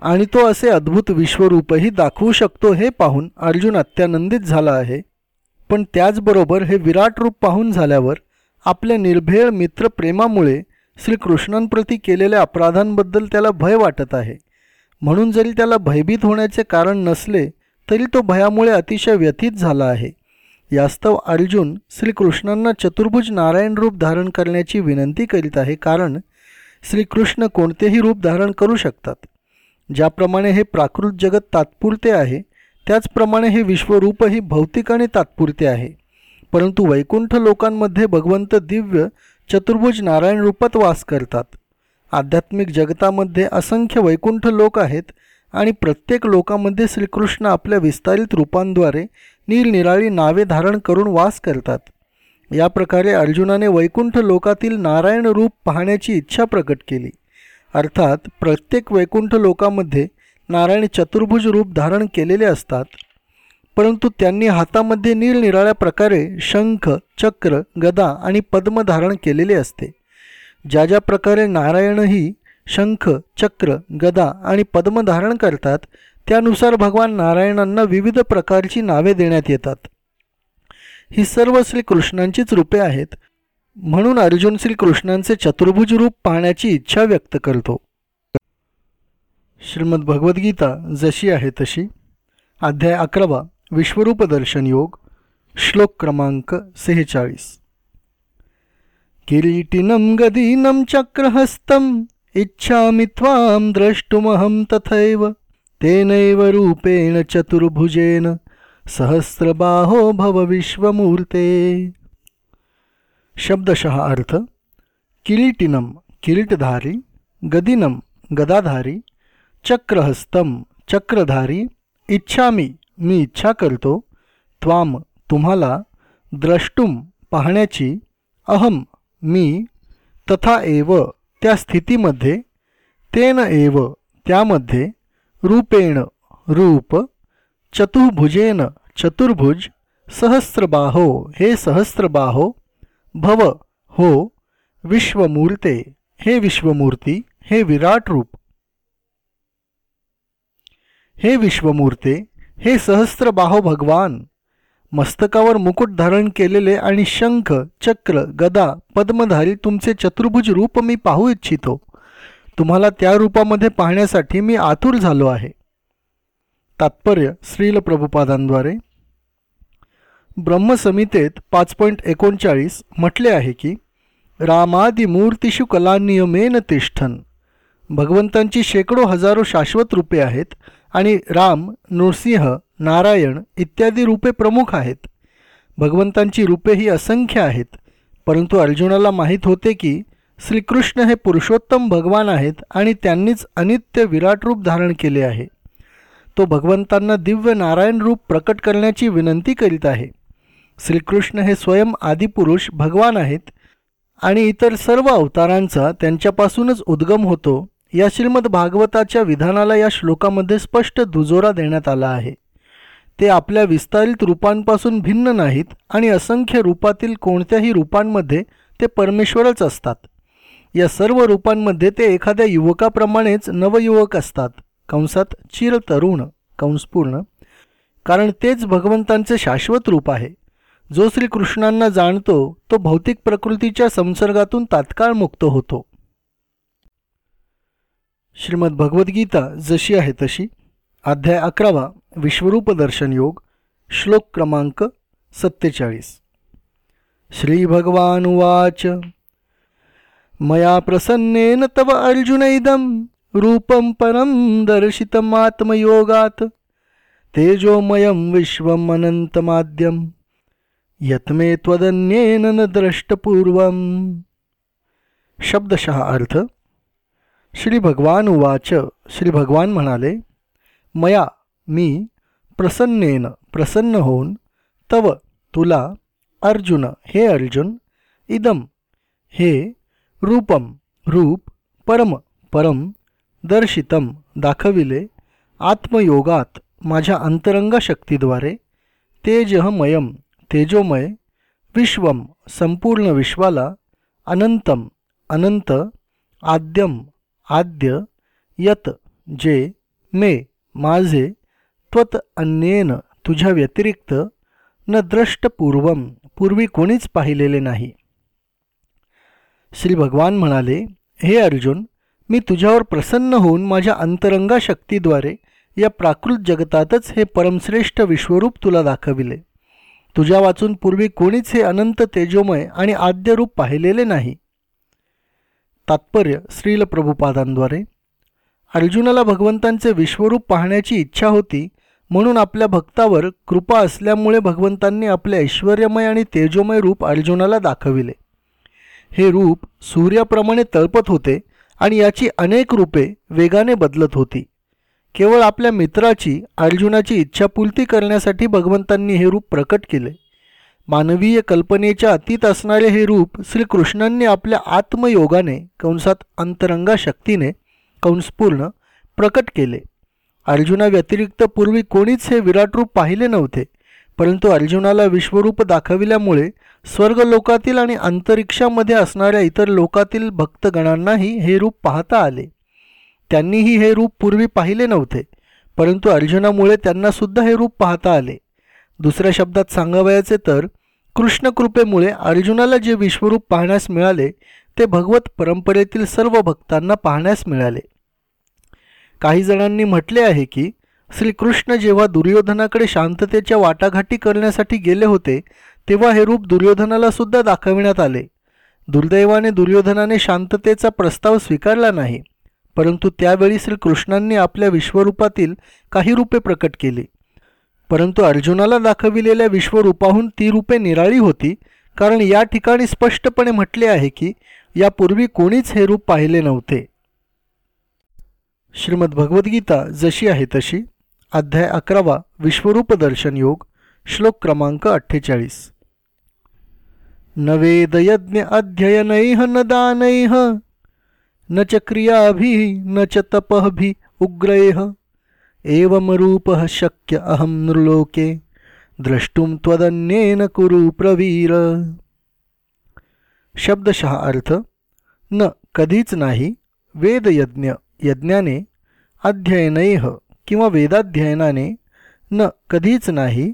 आणि तो असे अद्भुत विश्वरूपही दाखवू शकतो हे पाहून अर्जुन अत्यानंदित झाला आहे. पण त्याचबरोबर हे विराट रूप पाहून झाल्यावर आपल्या निर्भेळ मित्रप्रेमामुळे श्रीकृष्णांप्रती केलेल्या अपराधांबद्दल त्याला भय वाटत आहे. म्हणून जरी त्याला भयभीत होण्याचे कारण नसले तरी तो भयामुळे अतिशय व्यथित झाला आहे. यास्तव अर्जुन श्रीकृष्णांना चतुर्भुज नारायण रूप धारण करण्याची विनंती करीत आहे कारण श्रीकृष्ण कोणतेही रूप धारण करू शकतात. ज्याप्रमाणे हे प्राकृत जगत तात्पुरते आहे त्याचप्रमाणे हे विश्वरूपही भौतिक आणि तात्पुरते आहे. परंतु वैकुंठ लोकांमध्ये भगवंत दिव्य चतुर्भुज नारायण रूपात वास करतात. आध्यात्मिक जगतामध्ये असंख्य वैकुंठ लोक आहेत आणि प्रत्येक लोकामध्ये श्रीकृष्ण आपल्या विस्तारित रूपांद्वारे निरनिराळी नावे धारण करून वास करतात. या प्रकारे अर्जुनाने वैकुंठ लोकातील नारायण रूप पाहण्याची इच्छा प्रकट केली. अर्थात प्रत्येक वैकुंठ लोकामध्ये नारायण चतुर्भुज रूप धारण केलेले असतात. परंतु त्यांनी हातामध्ये निरनिराळ्या प्रकारे शंख चक्र गदा आणि पद्म धारण केलेले असते. ज्या ज्या प्रकारे नारायणही शंख चक्र गदा आणि पद्म धारण करतात त्यानुसार भगवान नारायणांना विविध प्रकारची नावे देण्यात येतात. ही सर्व श्रीकृष्णांचीच रूपे आहेत. म्हणून अर्जुन श्रीकृष्णांचे चतुर्भुज रूप पाहण्याची इच्छा व्यक्त करतो. श्रीमद भगवद्गीता जशी आहे तशी. अध्याय अकरावा विश्वरूप दर्शन योग श्लोक क्रमांक सेहेचाळीस. किरीटिनं गदीनं चक्रहस्तम् इच्छामि त्वां द्रष्टुमहं तथैव तेनैव रूपेण चतुर्भुजेन सहस्रबाहो भव विश्वमूर्ते। शब्दशः अर्थ किरीटिनम किरीटधारी गदिनम गदाधारी चक्रहस्तम चक्रधारी इच्छामी मी इच्छा करतो त्वाम तुम्हाला द्रष्टुम पाहण्याची अहम मी तथा एव त्या स्थितीमध्ये तेन एव त्यामध्ये रूपेण रूप चतुर्भुजेन चतुर्भुज सहस्रबाहो हे सहस्रबाहो भव हो विश्वमूर्ते हे विश्वमूर्ती हे विराट रूप. हे विश्वमूर्ते हे सहस्त्रबाहो भगवान. मस्तकावर मुकुट धारण केलेले आणि शंख चक्र गदा पद्मधारी तुमचे चतुर्भुज रूप मी पाहू इच्छितो. तुम्हाला त्या रूपामध्ये पाहण्यासाठी मी आतुर झालो आहे. तात्पर्य श्रील प्रभुपादांद्वारे. ब्रह्मसंहितेत पाच पॉईंट एकोणचाळीस म्हटले आहे की रामादी कलानियमेन तिष्ठन. भगवंतांची शेकडो हजारो शाश्वत रूपे आहेत आणि राम नृसिंह नारायण इत्यादी रूपे प्रमुख आहेत. भगवंतांची रूपे ही असंख्य आहेत परंतु अर्जुनाला माहीत होते की श्रीकृष्ण हे पुरुषोत्तम भगवान आहेत आणि त्यांनीच अनित्य विराट रूप धारण केले आहे. तो भगवंतांना दिव्य नारायण रूप प्रकट करण्याची विनंती करीत आहे. श्रीकृष्ण हे स्वयं आदिपुरुष भगवान आहेत आणि इतर सर्व अवतारांचा त्यांच्यापासूनच उद्गम होतो या श्रीमद भागवताच्या विधानाला या श्लोकामध्ये स्पष्ट दुजोरा देण्यात आला आहे. ते आपल्या विस्तारित रूपांपासून भिन्न नाहीत आणि असंख्य रूपातील कोणत्याही रूपांमध्ये ते परमेश्वरच असतात. या सर्व रूपांमध्ये ते एखाद्या युवकाप्रमाणेच नवयुवक असतात. कंसात चिरतरुण कंसपूर्ण. कारण तेच भगवंतांचे शाश्वत रूप आहे. जो श्रीकृष्णांना जाणतो तो भौतिक प्रकृतीच्या संसर्गातून तात्काळ मुक्त होतो. श्रीमद भगवद्गीता जशी आहे तशी. अध्याय अकरावा विश्वरूप दर्शन योग श्लोक क्रमांक सत्तेचाळीस. श्रीभगवानुवाच. मया प्रसन्नेन तव अर्जुन इदं रूपं दर्शितमात्मयोगात तेजोमयम तेजोमयं विश्वमनन्तमाद्यं यत्मे त्वदन्येन न द्रष्टपूर्वम शब्दशः अर्थ श्री भगवान उवाच श्री भगवान म्हणाले मया मी प्रसन्नेन प्रसन्न होऊन तव तुला अर्जुन हे अर्जुन इदम हे रूपम रूप परम परम दर्शितम दाखविले आत्मयोगात माझ्या अंतरंग शक्तीद्वारे तेजमयम तेजोमय विश्वम संपूर्ण विश्वाला अनंतम अनंत आद्यम आद्य यत जे मे माझे त्वत अन्येन तुझ्या व्यतिरिक्त न द्रष्टपूर्वम पूर्वी कोणीच पाहिलेले नाही. श्री भगवान म्हणाले हे अर्जुन मी तुझ्यावर प्रसन्न होऊन माझ्या अंतरंगा शक्तीद्वारे या प्राकृत जगतातच हे परमश्रेष्ठ विश्वरूप तुला दाखविले. तुझ्या वाचून पूर्वी कोणीच हे अनंत तेजोमय आणि आद्यरूप पाहिलेले नाही. तात्पर्य श्रील प्रभुपादांद्वारे. अर्जुनाला भगवंतांचे विश्वरूप पाहण्याची इच्छा होती म्हणून आपल्या भक्तावर कृपा असल्यामुळे भगवंतांनी आपले ऐश्वर्यमय आणि तेजोमय रूप अर्जुनाला दाखविले. हे रूप सूर्याप्रमाणे तळपत होते आणि याची अनेक रूपे वेगाने बदलत होती. केवळ आपल्या मित्राची अर्जुनाची इच्छापूर्ती करण्यासाठी भगवंतांनी हे रूप प्रकट केले. मानवीय कल्पनेच्या अतीत असणारे हे रूप श्रीकृष्णांनी आपल्या आत्मयोगाने कंसात अंतरंगा शक्तीने कंसपूर्ण प्रकट केले. अर्जुना व्यतिरिक्त पूर्वी कोणीच हे विराट रूप पाहिले नव्हते परंतु अर्जुनाला विश्वरूप दाखविल्यामुळे स्वर्गलोकातील आणि अंतरिक्षामध्ये असणाऱ्या इतर लोकातील भक्तगणांनाही हे रूप पाहता आले. त्यांनीही हे रूप पूर्वी पाहिले नव्हते परंतु अर्जुनामुळे त्यांनासुद्धा हे रूप पाहता आले. दुसऱ्या शब्दात सांगावयाचे तर कृष्णकृपेमुळे अर्जुनाला जे विश्वरूप पाहण्यास मिळाले ते भगवत परंपरेतील सर्व भक्तांना पाहण्यास मिळाले. काही जणांनी म्हटले आहे की श्रीकृष्ण जेव्हा दुर्योधनाकडे शांततेच्या वाटाघाटी करण्यासाठी गेले होते तेव्हा हे रूप दुर्योधनाला सुद्धा दाखविण्यात आले. दुर्दैवाने दुर्योधनाने शांततेचा प्रस्ताव स्वीकारला नाही. परंतु त्यावेळी श्रीकृष्णांनी आपल्या विश्वरूपातील काही रूपे प्रकट केली. परंतु अर्जुनाला दाखविलेल्या विश्वरूपाहून ती रूपे निराळी होती कारण या ठिकाणी स्पष्टपणे म्हटले आहे की यापूर्वी कोणीच हे रूप पाहिले नव्हते. श्रीमद भगवद्गीता जशी आहे तशी अध्याय अकरावा विश्वरूप दर्शन योग श्लोक क्रमांक अठ्ठेचाळीस. न वेदयज्ञ अध्ययनैह न दानैह न च क्रियाभिः न च तपःभि उग्रैः। एवमरूपः शक्य अहं नृलोके द्रष्टुम त्वदन्येन कुरु प्रवीर। शब्दशः अर्थ न कधीच नाही वेदयज्ञ यज्ञाने अध्ययनैह किंवा वेदाध्ययनाने न कधीच नाही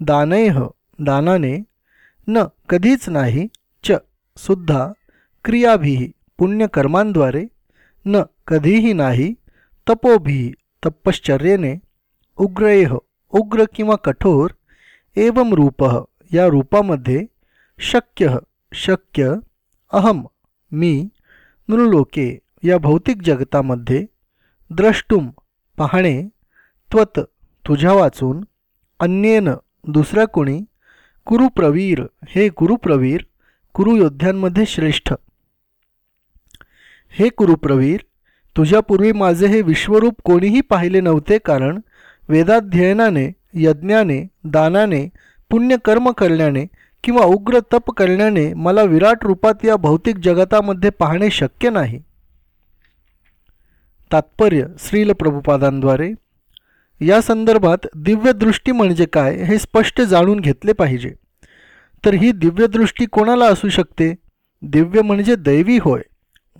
दानैह दानाने न कधीच नाही च सुद्धा क्रियाभिः। पुण्यकर्मांद्वारे न कधीही नाही तपोभी तपश्चर्येने उग्रयेह उग्र किंवा कठोर एवं रूप या रूपामध्ये शक्य शक्य अहम मी नृलोके या भौतिक जगतामध्ये द्रष्टुम पाहणे त्वत तुझ्या वाचून अन्येन दुसऱ्या कुणी कुरुप्रवीर हे कुरुप्रवीर कुरुयोद्ध्यांमध्ये श्रेष्ठ. हे कुरुप्रवीर तुझ्यापूर्वी माझे हे विश्वरूप कोणीही पाहिले नव्हते कारण वेदाध्ययनाने यज्ञाने दानाने पुण्यकर्म करण्याने किंवा उग्र तप करण्याने मला विराट रूपात या भौतिक जगतामध्ये पाहणे शक्य नाही. तात्पर्य श्रील प्रभुपादांद्वारे. या संदर्भात दिव्यदृष्टी म्हणजे काय हे स्पष्ट जाणून घेतले पाहिजे. तर ही दिव्यदृष्टी कोणाला असू शकते? दिव्य म्हणजे दैवी होय.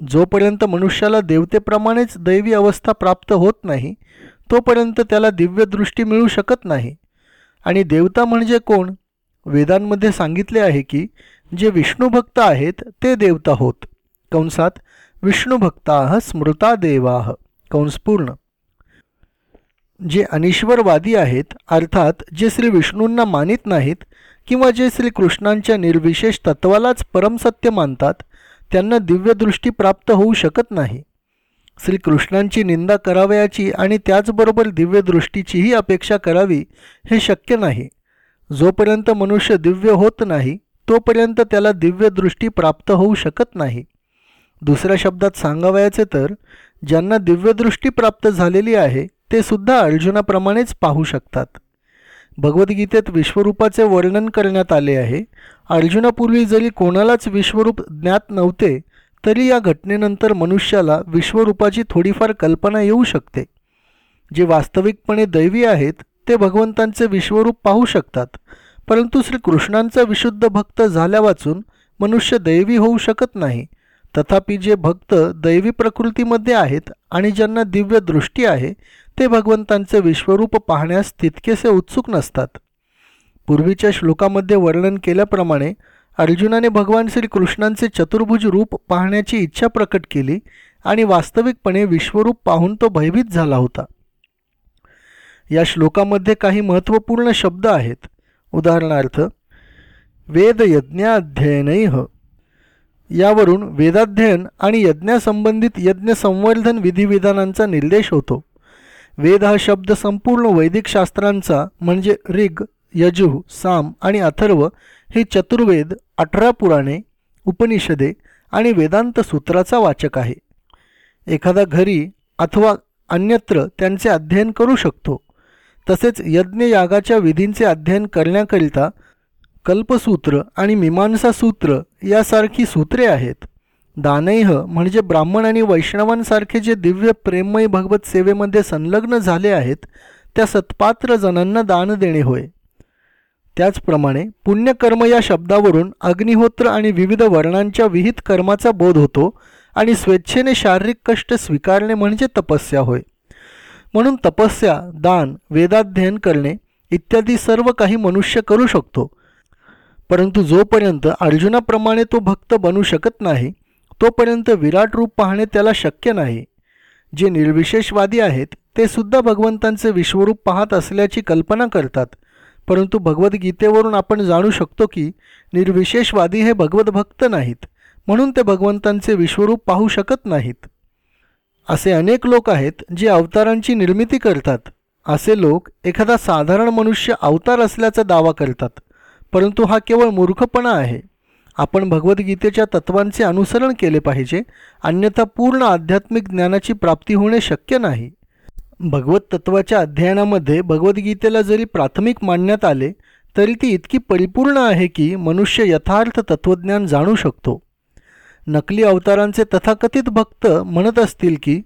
जोपर्यंत मनुष्याला देवतेप्रमाणेच दैवी अवस्था प्राप्त होत नाही तोपर्यंत त्याला दिव्यदृष्टी मिळू शकत नाही. आणि देवता म्हणजे कोण? वेदांमध्ये सांगितले आहे की जे विष्णुभक्त आहेत ते देवता होत. कंसात विष्णुभक्ता स्मृता देवाह कंसपूर्ण जे अनिश्वरवादी आहेत अर्थात जे श्री विष्णूंना मानित नाहीत किंवा जे श्रीकृष्णांच्या निर्विशेष तत्वालाच परमसत्य मानतात त्यांना दिव्यदृष्टी प्राप्त होऊ शकत नाही. श्रीकृष्णांची निंदा करावयाची आणि त्याचबरोबर दिव्यदृष्टीचीही अपेक्षा करावी हे शक्य नाही. जोपर्यंत मनुष्य दिव्य होत नाही तोपर्यंत त्याला दिव्यदृष्टी प्राप्त होऊ शकत नाही. दुसऱ्या शब्दात सांगावयाचे तर ज्यांना दिव्यदृष्टी प्राप्त झालेली आहे ते सुद्धा अर्जुनाप्रमाणेच पाहू शकतात. भगवद्गीतेत विश्वरूपाचे वर्णन करण्यात आले आहे. अर्जुनापूर्वी जरी कोणालाच विश्वरूप ज्ञात नव्हते तरी या घटनेनंतर मनुष्याला विश्वरूपाची थोडीफार कल्पना येऊ शकते. जे वास्तविकपणे दैवी आहेत ते भगवंतांचे विश्वरूप पाहू शकतात. परंतु श्रीकृष्णांचा विशुद्ध भक्त झाल्या वाचून मनुष्य दैवी होऊ शकत नाही. तथापि जे भक्त दैवी प्रकृतीमध्ये आहेत आणि ज्यांना दिव्य दृष्टी आहे ते भगवंतांचे विश्वरूप पाहण्यास तितकेसे उत्सुक नसतात. पूर्वीच्या श्लोकामध्ये वर्णन केल्याप्रमाणे अर्जुनाने भगवान श्रीकृष्णांचे चतुर्भुज रूप पाहण्याची इच्छा प्रकट केली आणि वास्तविकपणे विश्वरूप पाहून तो भयभीत झाला होता. या श्लोकामध्ये काही महत्त्वपूर्ण शब्द आहेत. उदाहरणार्थ वेदयज्ञाध्ययनैह यावरून वेदाध्ययन आणि यज्ञासंबंधित यज्ञ संवर्धन विधिविधानांचा निर्देश होतो. वेद हा शब्द संपूर्ण वैदिक शास्त्रांचा म्हणजे ऋग यजु साम आणि अथर्व हे चतुर्वेद अठरा पुराणे उपनिषदे आणि वेदांत सूत्राचा वाचक आहे. एखादा घरी अथवा अन्यत्र त्यांचे अध्ययन करू शकतो. तसेच यज्ञयागाच्या विधींचे अध्ययन करण्याकरिता कल्पसूत्र आणि मीमांसा सूत्र यासारखी सूत्रे आहेत. दानैह म्हणजे ब्राह्मण आणि वैष्णवांसारखे जे दिव्य प्रेममय भगवत सेवेमध्ये संलग्न झाले आहेत त्या सत्पात्र जणांना दान देणे होय. त्याचप्रमाणे पुण्यकर्म या शब्दावरून अग्निहोत्र आणि विविध वर्णांच्या विहित कर्माचा बोध होतो आणि स्वेच्छेने शारीरिक कष्ट स्वीकारणे म्हणजे तपस्या होय. म्हणून तपस्या दान वेदाध्ययन करणे इत्यादी सर्व काही मनुष्य करू शकतो परंतु जोपर्यंत अर्जुनाप्रमाणे तो भक्त बनू शकत नाही तोपर्यंत विराट रूप पाहणे त्याला शक्य नाही. जे निर्विशेषवादी आहेत ते सुद्धा भगवंतांचे विश्वरूप पाहत असल्याची कल्पना करतात. परंतु भगवद्गीतेवरून आपण जाणू शकतो की निर्विशेषवादी हे भगवद्भक्त नाहीत म्हणून ते भगवंतांचे विश्वरूप पाहू शकत नाहीत. असे अनेक लोक आहेत जे अवतारांची निर्मिती करतात. असे लोक एखादा साधारण मनुष्य अवतार असल्याचा दावा करतात. परंतु हा केवळ मूर्खपणा आहे. आपण भगवद्गीतेच्या तत्वांचे अनुसरण केले पाहिजे अन्यथा पूर्ण आध्यात्मिक ज्ञानाची प्राप्ती होणे शक्य नाही. भगवत तत्वाच्या अध्ययनामध्ये भगवद्गीतेला जरी प्राथमिक मानण्यात आले तरी ती इतकी परिपूर्ण आहे की मनुष्य यथार्थ तत्त्वज्ञान जाणू शकतो. नकली अवतारांचे तथाकथित भक्त म्हणत असतील की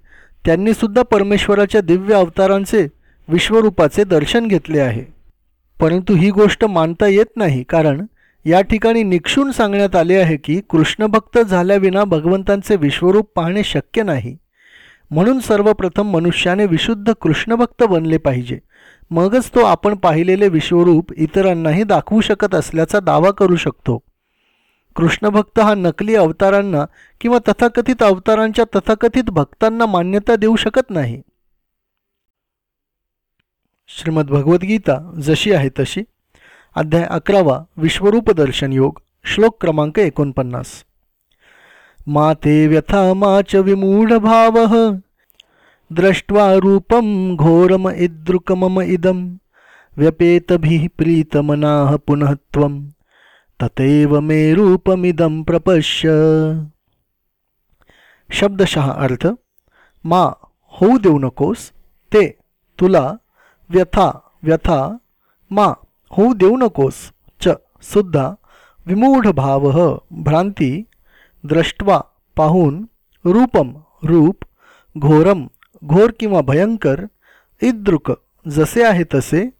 त्यांनीसुद्धा परमेश्वराच्या दिव्य अवतारांचे विश्वरूपाचे दर्शन घेतले आहे. परंतु ही गोष्ट मानता येत नाही कारण या ठिकाणी निक्षून सांगण्यात आले आहे की कृष्णभक्त झाल्याविना भगवंतांचे विश्वरूप पाहणे शक्य नाही. म्हणून सर्वप्रथम मनुष्याने विशुद्ध कृष्णभक्त बनले पाहिजे. मगच तो आपण पाहिलेले विश्वरूप इतरांनाही दाखवू शकत असल्याचा दावा करू शकतो. कृष्णभक्त हा नकली अवतारांना किंवा तथाकथित अवतारांच्या तथाकथित भक्तांना मान्यता देऊ शकत नाही. श्रीमद भगवद्गीता जशी आहे तशी. अध्याय अकरावा विश्वरूपदर्शन योग श्लोक क्रमांक एकोणपन्नास. माते व्यथा माच भाव दृष्ट्वा रूपम घोरम इदृकमम इदम व्यपेतभिः प्रीतमनाः पुनः त्वं तथैव मे रूपमिदं प्रपश्य। शब्दशः अर्थ मा होऊ देऊ नकोस ते तुला व्यथा व्यथा, मा होऊ देऊ नकोस, च, सुद्धा, विमूढ भाव, भ्रांती, द्रष्ट्वा, पाहून, रूपम, रूप, घोरम, घोर किंवा भयंकर, इद्रुक, जसे आहे तसे,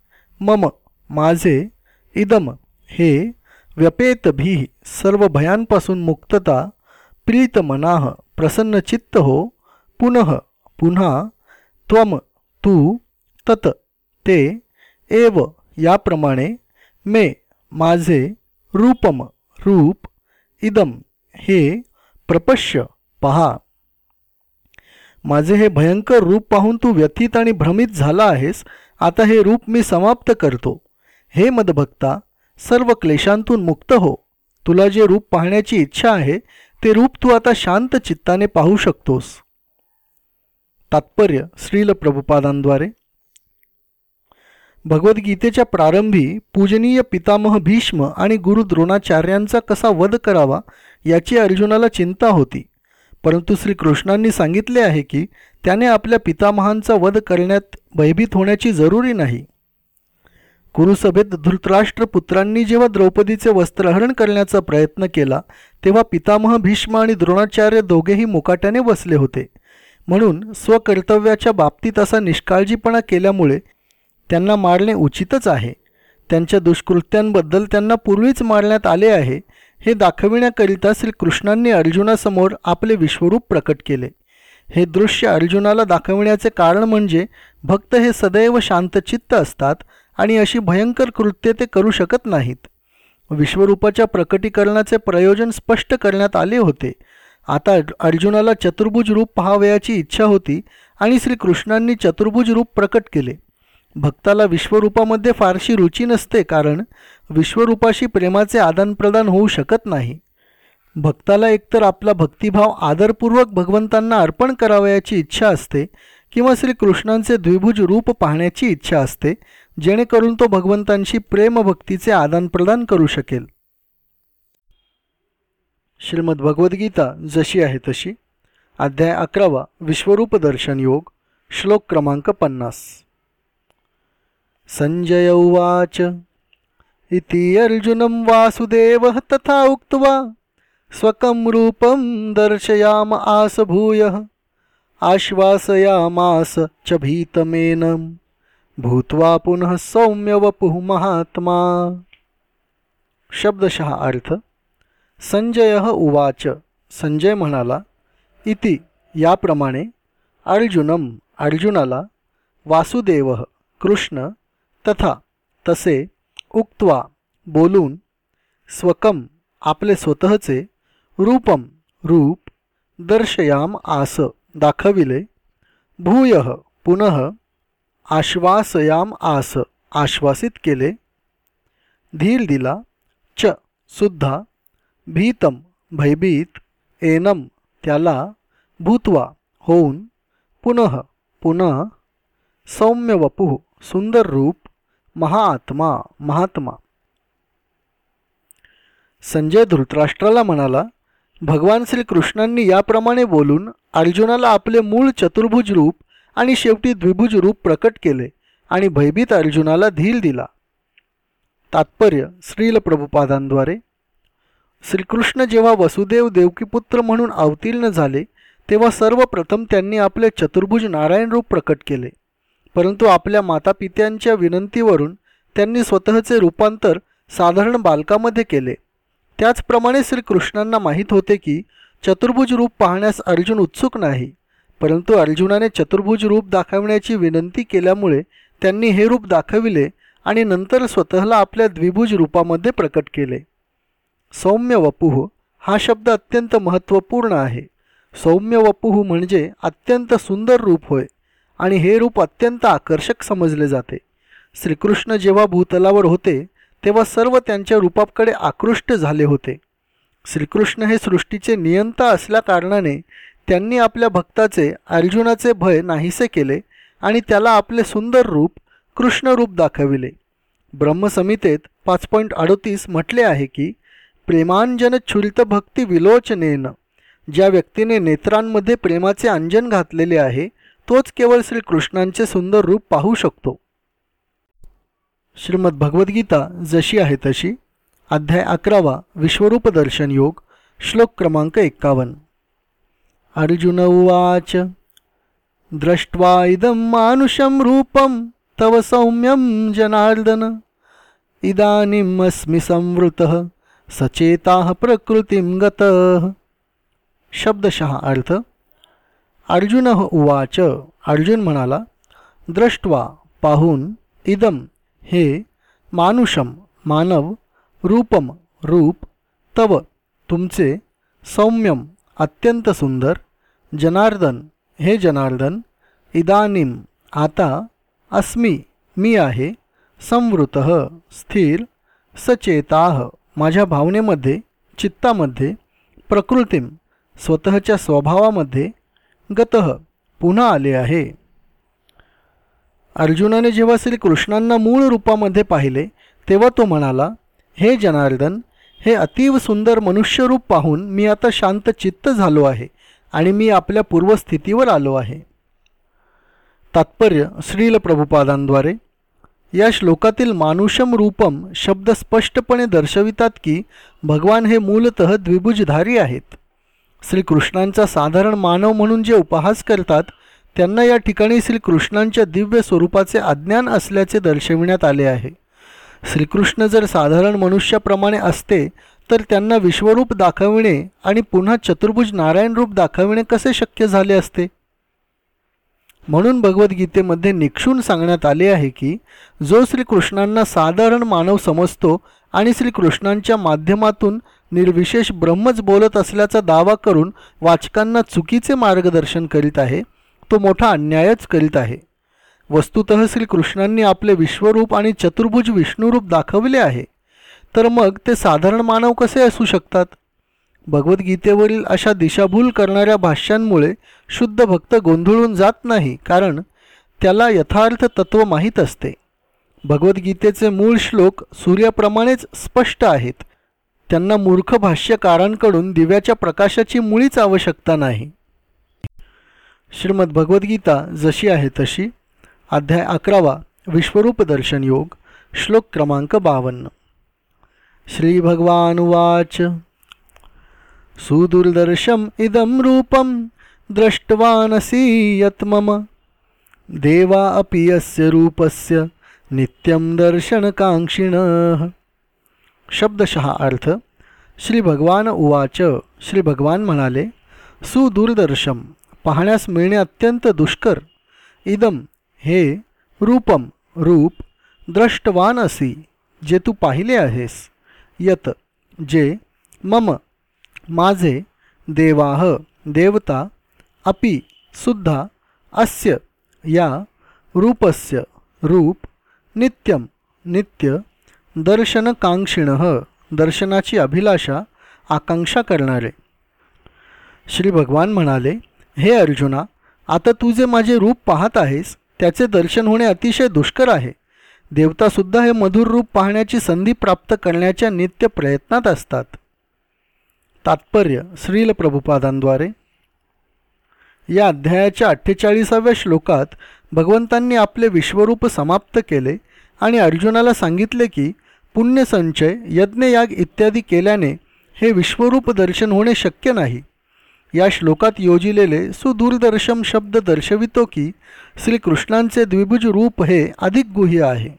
मम, माझे, इदम, हे, व्यपेत भी, सर्व भयांपासून मुक्तता, प्रीत मनाह प्रसन्न चित्त हो, पुनः, पुन्हा, त्वम, तू, तत ते एव याप्रमाणे मे माझे रूपम रूप इदम हे प्रपश्य पहा. माझे हे भयंकर रूप पाहून तू व्यथित आणि भ्रमित झाला आहेस आता हे रूप मी समाप्त करतो. हे मदभक्ता सर्व क्लेशांतून मुक्त हो. तुला जे रूप पाहण्याची इच्छा आहे ते रूप तू आता शांत चित्ताने पाहू शकतोस. तात्पर्य श्रील प्रभुपादांद्वारे. भगवद्गीतेच्या प्रारंभी पूजनीय पितामह भीष्म आणि गुरु द्रोणाचार्यांचा कसा वध करावा याची अर्जुनाला चिंता होती. परंतु श्रीकृष्णांनी सांगितले आहे की त्याने आपल्या पितामहांचा वध करण्यात भयभीत होण्याची जरुरी नाही. कुरुसभेत धृतराष्ट्र पुत्रांनी जेव्हा द्रौपदीचे वस्त्रहरण करण्याचा प्रयत्न केला तेव्हा पितामह भीष्म आणि द्रोणाचार्य दोघेही मुकाट्याने बसले होते. म्हणून स्वकर्तव्याच्या बाबतीत असा निष्काळजीपणा केल्यामुळे त्यांना मारणे उचितच आहे. त्यांच्या दुष्कृत्यांबद्दल त्यांना पूर्वीच मारण्यात आले आहे हे दाखविण्याकरिता श्रीकृष्णांनी अर्जुनासमोर आपले विश्वरूप प्रकट केले. हे दृश्य अर्जुनाला दाखविण्याचे कारण म्हणजे भक्त हे सदैव शांतचित्त असतात आणि अशी भयंकर कृत्ये ते करू शकत नाहीत. विश्वरूपाच्या प्रकटीकरणाचे प्रयोजन स्पष्ट करण्यात आले होते. आता अर्जुनाला चतुर्भुज रूप पहावयाची इच्छा होती आणि श्रीकृष्णांनी चतुर्भुज रूप प्रकट केले. भक्ताला विश्वरूपामध्ये फारशी रुची नसते कारण विश्वरूपाशी प्रेमाचे आदानप्रदान होऊ शकत नाही. भक्ताला एकतर आपला भक्तिभाव आदरपूर्वक भगवंतांना अर्पण करावयाची इच्छा असते किंवा श्रीकृष्णांचे द्विभुज रूप पाहण्याची इच्छा असते जेणेकरून तो भगवंतांशी प्रेमभक्तीचे आदानप्रदान करू शकेल. श्रीमद भगवद्गीता जशी आहे तशी. अध्याय अकरावा. विश्वरूप दर्शन योग. श्लोक क्रमांक पन्नास. संजय उवाच। इति अर्जुनं वासुदेवः तथा उक्त्वा स्वकं रूपं दर्शयाम आस भूयः आश्वासयामास च भीतमेनं। भूत्वा पुनः सौम्यवपुः महात्मा। शब्दशः अर्थ संजय उवाच। संजय म्हणाला इति याप्रमाणे अर्जुनम अर्जुनाला वासुदेव कृष्ण तथा तसे उक्त्वा बोलून स्वकम आपले स्वतःचे रूपम रूप दर्शयाम आस दाखविले. भूय पुनः आश्वासयाम आस आश्वासित केले. धीर दिला च सुद्धा भीतम भयभीत एनम त्याला भूतवा होऊन पुनः पुनः सौम्य वपू सुंदर रूप महाआत्मा महात्मा. संजय धृतराष्ट्राला म्हणाला भगवान श्रीकृष्णांनी याप्रमाणे बोलून अर्जुनाला आपले मूळ चतुर्भुज रूप आणि शेवटी द्विभुज रूप प्रकट केले आणि भयभीत अर्जुनाला धील दिला. तात्पर्य श्रील प्रभुपादांद्वारे. श्रीकृष्ण जेव्हा वसुदेव देवकीपुत्र म्हणून अवतीर्ण झाले तेव्हा सर्वप्रथम त्यांनी आपले चतुर्भुज नारायण रूप प्रकट केले. परंतु आपल्या मातापित्यांच्या विनंतीवरून त्यांनी स्वतःचे रूपांतर साधारण बालकामध्ये केले. त्याचप्रमाणे श्रीकृष्णांना माहीत होते की चतुर्भुज रूप पाहण्यास अर्जुन उत्सुक नाही परंतु अर्जुनाने चतुर्भुज रूप दाखवण्याची विनंती केल्यामुळे त्यांनी हे रूप दाखविले आणि नंतर स्वतःला आपल्या द्विभुज रूपामध्ये प्रकट केले. सौम्य वपुह हा शब्द अत्यंत महत्त्वपूर्ण आहे. सौम्य वपुह म्हणजे अत्यंत सुंदर रूप होय. आणि हे रूप अत्यंत आकर्षक समजले जाते. श्रीकृष्ण जेव्हा भूतलावर होते तेव्हा सर्व त्यांच्या रूपाकडे आकृष्ट झाले होते. श्रीकृष्ण हे सृष्टीचे नियंता असल्याकारणाने त्यांनी आपल्या भक्ताचे अर्जुनाचे भय नाहीसे केले आणि त्याला आपले सुंदर रूप कृष्णरूप दाखविले. ब्रह्मसमितेत पाच पॉईंट अडोतीस म्हटले आहे की प्रेमांजन छुरित भक्ती विलोचनेनं ज्या व्यक्तीने नेत्रांमध्ये प्रेमाचे अंजन घातलेले आहे तोच केवळ श्रीकृष्णांचे सुंदर रूप पाहू शकतो. श्रीमद भगवद्गीता जशी आहे तशी अध्याय अकरावा विश्वरूपदर्शन योग श्लोक क्रमांक एक्कावन्न. अर्जुन उवाच दृष्ट्वा इदं मानुषं रूपं तव सौम्यं जनार्दन। इदानीमस्मि संवृतः सचेताः प्रकृतीं गतः। शब्दशः अर्थ अर्जुन उवाच. अर्जुन म्हणाला दृष्ट्वा पाहून इदम हे मानुषम मानव रूपम रूप तव तुमचे सौम्यम अत्यंत सुंदर जनार्दन. हे जनार्दन इदानीम आता अस्मी मी आहे संवृत स्थिर सचेताह माझ्या भावनेमध्ये चित्तामध्ये प्रकृतीम स्वतःच्या स्वभावामध्ये गत पुन्हा आले आहे. अर्जुनाने जेव्हा श्रीकृष्णांना मूळ रूपामध्ये पाहिले तेव्हा तो म्हणाला हे जनार्दन हे अतीव सुंदर मनुष्यरूप पाहून मी आता शांत चित्त झालो आहे आणि मी आपल्या पूर्वस्थितीवर आलो आहे. तात्पर्य श्रील प्रभुपादांद्वारे. या श्लोकातील मानुषम रूपम शब्द स्पष्टपणे दर्शवितात की भगवान हे मूलत द्विभुजधारी आहेत. श्रीकृष्णांचा साधारण मानव म्हणून जे उपहास करतात त्यांना या ठिकाणी श्रीकृष्णांच्या दिव्य स्वरूपाचे अज्ञान असल्याचे दर्शविण्यात आले आहे. श्रीकृष्ण जर साधारण मनुष्याप्रमाणे असते तर त्यांना विश्वरूप दाखविणे आणि पुन्हा चतुर्भुज नारायण रूप दाखविणे कसे शक्य झाले असते? म्हणून भगवद्गीतेमध्ये निक्षून सांगण्यात आले आहे की जो श्रीकृष्णांना साधारण मानव समजतो आणि श्रीकृष्णांच्या माध्यमातून निर्विशेष ब्रह्मच बोलत असल्याचा दावा करून वाचकांना चुकीचे मार्गदर्शन करीत आहे तो मोठा अन्यायच करीत आहे. वस्तुत श्रीकृष्णांनी आपले विश्वरूप आणि चतुर्भुज विष्णुरूप दाखवले आहे. तर मग ते साधारण मानव कसे असू शकतात? भगवद्गीतेवरील अशा दिशाभूल करणाऱ्या भाष्यांमुळे शुद्ध भक्त गोंधळून जात नाही कारण त्याला यथार्थ तत्व माहीत असते. भगवद्गीतेचे मूळ श्लोक सूर्याप्रमाणेच स्पष्ट आहेत. त्यांना मूर्ख भाष्यकारांकडून दिव्याच्या प्रकाशाची मुळीच आवश्यकता नाही. श्रीमद भगवद्गीता जशी आहे तशी. अध्याय अकरावा विश्वरूप दर्शन योग श्लोक क्रमांक बावन्न. श्रीभगवानुवाच सुदुर्दर्शम इदं रूपं दृष्टवानसी यत् मम देवा अपि यस्य रूपस्य नित्यं दर्शनकाङ्क्षिणः। शब्दशः अर्थ श्री भगवान उवाच श्री भगवान म्हणाले सुदूरदर्शम पाहण्यास मिळणे अत्यंत दुष्कर इदम हे रूपम रूप द्रष्टवान असी जे तू पाहिले आहेस यत जे मम माझे देवाह देवता अपि सुद्धा अस्य या रूपस्य रूप नित्यम नित्य दर्शनकांक्षिणः दर्शनाची अभिलाषा आकांक्षा करणारे. श्री भगवान म्हणाले हे अर्जुना आता तू जे माझे रूप पाहत आहेस त्याचे दर्शन होणे अतिशय दुष्कर आहे. देवतासुद्धा हे मधुर रूप पाहण्याची संधी प्राप्त करण्याच्या नित्य प्रयत्नात असतात. तात्पर्य श्रील प्रभुपादांद्वारे. या अध्यायाच्या अठ्ठेचाळीसाव्या श्लोकात भगवंतांनी आपले विश्वरूप समाप्त केले आणि अर्जुनाला सांगितले की पुण्यसंचय यज्ञयाग इत्यादी केल्याने हे विश्वरूप दर्शन होणे शक्य नाही. या श्लोकात योजिलेले सुदूरदर्शम शब्द दर्शवितो की श्रीकृष्णांचे द्विभुज रूप हे अधिक गुह्य आहे.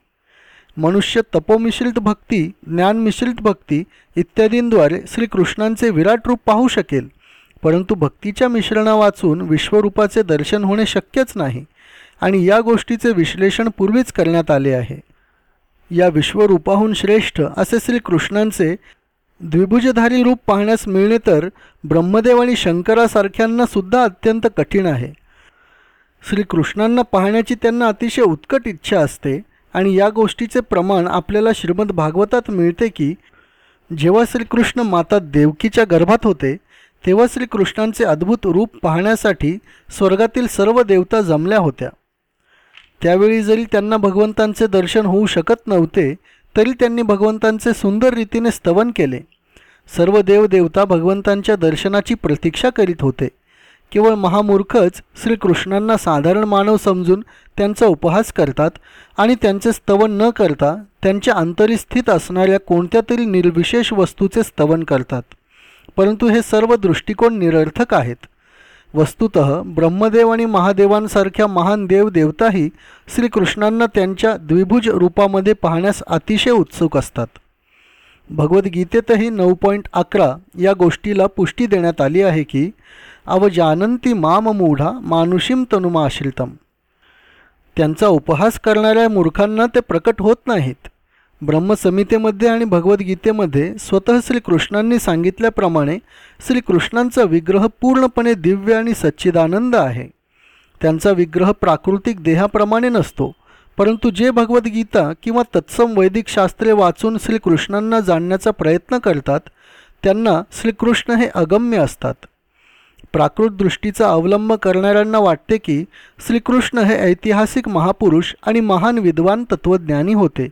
मनुष्य तपोमिश्रित भक्ती ज्ञानमिश्रित भक्ती इत्यादींद्वारे श्रीकृष्णांचे विराट रूप पाहू शकेल परंतु भक्तीच्या मिश्रणा वाचून विश्वरूपाचे दर्शन होणे शक्यच नाही. आणि या गोष्टीचे विश्लेषण पूर्वीच करण्यात आले आहे. या विश्वरूपाहून श्रेष्ठ असे श्रीकृष्णांचे द्विभुजधारी रूप पाहण्यास मिळणे तर ब्रह्मदेव आणि शंकरासारख्यांना सुद्धा अत्यंत कठीण आहे. श्रीकृष्णांना पाहण्याची त्यांना अतिशय उत्कट इच्छा असते आणि या गोष्टीचे प्रमाण आपल्याला श्रीमद भागवतात मिळते की जेव्हा श्रीकृष्ण माता देवकीच्या गर्भात होते तेव्हा श्रीकृष्णांचे अद्भुत रूप पाहण्यासाठी स्वर्गातील सर्व देवता जमल्या होत्या. त्यावेळी जरी त्यांना भगवंतांचे दर्शन होऊ शकत नव्हते तरी त्यांनी भगवंतांचे सुंदर रीतीने स्तवन केले. सर्व देवदेवता भगवंतांच्या दर्शनाची प्रतीक्षा करीत होते. केवळ महामूर्खच श्रीकृष्णांना साधारण मानव समजून त्यांचा उपहास करतात आणि त्यांचे स्तवन न करता त्यांच्या आंतरिस्थित असणाऱ्या कोणत्या तरी निर्विशेष वस्तूचे स्तवन करतात. परंतु हे सर्व दृष्टिकोन निरर्थक आहेत. वस्तुत ब्रह्मदेव आणि महादेवांसारख्या महान देवदेवताही श्रीकृष्णांना त्यांच्या द्विभुज रूपामध्ये पाहण्यास अतिशय उत्सुक असतात. भगवद्गीतेतही नऊ पॉईंट अकरा या गोष्टीला पुष्टी देण्यात आली आहे की अवजानंती माम मूढा मानुषीम तनुमाश्रितम. त्यांचा उपहास करणाऱ्या मूर्खांना ते प्रकट होत नाहीत. ब्रह्मसंहितेमध्ये आणि भगवद्गीतेमध्ये स्वतः श्रीकृष्णांनी सांगितल्याप्रमाणे श्रीकृष्णांचा विग्रह पूर्णपणे दिव्य आणि सच्चिदानंद आहे. त्यांचा विग्रह प्राकृतिक देहाप्रमाणे नसतो परंतु जे भगवद्गीता किंवा तत्सम वैदिक शास्त्रे वाचून श्रीकृष्णांना जाणण्याचा प्रयत्न करतात त्यांना श्रीकृष्ण हे अगम्य असतात. प्राकृत दृष्टीचा अवलंब करणाऱ्यांना वाटते की श्रीकृष्ण हे ऐतिहासिक महापुरुष आणि महान विद्वान तत्त्वज्ञानी होते.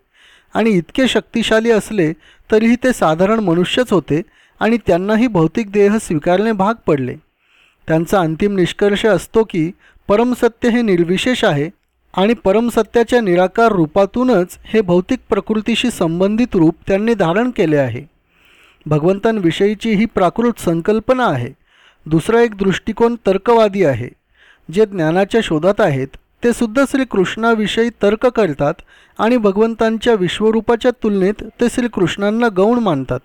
आणि इतके शक्तिशाली असले तरीही ते साधारण मनुष्यच होते आणि त्यांनाही भौतिक देह स्वीकारणे भाग पडले. त्यांचा अंतिम निष्कर्ष असतो की परमसत्य हे निर्विशेष आहे आणि परमसत्याच्या निराकार रूपातूनच हे भौतिक प्रकृतीशी संबंधित रूप त्यांनी धारण केले आहे. भगवंतांविषयीची ही प्राकृत संकल्पना आहे. दुसरा एक दृष्टिकोन तर्कवादी आहे जे ज्ञानाच्या शोधात आहेत. ते सुद्धा श्रीकृष्णाविषयी तर्क करतात आणि भगवंतांच्या विश्वरूपाच्या तुलनेत ते श्रीकृष्णांना गौण मानतात.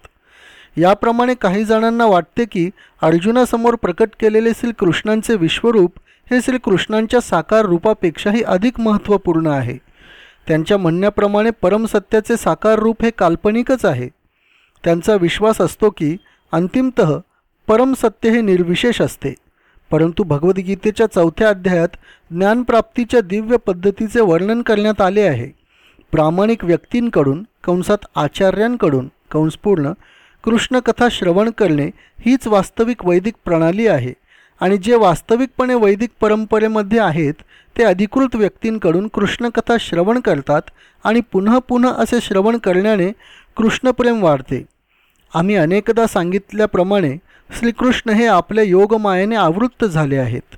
याप्रमाणे काही जणांना वाटते की अर्जुनासमोर प्रकट केलेले श्रीकृष्णांचे विश्वरूप हे श्रीकृष्णांच्या साकार रूपापेक्षाही अधिक महत्त्वपूर्ण आहे. त्यांच्या म्हणण्याप्रमाणे परमसत्याचे साकार रूप हे काल्पनिकच आहे. त्यांचा विश्वास असतो की अंतिमत परमसत्य हे निर्विशेष असते. परंतु भगवद्गीतेच्या चौथ्या अध्यायात ज्ञानप्राप्तीच्या दिव्य पद्धतीचे वर्णन करण्यात आले आहे. प्रामाणिक व्यक्तींकडून कंसात आचार्यांकडून कंसपूर्ण कृष्णकथा श्रवण करणे हीच वास्तविक वैदिक प्रणाली आहे आणि जे वास्तविकपणे वैदिक परंपरेमध्ये आहेत ते अधिकृत व्यक्तींकडून कृष्णकथा श्रवण करतात आणि पुन्हा पुन्हा असे श्रवण करण्याने कृष्णप्रेम वाढते. आम्ही अनेकदा सांगितल्याप्रमाणे श्रीकृष्ण हे आपल्या योगमायेने आवृत्त झाले आहेत.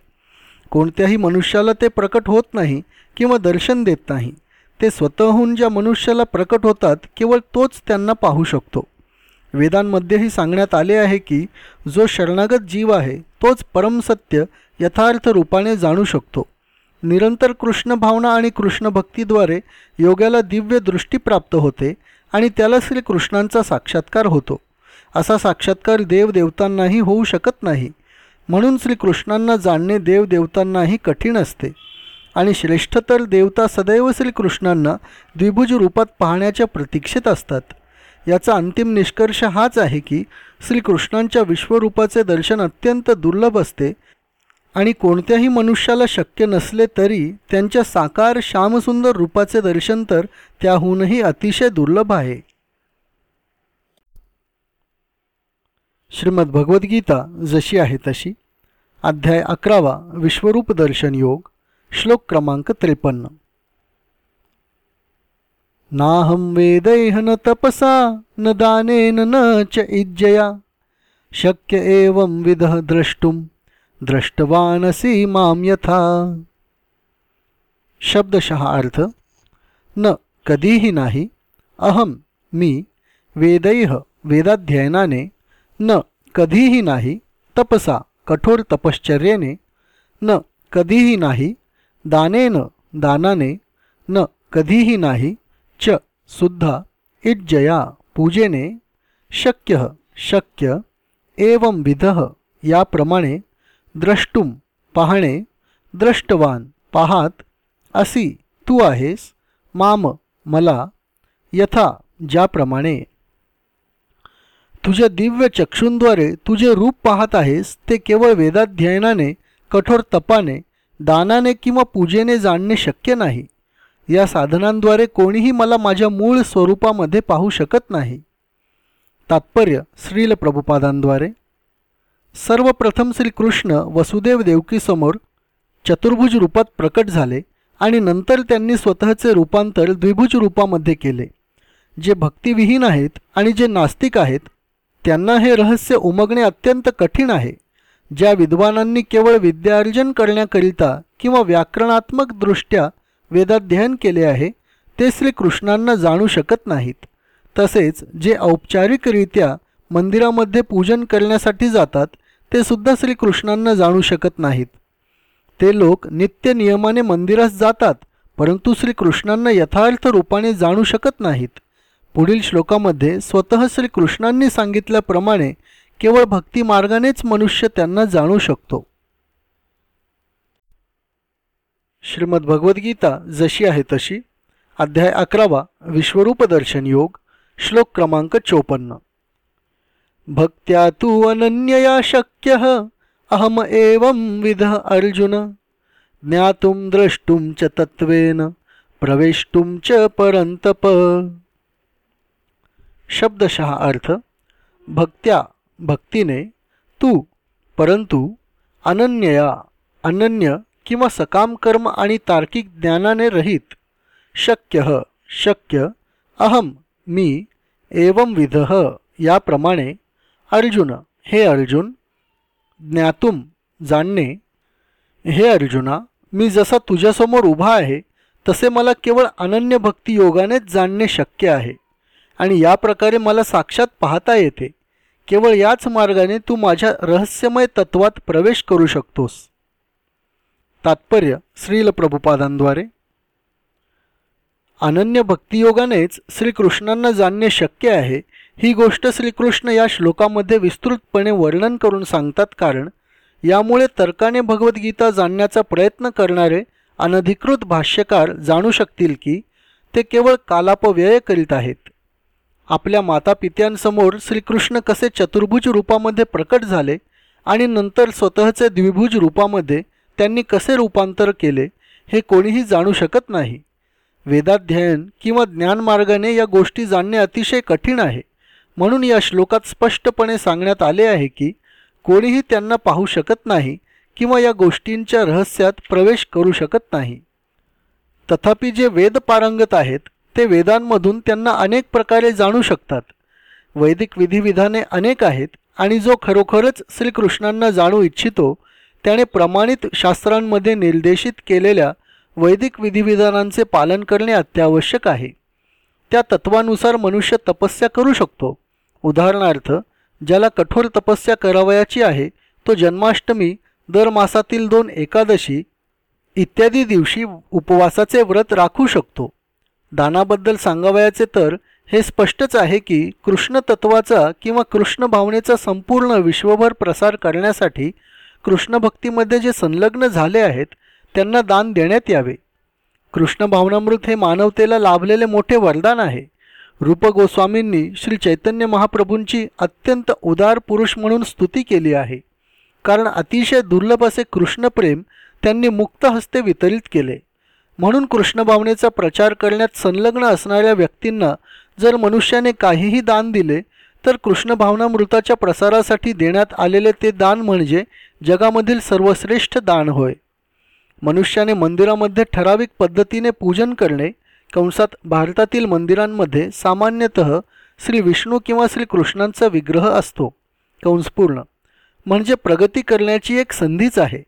कोणत्याही मनुष्याला ते प्रकट होत नाही किंवा दर्शन देत नाही. ते स्वतःहून ज्या मनुष्याला प्रकट होतात केवळ तोच त्यांना पाहू शकतो. वेदांमध्येही सांगण्यात आले आहे की जो शरणागत जीव आहे तोच परमसत्य यथार्थ रूपाने जाणू शकतो. निरंतर कृष्ण भावना आणि कृष्णभक्तीद्वारे योगाला दिव्य दृष्टी प्राप्त होते आणि त्याला श्रीकृष्णांचा साक्षात्कार होतो. असा साक्षात्कार देवदेवतांनाही होऊ शकत नाही. म्हणून श्रीकृष्णांना जाणणे देवदेवतांनाही कठीण असते. आणि श्रेष्ठतर देवता सदैव श्रीकृष्णांना द्विभुज रूपात पाहण्याच्या प्रतीक्षेत असतात. याचा अंतिम निष्कर्ष हाच आहे की श्रीकृष्णांच्या विश्वरूपाचे दर्शन अत्यंत दुर्लभ असते आणि कोणत्याही मनुष्याला शक्य नसले तरी त्यांच्या साकार श्यामसुंदर रूपाचे दर्शन तर त्याहूनही अतिशय दुर्लभ आहे. श्रीमद भगवद्गीता जशी आहे तशी. अध्याय अकरावा विश्वरूप दर्शन योग श्लोक क्रमांक त्रेपन्न. नाहं वेदैह न तपसा न दानेन न च इज्जया. शक्य एवं विधः द्रष्टुं द्रष्टवानसी माम यथा. शब्दशः अर्थ न कधीही नाही अहम मी वेदैह वेदाध्ययनाने न कधीही नाही तपसा कठोर तपश्चर्येने न कधीही नाही दानेन दानाने न कधीही नाही च सुद्धा इज्जया पूजेने शक्य शक्य एवं विधः याप्रमाणे द्रष्टुम पाहणे द्रष्टवान पाहात असी तू आहेस माम मला यथा ज्याप्रमाणे. तुझ्या दिव्य चक्षूंद्वारे तुझे रूप पाहत आहेस ते केवळ वेदाध्ययनाने कठोर तपाने दानाने किंवा पूजेने जाणणे शक्य नाही. या साधनांद्वारे कोणीही मला माझ्या मूळ स्वरूपामध्ये पाहू शकत नाही. तात्पर्य श्रील प्रभुपादांद्वारे. सर्वप्रथम श्रीकृष्ण वसुदेव देवकीसमोर चतुर्भुज रूपात प्रकट झाले आणि नंतर त्यांनी स्वतःचे रूपांतर द्विभुज रूपामध्ये केले. जे भक्तिविहीन आहेत आणि जे नास्तिक आहेत त्यांना हे रहस्य उमगणे अत्यंत कठीण आहे. ज्या विद्वानांनी केवळ विद्यार्जन करण्याकरिता किंवा व्याकरणात्मकदृष्ट्या वेदाध्ययन केले आहे ते श्रीकृष्णांना जाणू शकत नाहीत. तसेच जे औपचारिकरित्या मंदिरामध्ये पूजन करण्यासाठी जातात ते सुद्धा श्रीकृष्णांना जाणू शकत नाहीत. ते लोक नित्य नियमाने मंदिरास जातात परंतु श्रीकृष्णांना यथार्थ रूपाने जाणू शकत नाहीत. पुढील श्लोकामध्ये स्वतः श्रीकृष्णांनी सांगितल्याप्रमाणे केवळ भक्तिमार्गानेच मनुष्य त्यांना जाणू शकतो. श्रीमद भगवद्गीता जशी आहे तशी अध्याय अकरावा विश्वरूपदर्शन योग श्लोक क्रमांक चोपन्न. भक्त्या तू अनन्यया शक्य अहम एवं विध अर्जुन. ज्ञातुम द्रष्टुम च तत्वेन प्रवेष्टुं च परंतप शब्दशः अर्थ भक्त्या भक्तीने तू परंतु अनन्यया अनन्य किंवा सकाम कर्म आणि तार्किक ज्ञानाने रहित शक्य शक्य अहम मी एवंविध याप्रमाणे अर्जुन हे अर्जुन ज्ञातुम जाणणे हे अर्जुना मी जसा तुझ्यासमोर उभा आहे तसे मला केवळ अनन्य भक्तियोगानेच जाणणे शक्य आहे. आणि या प्रकारे मला साक्षात पाहता येते. केवळ याच मार्गाने तू माझ्या रहस्यमय तत्वात प्रवेश करू शकतोस. तात्पर्य श्रील प्रभुपादांद्वारे. अनन्य भक्तियोगानेच श्रीकृष्णांना जाणणे शक्य आहे. ही गोष्ट श्रीकृष्ण या श्लोकामध्ये विस्तृतपणे वर्णन करून सांगतात कारण यामुळे तर्काने भगवद्गीता जाणण्याचा प्रयत्न करणारे अनधिकृत भाष्यकार जाणू शकतील की ते केवळ कालापव्यय करीत आहेत. आपल्या मातापित्यांसमोर श्रीकृष्ण कसे चतुर्भुज रूपामध्ये प्रकट झाले आणि नंतर स्वतःचे द्विभुज रूपामध्ये त्यांनी कसे रूपांतर केले हे कोणीही जाणू शकत नाही. वेदाध्ययन किंवा ज्ञानमार्गाने या गोष्टी जाणणे अतिशय कठीण आहे. म्हणून या श्लोकात स्पष्टपणे सांगण्यात आले आहे की कोणीही त्यांना पाहू शकत नाही किंवा या गोष्टींच्या रहस्यात प्रवेश करू शकत नाही. तथापि जे वेद पारंगत आहेत ते वेदांमधून त्यांना अनेक प्रकारे जाणू शकतात. वैदिक विधिविधाने अनेक आहेत आणि जो खरोखरच श्रीकृष्णांना जाणू इच्छितो त्याने प्रमाणित शास्त्रांमध्ये निर्देशित केलेल्या वैदिक विधिविधानांचे पालन करणे अत्यावश्यक आहे. त्या तत्वानुसार मनुष्य तपस्या करू शकतो. उदाहरणार्थ ज्याला कठोर तपस्या करावयाची आहे तो जन्माष्टमी दर मासातील दोन एकादशी इत्यादी दिवशी उपवासाचे व्रत राखू शकतो. दानाबद्दल सांगावयाचे तर हे स्पष्टच आहे की कृष्ण तत्वाचा किंवा कृष्ण भावनेचा संपूर्ण विश्वभर प्रसार करण्यासाठी कृष्णभक्तीमध्ये जे संलग्न झाले आहेत त्यांना दान देण्यात यावे. कृष्ण भावनामृत हे मानवतेला लाभलेले मोठे वरदान आहे. रूप गोस्वामींनी श्री चैतन्य महाप्रभूंची अत्यंत उदार पुरुष म्हणून स्तुती केली आहे. कारण अतिशय दुर्लभ असे कृष्णप्रेम त्यांनी मुक्त हस्ते वितरित केले. म्हणून कृष्ण भावनेचा प्रचार करण्यात संलग्न असणाऱ्या व्यक्तींना जर मनुष्याने काहीही दान दिले तर कृष्ण भावनामृताच्या प्रसारासाठी देण्यात आलेले ते दान म्हणजे जगामधील सर्वश्रेष्ठ दान होय. मनुष्याने मंदिरामध्ये ठराविक पद्धतीने पूजन करणे कंसात भारतातील मंदिरांमध्ये सामान्यतः श्री विष्णू किंवा श्रीकृष्णांचा विग्रह असतो कंसपूर्ण म्हणजे प्रगती करण्याची एक संधीच आहे.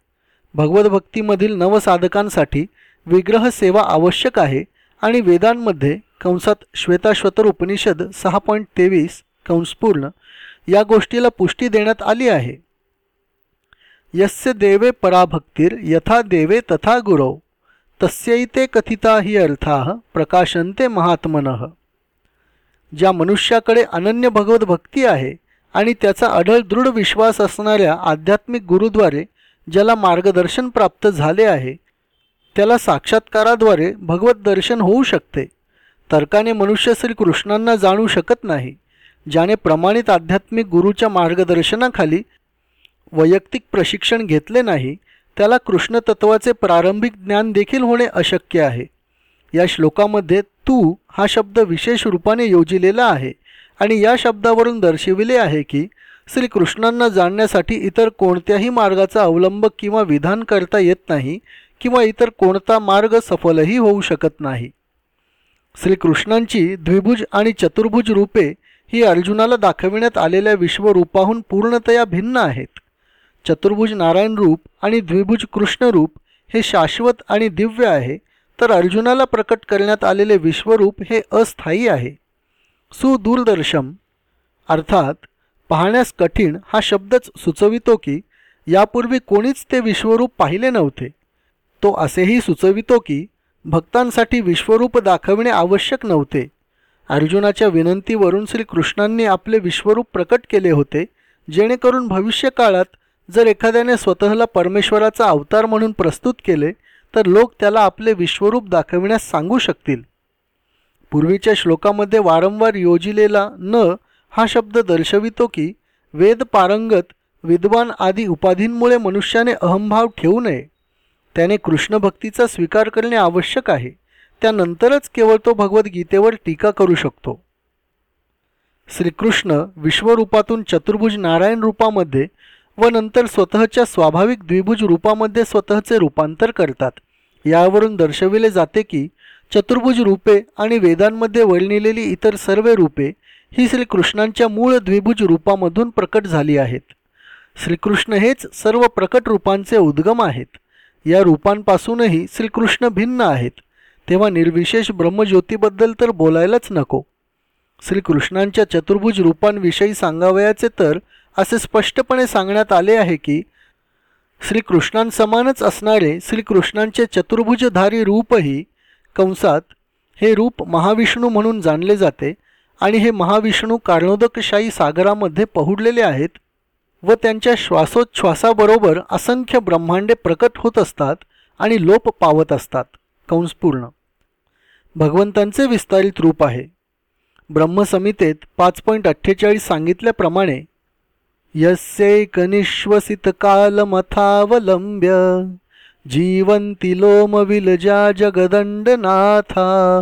भगवतभक्तीमधील नवसाधकांसाठी विग्रह सेवा आवश्यक आहे आणि वेदांमध्ये कंसात श्वेताश्वतर उपनिषद सहा पॉईंट तेवीस कंसपूर्ण या गोष्टीला पुष्टी देण्यात आली आहे. यस्य देवे पराभक्तीर यथा देवे तथा गुरव तस्यैते कथिता ही अर्था प्रकाशनते महात्मन. ज्या मनुष्याकडे अनन्य भगवत भक्ती आहे आणि त्याचा अढळ दृढ विश्वास असणाऱ्या आध्यात्मिक गुरुद्वारे ज्याला मार्गदर्शन प्राप्त झाले आहे त्याला साक्षात्काराद्वारे भगवत दर्शन होऊ शकते. तर्काने मनुष्य श्रीकृष्णांना जाणू शकत नाही ज्याने प्रमाणित आध्यात्मिक गुरुच्या मार्गदर्शनाखाली वैयक्तिक प्रशिक्षण घेतले नाही त्याला कृष्णतत्वाचे प्रारंभिक ज्ञान देखील होणे अशक्य आहे. या श्लोकामध्ये तू हा शब्द विशेष रूपाने योजिलेला आहे आणि या शब्दावरून दर्शविले आहे की श्रीकृष्णांना जाणण्यासाठी इतर कोणत्याही मार्गाचा अवलंब किंवा विधान करता येत नाही किंवा इतर कोणता मार्ग सफलही होऊ शकत नाही. श्रीकृष्णांची द्विभुज आणि चतुर्भुज रूपे ही अर्जुनाला दाखविण्यात आलेल्या विश्वरूपाहून पूर्णतया भिन्न आहेत. चतुर्भुज नारायण रूप आणि द्विभुज कृष्णरूप हे शाश्वत आणि दिव्य आहे तर अर्जुनाला प्रकट करण्यात आलेले विश्वरूप हे अस्थायी आहे. सुदूरदर्शम. अर्थात पाहण्यास कठीण हा शब्दच सुचवितो की यापूर्वी कोणीच ते विश्वरूप पाहिले नव्हते. तो असेही सुचवितो की भक्तांसाठी विश्वरूप दाखविणे आवश्यक नव्हते. अर्जुनाच्या विनंतीवरून श्रीकृष्णांनी आपले विश्वरूप प्रकट केले होते जेणेकरून भविष्यकाळात जर एखाद्याने स्वतःला परमेश्वराचा अवतार म्हणून प्रस्तुत केले तर लोक त्याला आपले विश्वरूप दाखविण्यास सांगू शकतील. पूर्वीच्या श्लोकामध्ये वारंवार योजिलेला न हा शब्द दर्शवितो की वेद पारंगत विद्वान आदी उपाधींमुळे मनुष्याने अहंभाव ठेवू नये. त्याने कृष्णभक्तीचा स्वीकार करणे आवश्यक आहे. त्यानंतरच केवळ तो भगवद्गीतेवर टीका करू शकतो. श्रीकृष्ण विश्वरूपातून चतुर्भुज नारायण रूपामध्ये व नंतर स्वतःच्या स्वाभाविक द्विभुज रूपामध्ये स्वतःचे रूपांतर करतात. यावरून दर्शविले जाते की चतुर्भुज रूपे आणि वेदांमध्ये वर्णिलेली इतर सर्व रूपे ही श्रीकृष्णांच्या मूळ द्विभुज रूपामधून प्रकट झाली आहेत. श्रीकृष्ण हेच सर्व प्रकट रूपांचे उद्गम आहेत. या रूपांपासूनही श्रीकृष्ण भिन्न आहेत. तेव्हा निर्विशेष ब्रह्मज्योतीबद्दल तर बोलायलाच नको. श्रीकृष्णांच्या चतुर्भुज रूपांविषयी सांगावयाचे तर असे स्पष्टपणे सांगण्यात आले आहे की श्रीकृष्णांसमानच असणारे श्रीकृष्णांचे चतुर्भुजधारी रूपही कंसात हे रूप महाविष्णू म्हणून जाणले जाते आणि हे महाविष्णू कारणोदकशाही सागरामध्ये पहुडलेले आहेत. व त्यांच्या श्वासोच्छ्वासाबरोबर असंख्य ब्रह्मांडे प्रकट होत असतात आणि लोप पावत असतात. कंसपूर्ण भगवंतांचे विस्तारित रूप आहे. ब्रह्मसमितेत पाच पॉईंट अठ्ठेचाळीस सांगितल्याप्रमाणे यस्यैकनिश्वसित कालमथावलंब्य जीवन्ति लोमविलजा जगदण्डनाथा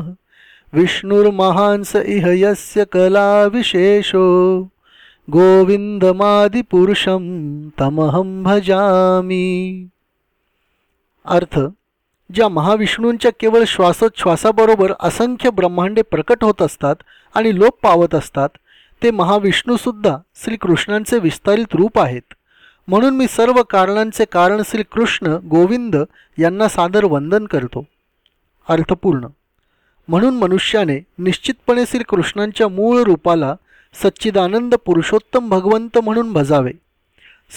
विष्णुर्महांस इह यस्य कलाविशेषो। गोविंदमादिपुरुषं तमहं भजामी। अर्थ ज्या महाविष्णूंच्या केवळ श्वासोच्छ्वासाबरोबर असंख्य ब्रह्मांडे प्रकट होत असतात आणि लोप पावत असतात ते महाविष्णूसुद्धा श्रीकृष्णांचे विस्तारित रूप आहेत. म्हणून मी सर्व कारणांचे कारण श्रीकृष्ण गोविंद यांना सादर वंदन करतो. अर्थपूर्ण म्हणून मनुष्याने निश्चितपणे श्रीकृष्णांच्या मूळ रूपाला सच्चिदानंद पुरुषोत्तम भगवंत म्हणून भजावे.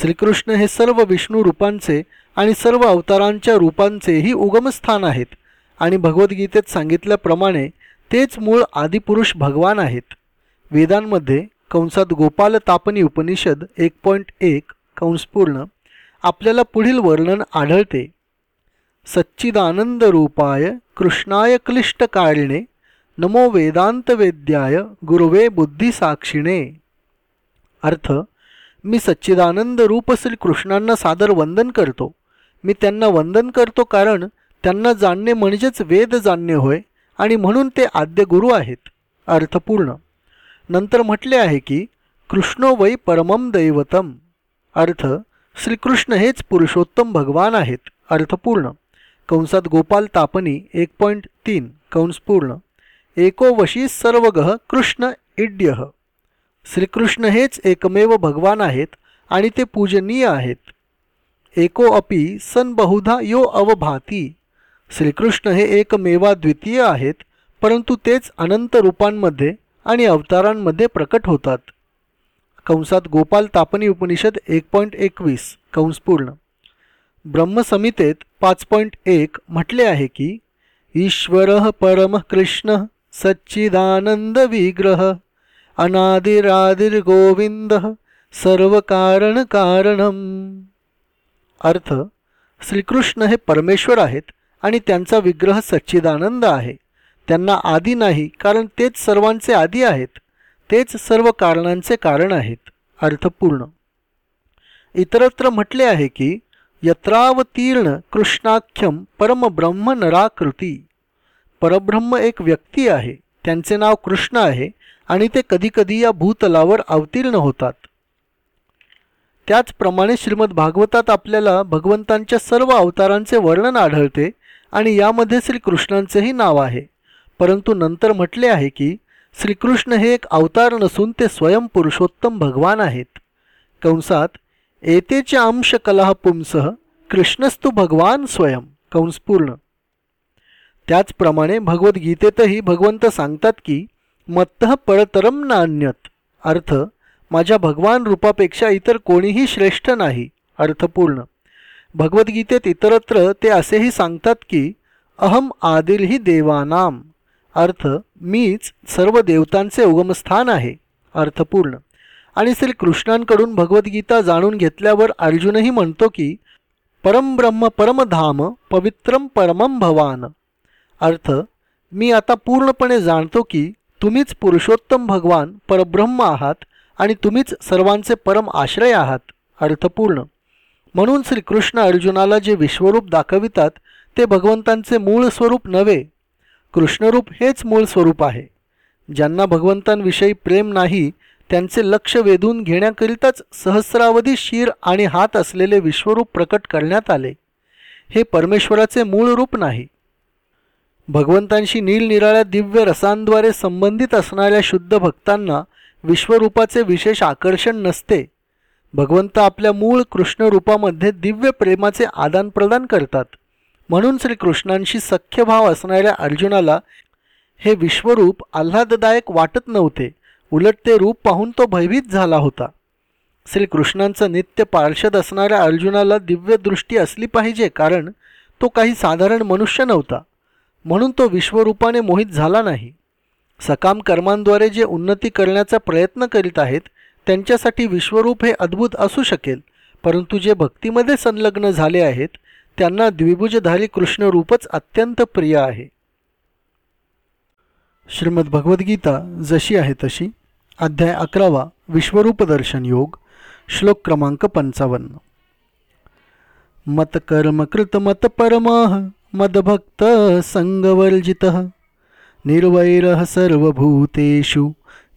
श्रीकृष्ण हे सर्व विष्णू रूपांचे आणि सर्व अवतारांच्या रूपांचेही उगमस्थान आहेत आणि भगवद्गीतेत सांगितल्याप्रमाणे तेच मूळ आदिपुरुष भगवान आहेत. वेदांमध्ये कंसात गोपाल तापनी उपनिषद एक पॉईंट एक कंसपूर्ण आपल्याला पुढील वर्णन आढळते. सच्चिदानंद रूपाय कृष्णाय क्लिष्ट काळणे नमो वेदांत वेद्याय गुरुवे बुद्धिसाक्षिणे. अर्थ मी सच्चिदानंद रूप श्रीकृष्णांना सादर वंदन करतो. मी त्यांना वंदन करतो कारण त्यांना जाणणे म्हणजेच वेद जाणणे होय आणि म्हणून ते आद्य गुरु आहेत. अर्थपूर्ण नंतर म्हटले आहे की कृष्णो वै परमम दैवतम. अर्थ श्रीकृष्ण हेच पुरुषोत्तम भगवान आहेत. अर्थपूर्ण कंसात गोपाल तापनी एक पॉईंट तीन. कंसपूर्ण एकोवशी सर्वगह कृष्ण इड्य. श्रीकृष्ण हेच एकमेव भगवान आहेत आणि ते पूजनीय आहेत. एको अपि सन बहुधा यो अवभाती. श्रीकृष्ण हे एकमेवा द्वितीय आहेत परंतु तेच अनंत रूपांमध्ये आणि अवतारांमध्ये प्रकट होतात. कंसात गोपाल तापनी उपनिषद एक पॉईंट एकवीस कंसपूर्ण ब्रह्मसमितेत पाच पॉईंट एक म्हटले आहे की ईश्वर परम कृष्ण सच्चिदानंद विग्रह गोविंद सर्व कारण कारणम अर्थ श्रीकृष्ण हे परमेश्वर आहेत आणि त्यांचा विग्रह सच्चिदानंद आहे. त्यांना आदी नाही कारण तेच सर्वांचे आदी आहेत. तेच सर्व कारणांचे कारण आहेत. अर्थपूर्ण. इतरत्र म्हटले आहे की यत्रावतीर्ण कृष्णाख्यम परमब्रह्म नराकृती. परब्रह्म एक व्यक्ती आहे. त्यांचे नाव कृष्ण आहे आणि ते कधीकधी या भूतलावर अवतीर्ण होतात. त्याचप्रमाणे श्रीमद भागवतात आपल्याला भगवंतांच्या सर्व अवतारांचे वर्णन आढळते आणि यामध्ये श्रीकृष्णांचेही नाव आहे. परंतु नंतर म्हटले आहे की श्रीकृष्ण हे एक अवतार नसून ते स्वयं पुरुषोत्तम भगवान आहेत. कंसात एतेचे अंश कलह पुंसह कृष्णस्तु भगवान स्वयं. कंसपूर्ण त्याचप्रमाणे भगवद्गीतेतही भगवंत सांगतात की मत्त परतरम नान्यत. अर्थ माझ्या भगवान रूपापेक्षा इतर कोणीही श्रेष्ठ नाही. अर्थपूर्ण. भगवद्गीतेत इतरत्र ते असेही सांगतात की अहम आदिलही देवानाम. अर्थ मीच सर्व देवतांचे उगमस्थान आहे. अर्थपूर्ण. आणि श्रीकृष्णांकडून भगवद्गीता जाणून घेतल्यावर अर्जुनही म्हणतो की परमब्रह्म परमधाम पवित्रम परमम भवान. अर्थ मी आता पूर्णपणे जाणतो की तुम्हीच पुरुषोत्तम भगवान परब्रह्म आहात आणि तुम्हीच सर्वांचे परम आश्रय आहात. अर्थपूर्ण म्हणून श्रीकृष्ण अर्जुनाला जे विश्वरूप दाखवितात ते भगवंतांचे मूळ स्वरूप नव्हे. कृष्णरूप हेच मूळ स्वरूप आहे. ज्यांना भगवंतांविषयी प्रेम नाही त्यांचे लक्ष वेधून घेण्याकरिताच सहस्रावधी शिर आणि हात असलेले विश्वरूप प्रकट करण्यात आले. हे परमेश्वराचे मूळ रूप नाही. भगवंतांशी निरनिराळ्या दिव्य रसांद्वारे संबंधित असणाऱ्या शुद्ध भक्तांना विश्वरूपाचे विशेष आकर्षण नसते. भगवंत आपल्या मूळ कृष्ण रूपामध्ये दिव्य प्रेमाचे आदानप्रदान करतात. म्हणून श्रीकृष्णांशी सख्यभाव असणाऱ्या अर्जुनाला हे विश्वरूप आल्हाददायक वाटत नव्हते. उलट ते रूप पाहून तो भयभीत झाला होता. श्रीकृष्णांचं नित्य पार्षद असणाऱ्या अर्जुनाला दिव्यदृष्टी असली पाहिजे कारण तो काही साधारण मनुष्य नव्हता. म्हणून तो विश्वरूपाने मोहित झाला नाही. सकाम कर्मांद्वारे जे उन्नती करण्याचा प्रयत्न करीत आहेत त्यांच्यासाठी विश्वरूप हे अद्भुत असू शकेल परंतु जे भक्तीमध्ये संलग्न झाले आहेत त्यांना द्विभुजधारी कृष्णरूपच अत्यंत प्रिय आहे. श्रीमद भगवद्गीता जशी आहे तशी अध्याय अकरावा विश्वरूप दर्शन योग श्लोक क्रमांक पंचावन्न. मतकर्मकृत मतपरमः मदभक्त संगवर्जित। निर्वैर सर्वभूतेषु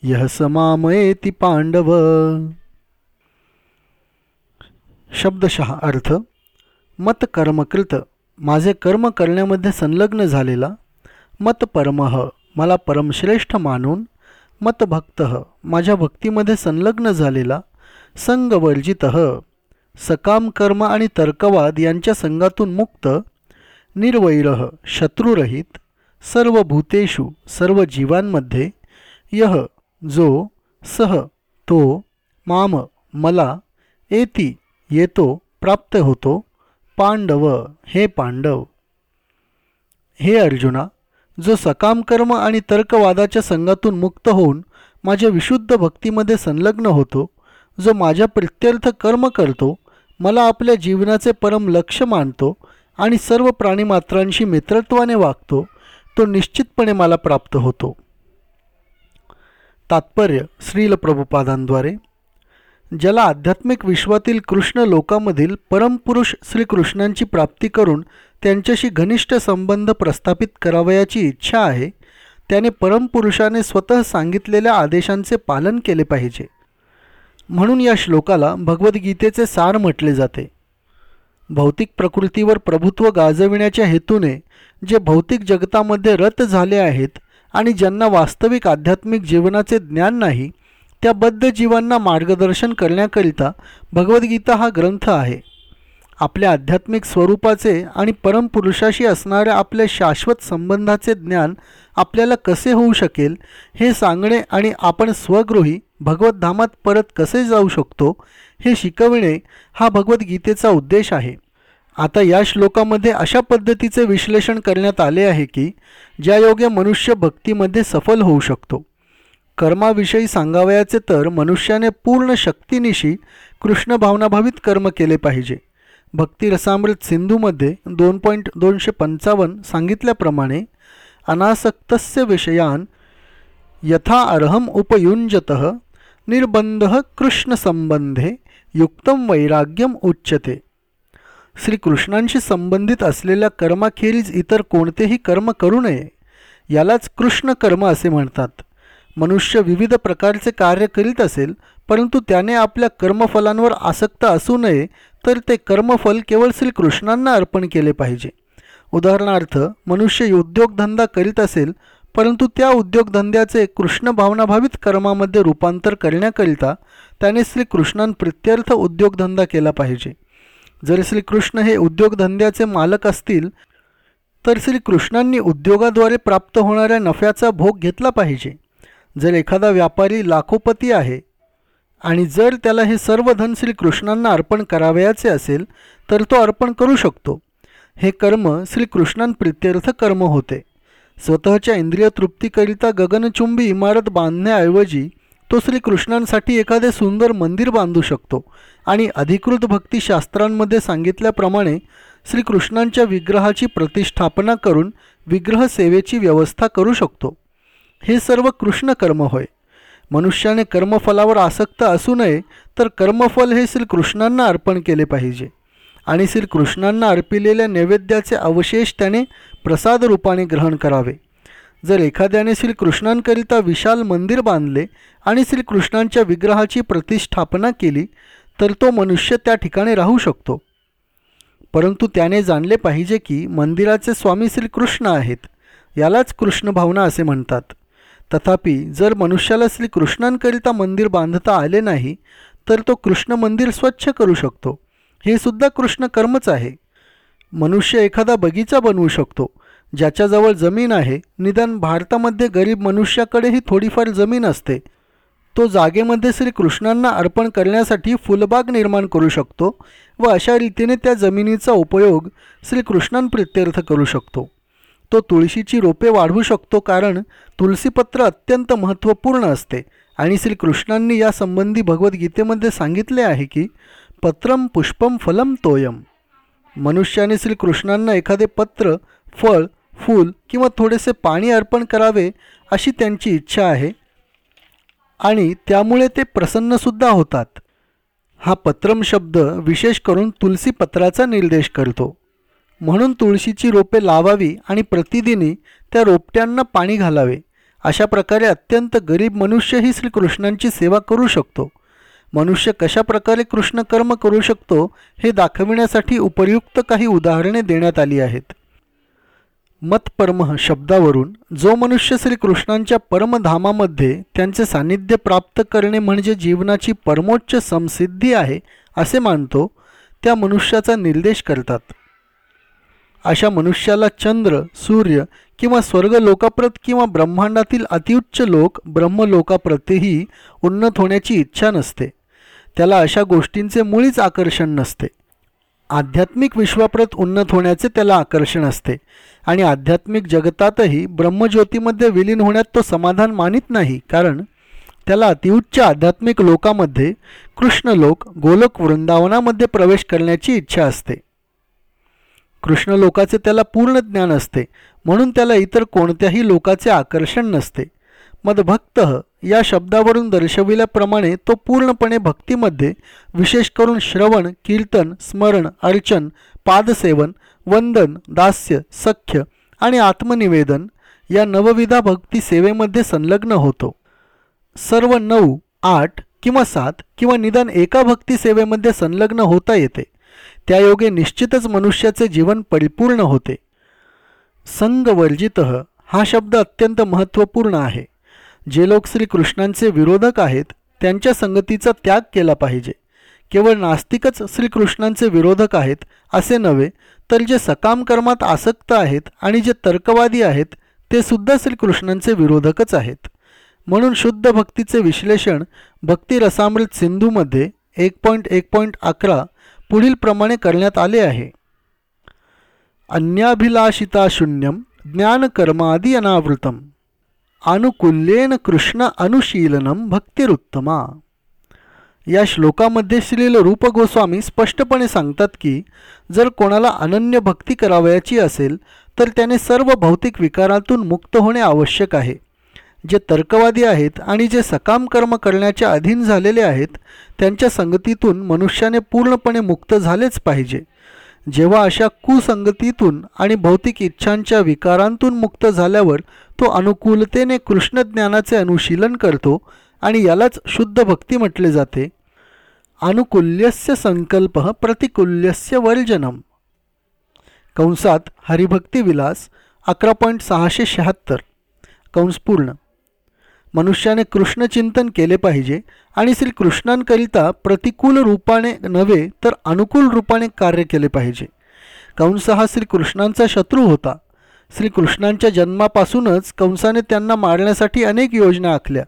यह समामयेति पांडव शब्दशः अर्थ मत कर्मकृत माझे कर्म करण्यामध्ये संलग्न झालेला मत परमह मला परमश्रेष्ठ मानून मतभक्त माझ्या भक्तीमध्ये संलग्न झालेला संगवर्जित। सकाम कर्म आणि तर्कवाद यांच्या संघातून मुक्त निर्वैरह शत्रुरहित सर्व भूतेषु सर्व जीवांमध्ये यह जो सह तो माम मला एती येतो प्राप्त होतो पांडव हे पांडव. हे अर्जुना जो सकाम कर्म आणि तर्कवादाच्या संघातून मुक्त होऊन माझ्या विशुद्ध भक्तीमध्ये संलग्न होतो जो माझ्या प्रत्यर्थ कर्म करतो मला आपल्या जीवनाचे परम लक्ष मानतो आणि सर्व प्राणीमात्रांशी मित्रत्वाने वागतो तो निश्चितपणे मला प्राप्त होतो. तात्पर्य श्रील प्रभुपादांद्वारे. ज्याला आध्यात्मिक विश्वातील कृष्ण लोकामधील परमपुरुष श्रीकृष्णांची प्राप्ती करून त्यांच्याशी घनिष्ठ संबंध प्रस्थापित करावयाची इच्छा आहे त्याने परमपुरुषाने स्वतः सांगितलेल्या आदेशांचे पालन केले पाहिजे. म्हणून या श्लोकाला भगवद्गीतेचे सार म्हटले जाते. भौतिक प्रकृतीवर प्रभुत्व गाजविण्याच्या हेतूने जे भौतिक जगतामध्ये रत झाले आहेत आणि ज्यांना वास्तविक आध्यात्मिक जीवनाचे ज्ञान नाही त्या बद्ध जीवांना मार्गदर्शन करण्याकरिता भगवद्गीता हा ग्रंथ आहे. आपल्या आध्यात्मिक स्वरूपाचे आणि परमपुरुषाशी असणाऱ्या आपल्या शाश्वत संबंधाचे ज्ञान आपल्याला कसे होऊ शकेल हे सांगणे आणि आपण स्वगृही भगवद्धामात परत कसे जाऊ शकतो हे शिकविणे हा भगवद्गीतेचा उद्देश आहे. आता या श्लोकामध्ये अशा पद्धतीचे विश्लेषण करण्यात आले आहे की ज्या मनुष्य भक्तीमध्ये सफल होऊ शकतो. कर्माविषयी सांगावयाचे तर मनुष्याने पूर्ण शक्तीनिशी कृष्ण भावनाभावित कर्म केले पाहिजे. भक्तिरसामृत सिंधूमध्ये दोन पॉईंट दोनशे पंचावन्न सांगितल्याप्रमाणे अनासक्तस्य विषयान यथा अर्हम उपयुंजत निर्बंध कृष्णसंबंधे युक्तम वैराग्यम उच्यते. श्रीकृष्णांशी संबंधित असलेल्या कर्माखेरीज इतर कोणतेही कर्म करू नये यालाच कृष्ण कर्म असे म्हणतात. मनुष्य विविध प्रकारचे कार्य करीत असेल परंतु त्याने आपल्या कर्मफलांवर आसक्त असू नये तर ते कर्मफल केवळ श्रीकृष्णांना अर्पण केले पाहिजे. उदाहरणार्थ मनुष्य उद्योगधंदा करीत असेल परंतु त्या उद्योगधंद्याचे कृष्ण भावनाभावित कर्मामध्ये रूपांतर करण्याकरिता त्याने श्रीकृष्णांप्रित्यर्थ उद्योगधंदा केला पाहिजे. जर श्रीकृष्ण हे उद्योगधंद्याचे मालक असतील तर श्रीकृष्णांनी उद्योगाद्वारे प्राप्त होणाऱ्या नफ्याचा भोग घेतला पाहिजे. जर एखादा व्यापारी लाखोपती आहे आणि जर त्याला हे सर्व धन श्रीकृष्णांना अर्पण करावयाचे असेल तर तो अर्पण करू शकतो. हे कर्म श्रीकृष्णांप्रित्यर्थ कर्म होते. स्वतःच्या इंद्रिय तृप्तीकरिता गगनचुंबी इमारत बांधण्याऐवजी तो श्रीकृष्णांसाठी एखादे सुंदर मंदिर बांधू शकतो. आणि अधिकृत भक्तिशास्त्रांमध्ये सांगितल्याप्रमाणे श्रीकृष्णांच्या विग्रहाची प्रतिष्ठापना करून विग्रह सेवेची व्यवस्था करू शकतो. हे सर्व कृष्ण कर्म होय. मनुष्याने कर्मफलावर आसक्त असू नये तर कर्मफल हे श्रीकृष्णांना अर्पण केले पाहिजे. आणि श्रीकृष्णांना अर्पिलेल्या नैवेद्याचे अवशेष त्याने प्रसाद रूपाने ग्रहण करावे. जर एखाद्याने श्रीकृष्णांकरिता विशाल मंदिर बांधले आणि श्रीकृष्णांच्या विग्रहाची प्रतिष्ठापना केली तर तो मनुष्य त्या ठिकाणी राहू शकतो. परंतु त्याने जाणले पाहिजे की मंदिराचे स्वामी श्रीकृष्ण आहेत यालाच कृष्ण भावना असे म्हणतात. तथापि जर मनुष्याला श्रीकृष्णांकरिता मंदिर बांधता आले नाही तर तो कृष्ण मंदिर स्वच्छ करू शकतो. हे सुद्धा कृष्ण कर्मच आहे. मनुष्य एखादा बगीचा बनवू शकतो. ज्याच्याजवळ जमीन आहे. निदान भारतामध्ये गरीब मनुष्याकडेही थोडीफार जमीन असते. तो जागेमध्ये श्रीकृष्णांना अर्पण करण्यासाठी फुलबाग निर्माण करू शकतो व अशा रीतीने त्या जमिनीचा उपयोग श्रीकृष्णांप्रित्यर्थ करू शकतो. तो तुळशीची रोपे वाढवू शकतो कारण तुलसीपत्र अत्यंत महत्त्वपूर्ण असते आणि श्रीकृष्णांनी या संबंधी भगवद्गीतेमध्ये सांगितले आहे की पत्रम पुष्पम फलम तोयम. मनुष्याने श्रीकृष्णांना एखादे पत्र फळ फूल किंवा थोडेसे पाणी अर्पण करावे अशी त्यांची इच्छा आहे. आणि त्यामुळे ते प्रसन्नसुद्धा होतात. हा पत्रम शब्द विशेष करून तुलसी पत्राचा निर्देश करतो. म्हणून तुळशीची रोपे लावावी आणि प्रतिदिनी त्या रोपट्यांना पाणी घालावे. अशा प्रकारे अत्यंत गरीब मनुष्यही श्रीकृष्णांची सेवा करू शकतो. मनुष्य कशा प्रकारे कृष्णकर्म करू शकतो हे दाखविण्यासाठी उपयुक्त काही उदाहरणे देण्यात आली आहेत. मतपरमः शब्दावरून जो मनुष्य श्रीकृष्णांच्या परमधामामध्ये त्यांचे सान्निध्य प्राप्त करणे म्हणजे जीवनाची परमोच्च समसिद्धी आहे असे मानतो त्या मनुष्याचा निर्देश करतात. अशा मनुष्याला चंद्र सूर्य किंवा स्वर्ग लोकाप्रत किंवा ब्रह्मांडातील अतिउच्च लोक ब्रह्मलोकाप्रतही उन्नत होण्याची इच्छा नसते. त्याला अशा गोष्टींचे मुळीच आकर्षण नसते. आध्यात्मिक विश्वाप्रत उन्नत होण्याचे त्याला आकर्षण असते. आणि आध्यात्मिक जगतातही ब्रह्मज्योतीमध्ये विलीन होण्यात तो समाधान मानित नाही कारण त्याला अतिउच्च आध्यात्मिक लोकामध्ये कृष्णलोक गोलक गोलोक वृंदावनामध्ये प्रवेश करण्याची इच्छा असते. कृष्ण लोकाचे त्याला पूर्ण ज्ञान असते म्हणून त्याला इतर कोणत्याही लोकाचे आकर्षण नसते. मदभक्त या शब्दावरून दर्शविल्याप्रमाणे तो पूर्णपणे भक्तीमध्ये विशेष करून श्रवण कीर्तन स्मरण अर्चन पादसेवन वंदन दास्य सख्य आणि आत्मनिवेदन या नवविधा भक्ती सेवेमध्ये संलग्न होतो. सर्व नऊ आठ किंवा सात किंवा निदान एका भक्ती सेवेमध्ये संलग्न होता येते. त्यायोगे निश्चितच मनुष्याचे जीवन परिपूर्ण होते. संगवर्जित हा शब्द अत्यंत महत्त्वपूर्ण आहे. जे लोक श्रीकृष्णांचे विरोधक आहेत त्यांच्या संगतीचा त्याग केला पाहिजे. केवळ नास्तिकच श्रीकृष्णांचे विरोधक आहेत असे नव्हे तर जे सकाम कर्मात आसक्त आहेत आणि जे तर्कवादी आहेत ते सुद्धा श्रीकृष्णांचे विरोधकच आहेत. म्हणून शुद्ध भक्तीचे विश्लेषण भक्तिरसामृत सिंधूमध्ये एक पॉईंट एक पॉईंट अकरा पुढीलप्रमाणे करण्यात आले आहे. अन्याभिलाषिता शून्यम ज्ञानकर्मादी अनावृतम. अनुकूल्येन कृष्ण अनुशीलनम भक्तिरुत्तमा. या श्लोकामध्ये श्रील रूप गोस्वामी स्पष्टपणे सांगतात की जर कोणाला अनन्य भक्ती करावयाची असेल तर त्याने सर्व भौतिक विकारातून मुक्त होणे आवश्यक आहे. जे तर्कवादी आहेत आणि जे सकाम कर्म करण्याच्या अधीन झालेले आहेत त्यांच्या संगतीतून मनुष्याने पूर्णपणे मुक्त झालेच पाहिजे. जेव्हा अशा कुसंगतीतून आणि भौतिक इच्छांच्या विकारांतून मुक्त झाल्यावर तो अनुकूलतेने कृष्णज्ञानाचे अनुशीलन करतो आणि यालाच शुद्ध भक्ती म्हटले जाते. अनुकूल्यस्य संकल्प प्रतिकूल्यस्य वर्जनम. कंसात हरिभक्तिविलास अकरा पॉईंट सहाशे शहात्तर. कंस पूर्ण. मनुष्याने कृष्णचिंतन केले पाहिजे आणि श्रीकृष्णांकरिता प्रतिकूल रूपाने नव्हे तर अनुकूल रूपाने कार्य केले पाहिजे. कंस हा श्रीकृष्णांचा शत्रू होता. श्रीकृष्णांच्या जन्मापासूनच कंसाने त्यांना मारण्यासाठी अनेक योजना आखल्या.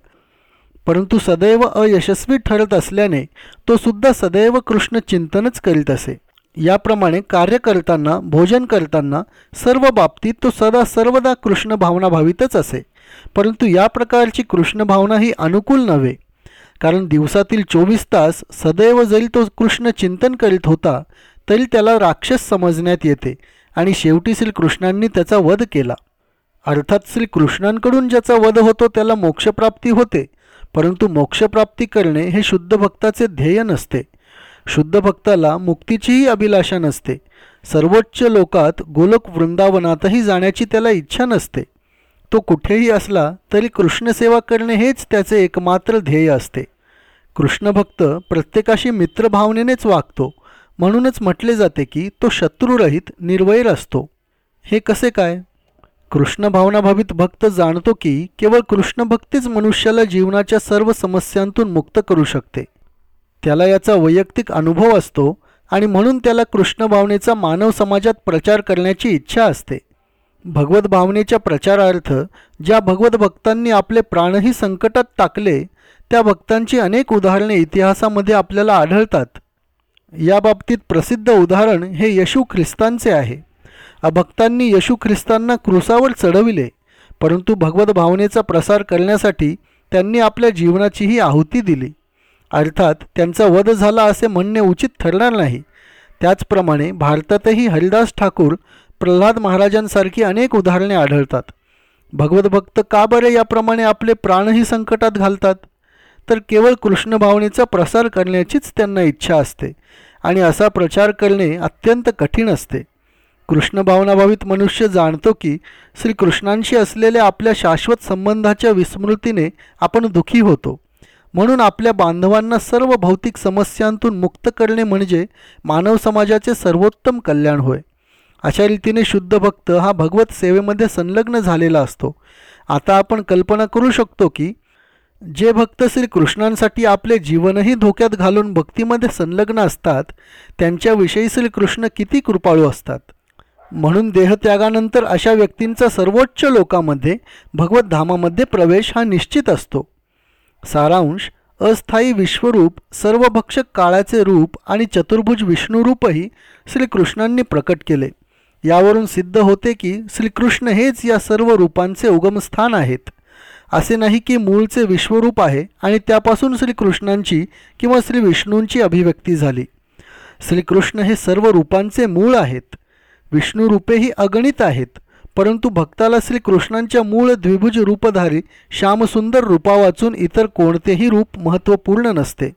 परंतु सदैव अयशस्वी ठरत असल्याने तो सुद्धा सदैव कृष्ण चिंतनच करीत असे. याप्रमाणे कार्य करताना भोजन करताना सर्व बाबतीत तो सदा सर्वदा कृष्ण भावना भावितच असे. परंतु या प्रकारची कृष्ण भावना ही अनुकूल नव्हे. कारण दिवसातील चोवीस तास सदैव जरी तो कृष्ण चिंतन करीत होता तरी त्याला राक्षस समजण्यात येते. आणि शेवटी श्रीकृष्णांनी त्याचा वध केला. अर्थात श्रीकृष्णांकडून ज्याचा वध होतो त्याला मोक्षप्राप्ती होते परंतु मोक्षप्राप्ती करणे हे शुद्ध भक्ताचे ध्येय नसते. शुद्ध भक्ताला मुक्तीचीही अभिलाषा नसते. सर्वोच्च लोकात गोलोक वृंदावनातही जाण्याची त्याला इच्छा नसते. तो कुठेही असला तरी कृष्णसेवा करणे हेच त्याचे एकमात्र ध्येय असते. कृष्णभक्त प्रत्येकाशी मित्रभावनेनेच वागतो. म्हणूनच म्हटले जाते की तो शत्रुरहित निर्वैर असतो. हे कसे काय? कृष्ण भावनाभावित भक्त जाणतो की केवळ कृष्णभक्तीच मनुष्याला जीवनाच्या सर्व समस्यांतून मुक्त करू शकते. त्याला याचा वैयक्तिक अनुभव असतो आणि म्हणून त्याला कृष्ण भावनेचा मानव समाजात प्रचार करण्याची इच्छा असते. भगवत भावनेच्या प्रचारार्थ ज्या भगवत भक्तांनी आपले प्राणही संकटात टाकले त्या भक्तांची अनेक उदाहरणे इतिहासामध्ये आपल्याला आढळतात. याबाबतीत प्रसिद्ध उदाहरण हे येशू ख्रिस्तांचे आहे. अभक्तांनी येशू ख्रिस्तांना क्रुसावर चढविले परंतु भगवत भावनेचा प्रसार करण्यासाठी त्यांनी आपल्या जीवनाचीही आहुती दिली. अर्थात त्यांचा वध झाला असे म्हणणे उचित ठरणार नाही. त्याचप्रमाणे भारतातही हरिदास ठाकूर प्रल्हाद महाराजांसारखी अनेक उदाहरणे आढळतात. भगवतभक्त का बरे याप्रमाणे आपले प्राणही संकटात घालतात? तर केवळ कृष्ण भावनेचा प्रसार करण्याचीच त्यांना इच्छा असते. आणि असा प्रचार करणे अत्यंत कठीण असते. कृष्णभावनाभावित मनुष्य जाणतो की श्रीकृष्णांशी असलेल्या आपल्या शाश्वत संबंधाच्या विस्मृतीने आपण दुखी होतो. म्हणून आपल्या बांधवांना सर्व भौतिक समस्यांतून मुक्त करणे म्हणजे मानव समाजाचे सर्वोत्तम कल्याण होय. अशा रीतीने शुद्ध भक्त हा भगवत सेवेमध्ये संलग्न झालेला असतो. आता आपण कल्पना करू शकतो की जे भक्त श्रीकृष्णांसाठी आपले जीवनही धोक्यात घालून भक्तीमध्ये संलग्न असतात त्यांच्याविषयी श्रीकृष्ण किती कृपाळू असतात. म्हणून देहत्यागानंतर अशा व्यक्तींचा सर्वोच्च लोकामध्ये भगवतधामामध्ये प्रवेश हा निश्चित असतो. सारांश अस्थायी विश्वरूप सर्वभक्षक काळाचे रूप आणि चतुर्भुज विष्णुरूपही श्रीकृष्णांनी प्रकट केले. यावरून सिद्ध होते की श्रीकृष्ण हेच या सर्व रूपांचे उगमस्थान आहेत. असे नाही की मूळचे विश्वरूप आहे आणि त्यापासून श्रीकृष्णांची किंवा श्री विष्णूंची अभिव्यक्ती झाली. श्रीकृष्ण हे सर्व रूपांचे मूळ आहेत. विष्णुरूपेही अगणित आहेत परंतु भक्ताला श्रीकृष्णांच्या मूळ द्विभुज रूपधारी श्यामसुंदर रूपा वाचून इतर कोणतेही रूप महत्त्वपूर्ण नसते.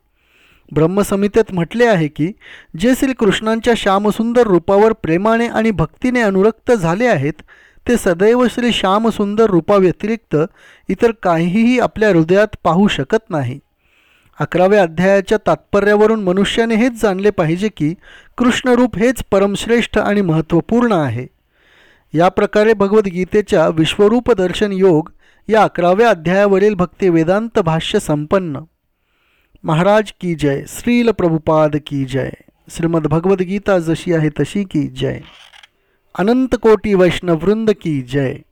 ब्रह्मसमितेत म्हटले आहे की जे श्रीकृष्णांच्या श्यामसुंदर रूपावर प्रेमाने आणि भक्तीने अनुरक्त झाले आहेत ते सदैव श्री श्यामसुंदर रूपाव्यतिरिक्त इतर काहीही आपल्या हृदयात पाहू शकत नाही. अकराव्या अध्यायाच्या तात्पर्यावरून मनुष्याने हेच जाणले पाहिजे की कृष्णरूप हेच परमश्रेष्ठ आणि महत्त्वपूर्ण आहे. या प्रकारे भगवद्गीतेच्या विश्वरूप दर्शन योग या अकराव्या अध्यायावरील भक्ती वेदांत भाष्य संपन्न. महाराज की जय. श्रील प्रभुपाद की जय. श्रीमद्भगवद्गीता जशी आहे तशी की जय. अनंत कोटी वैष्णववृंद की जय।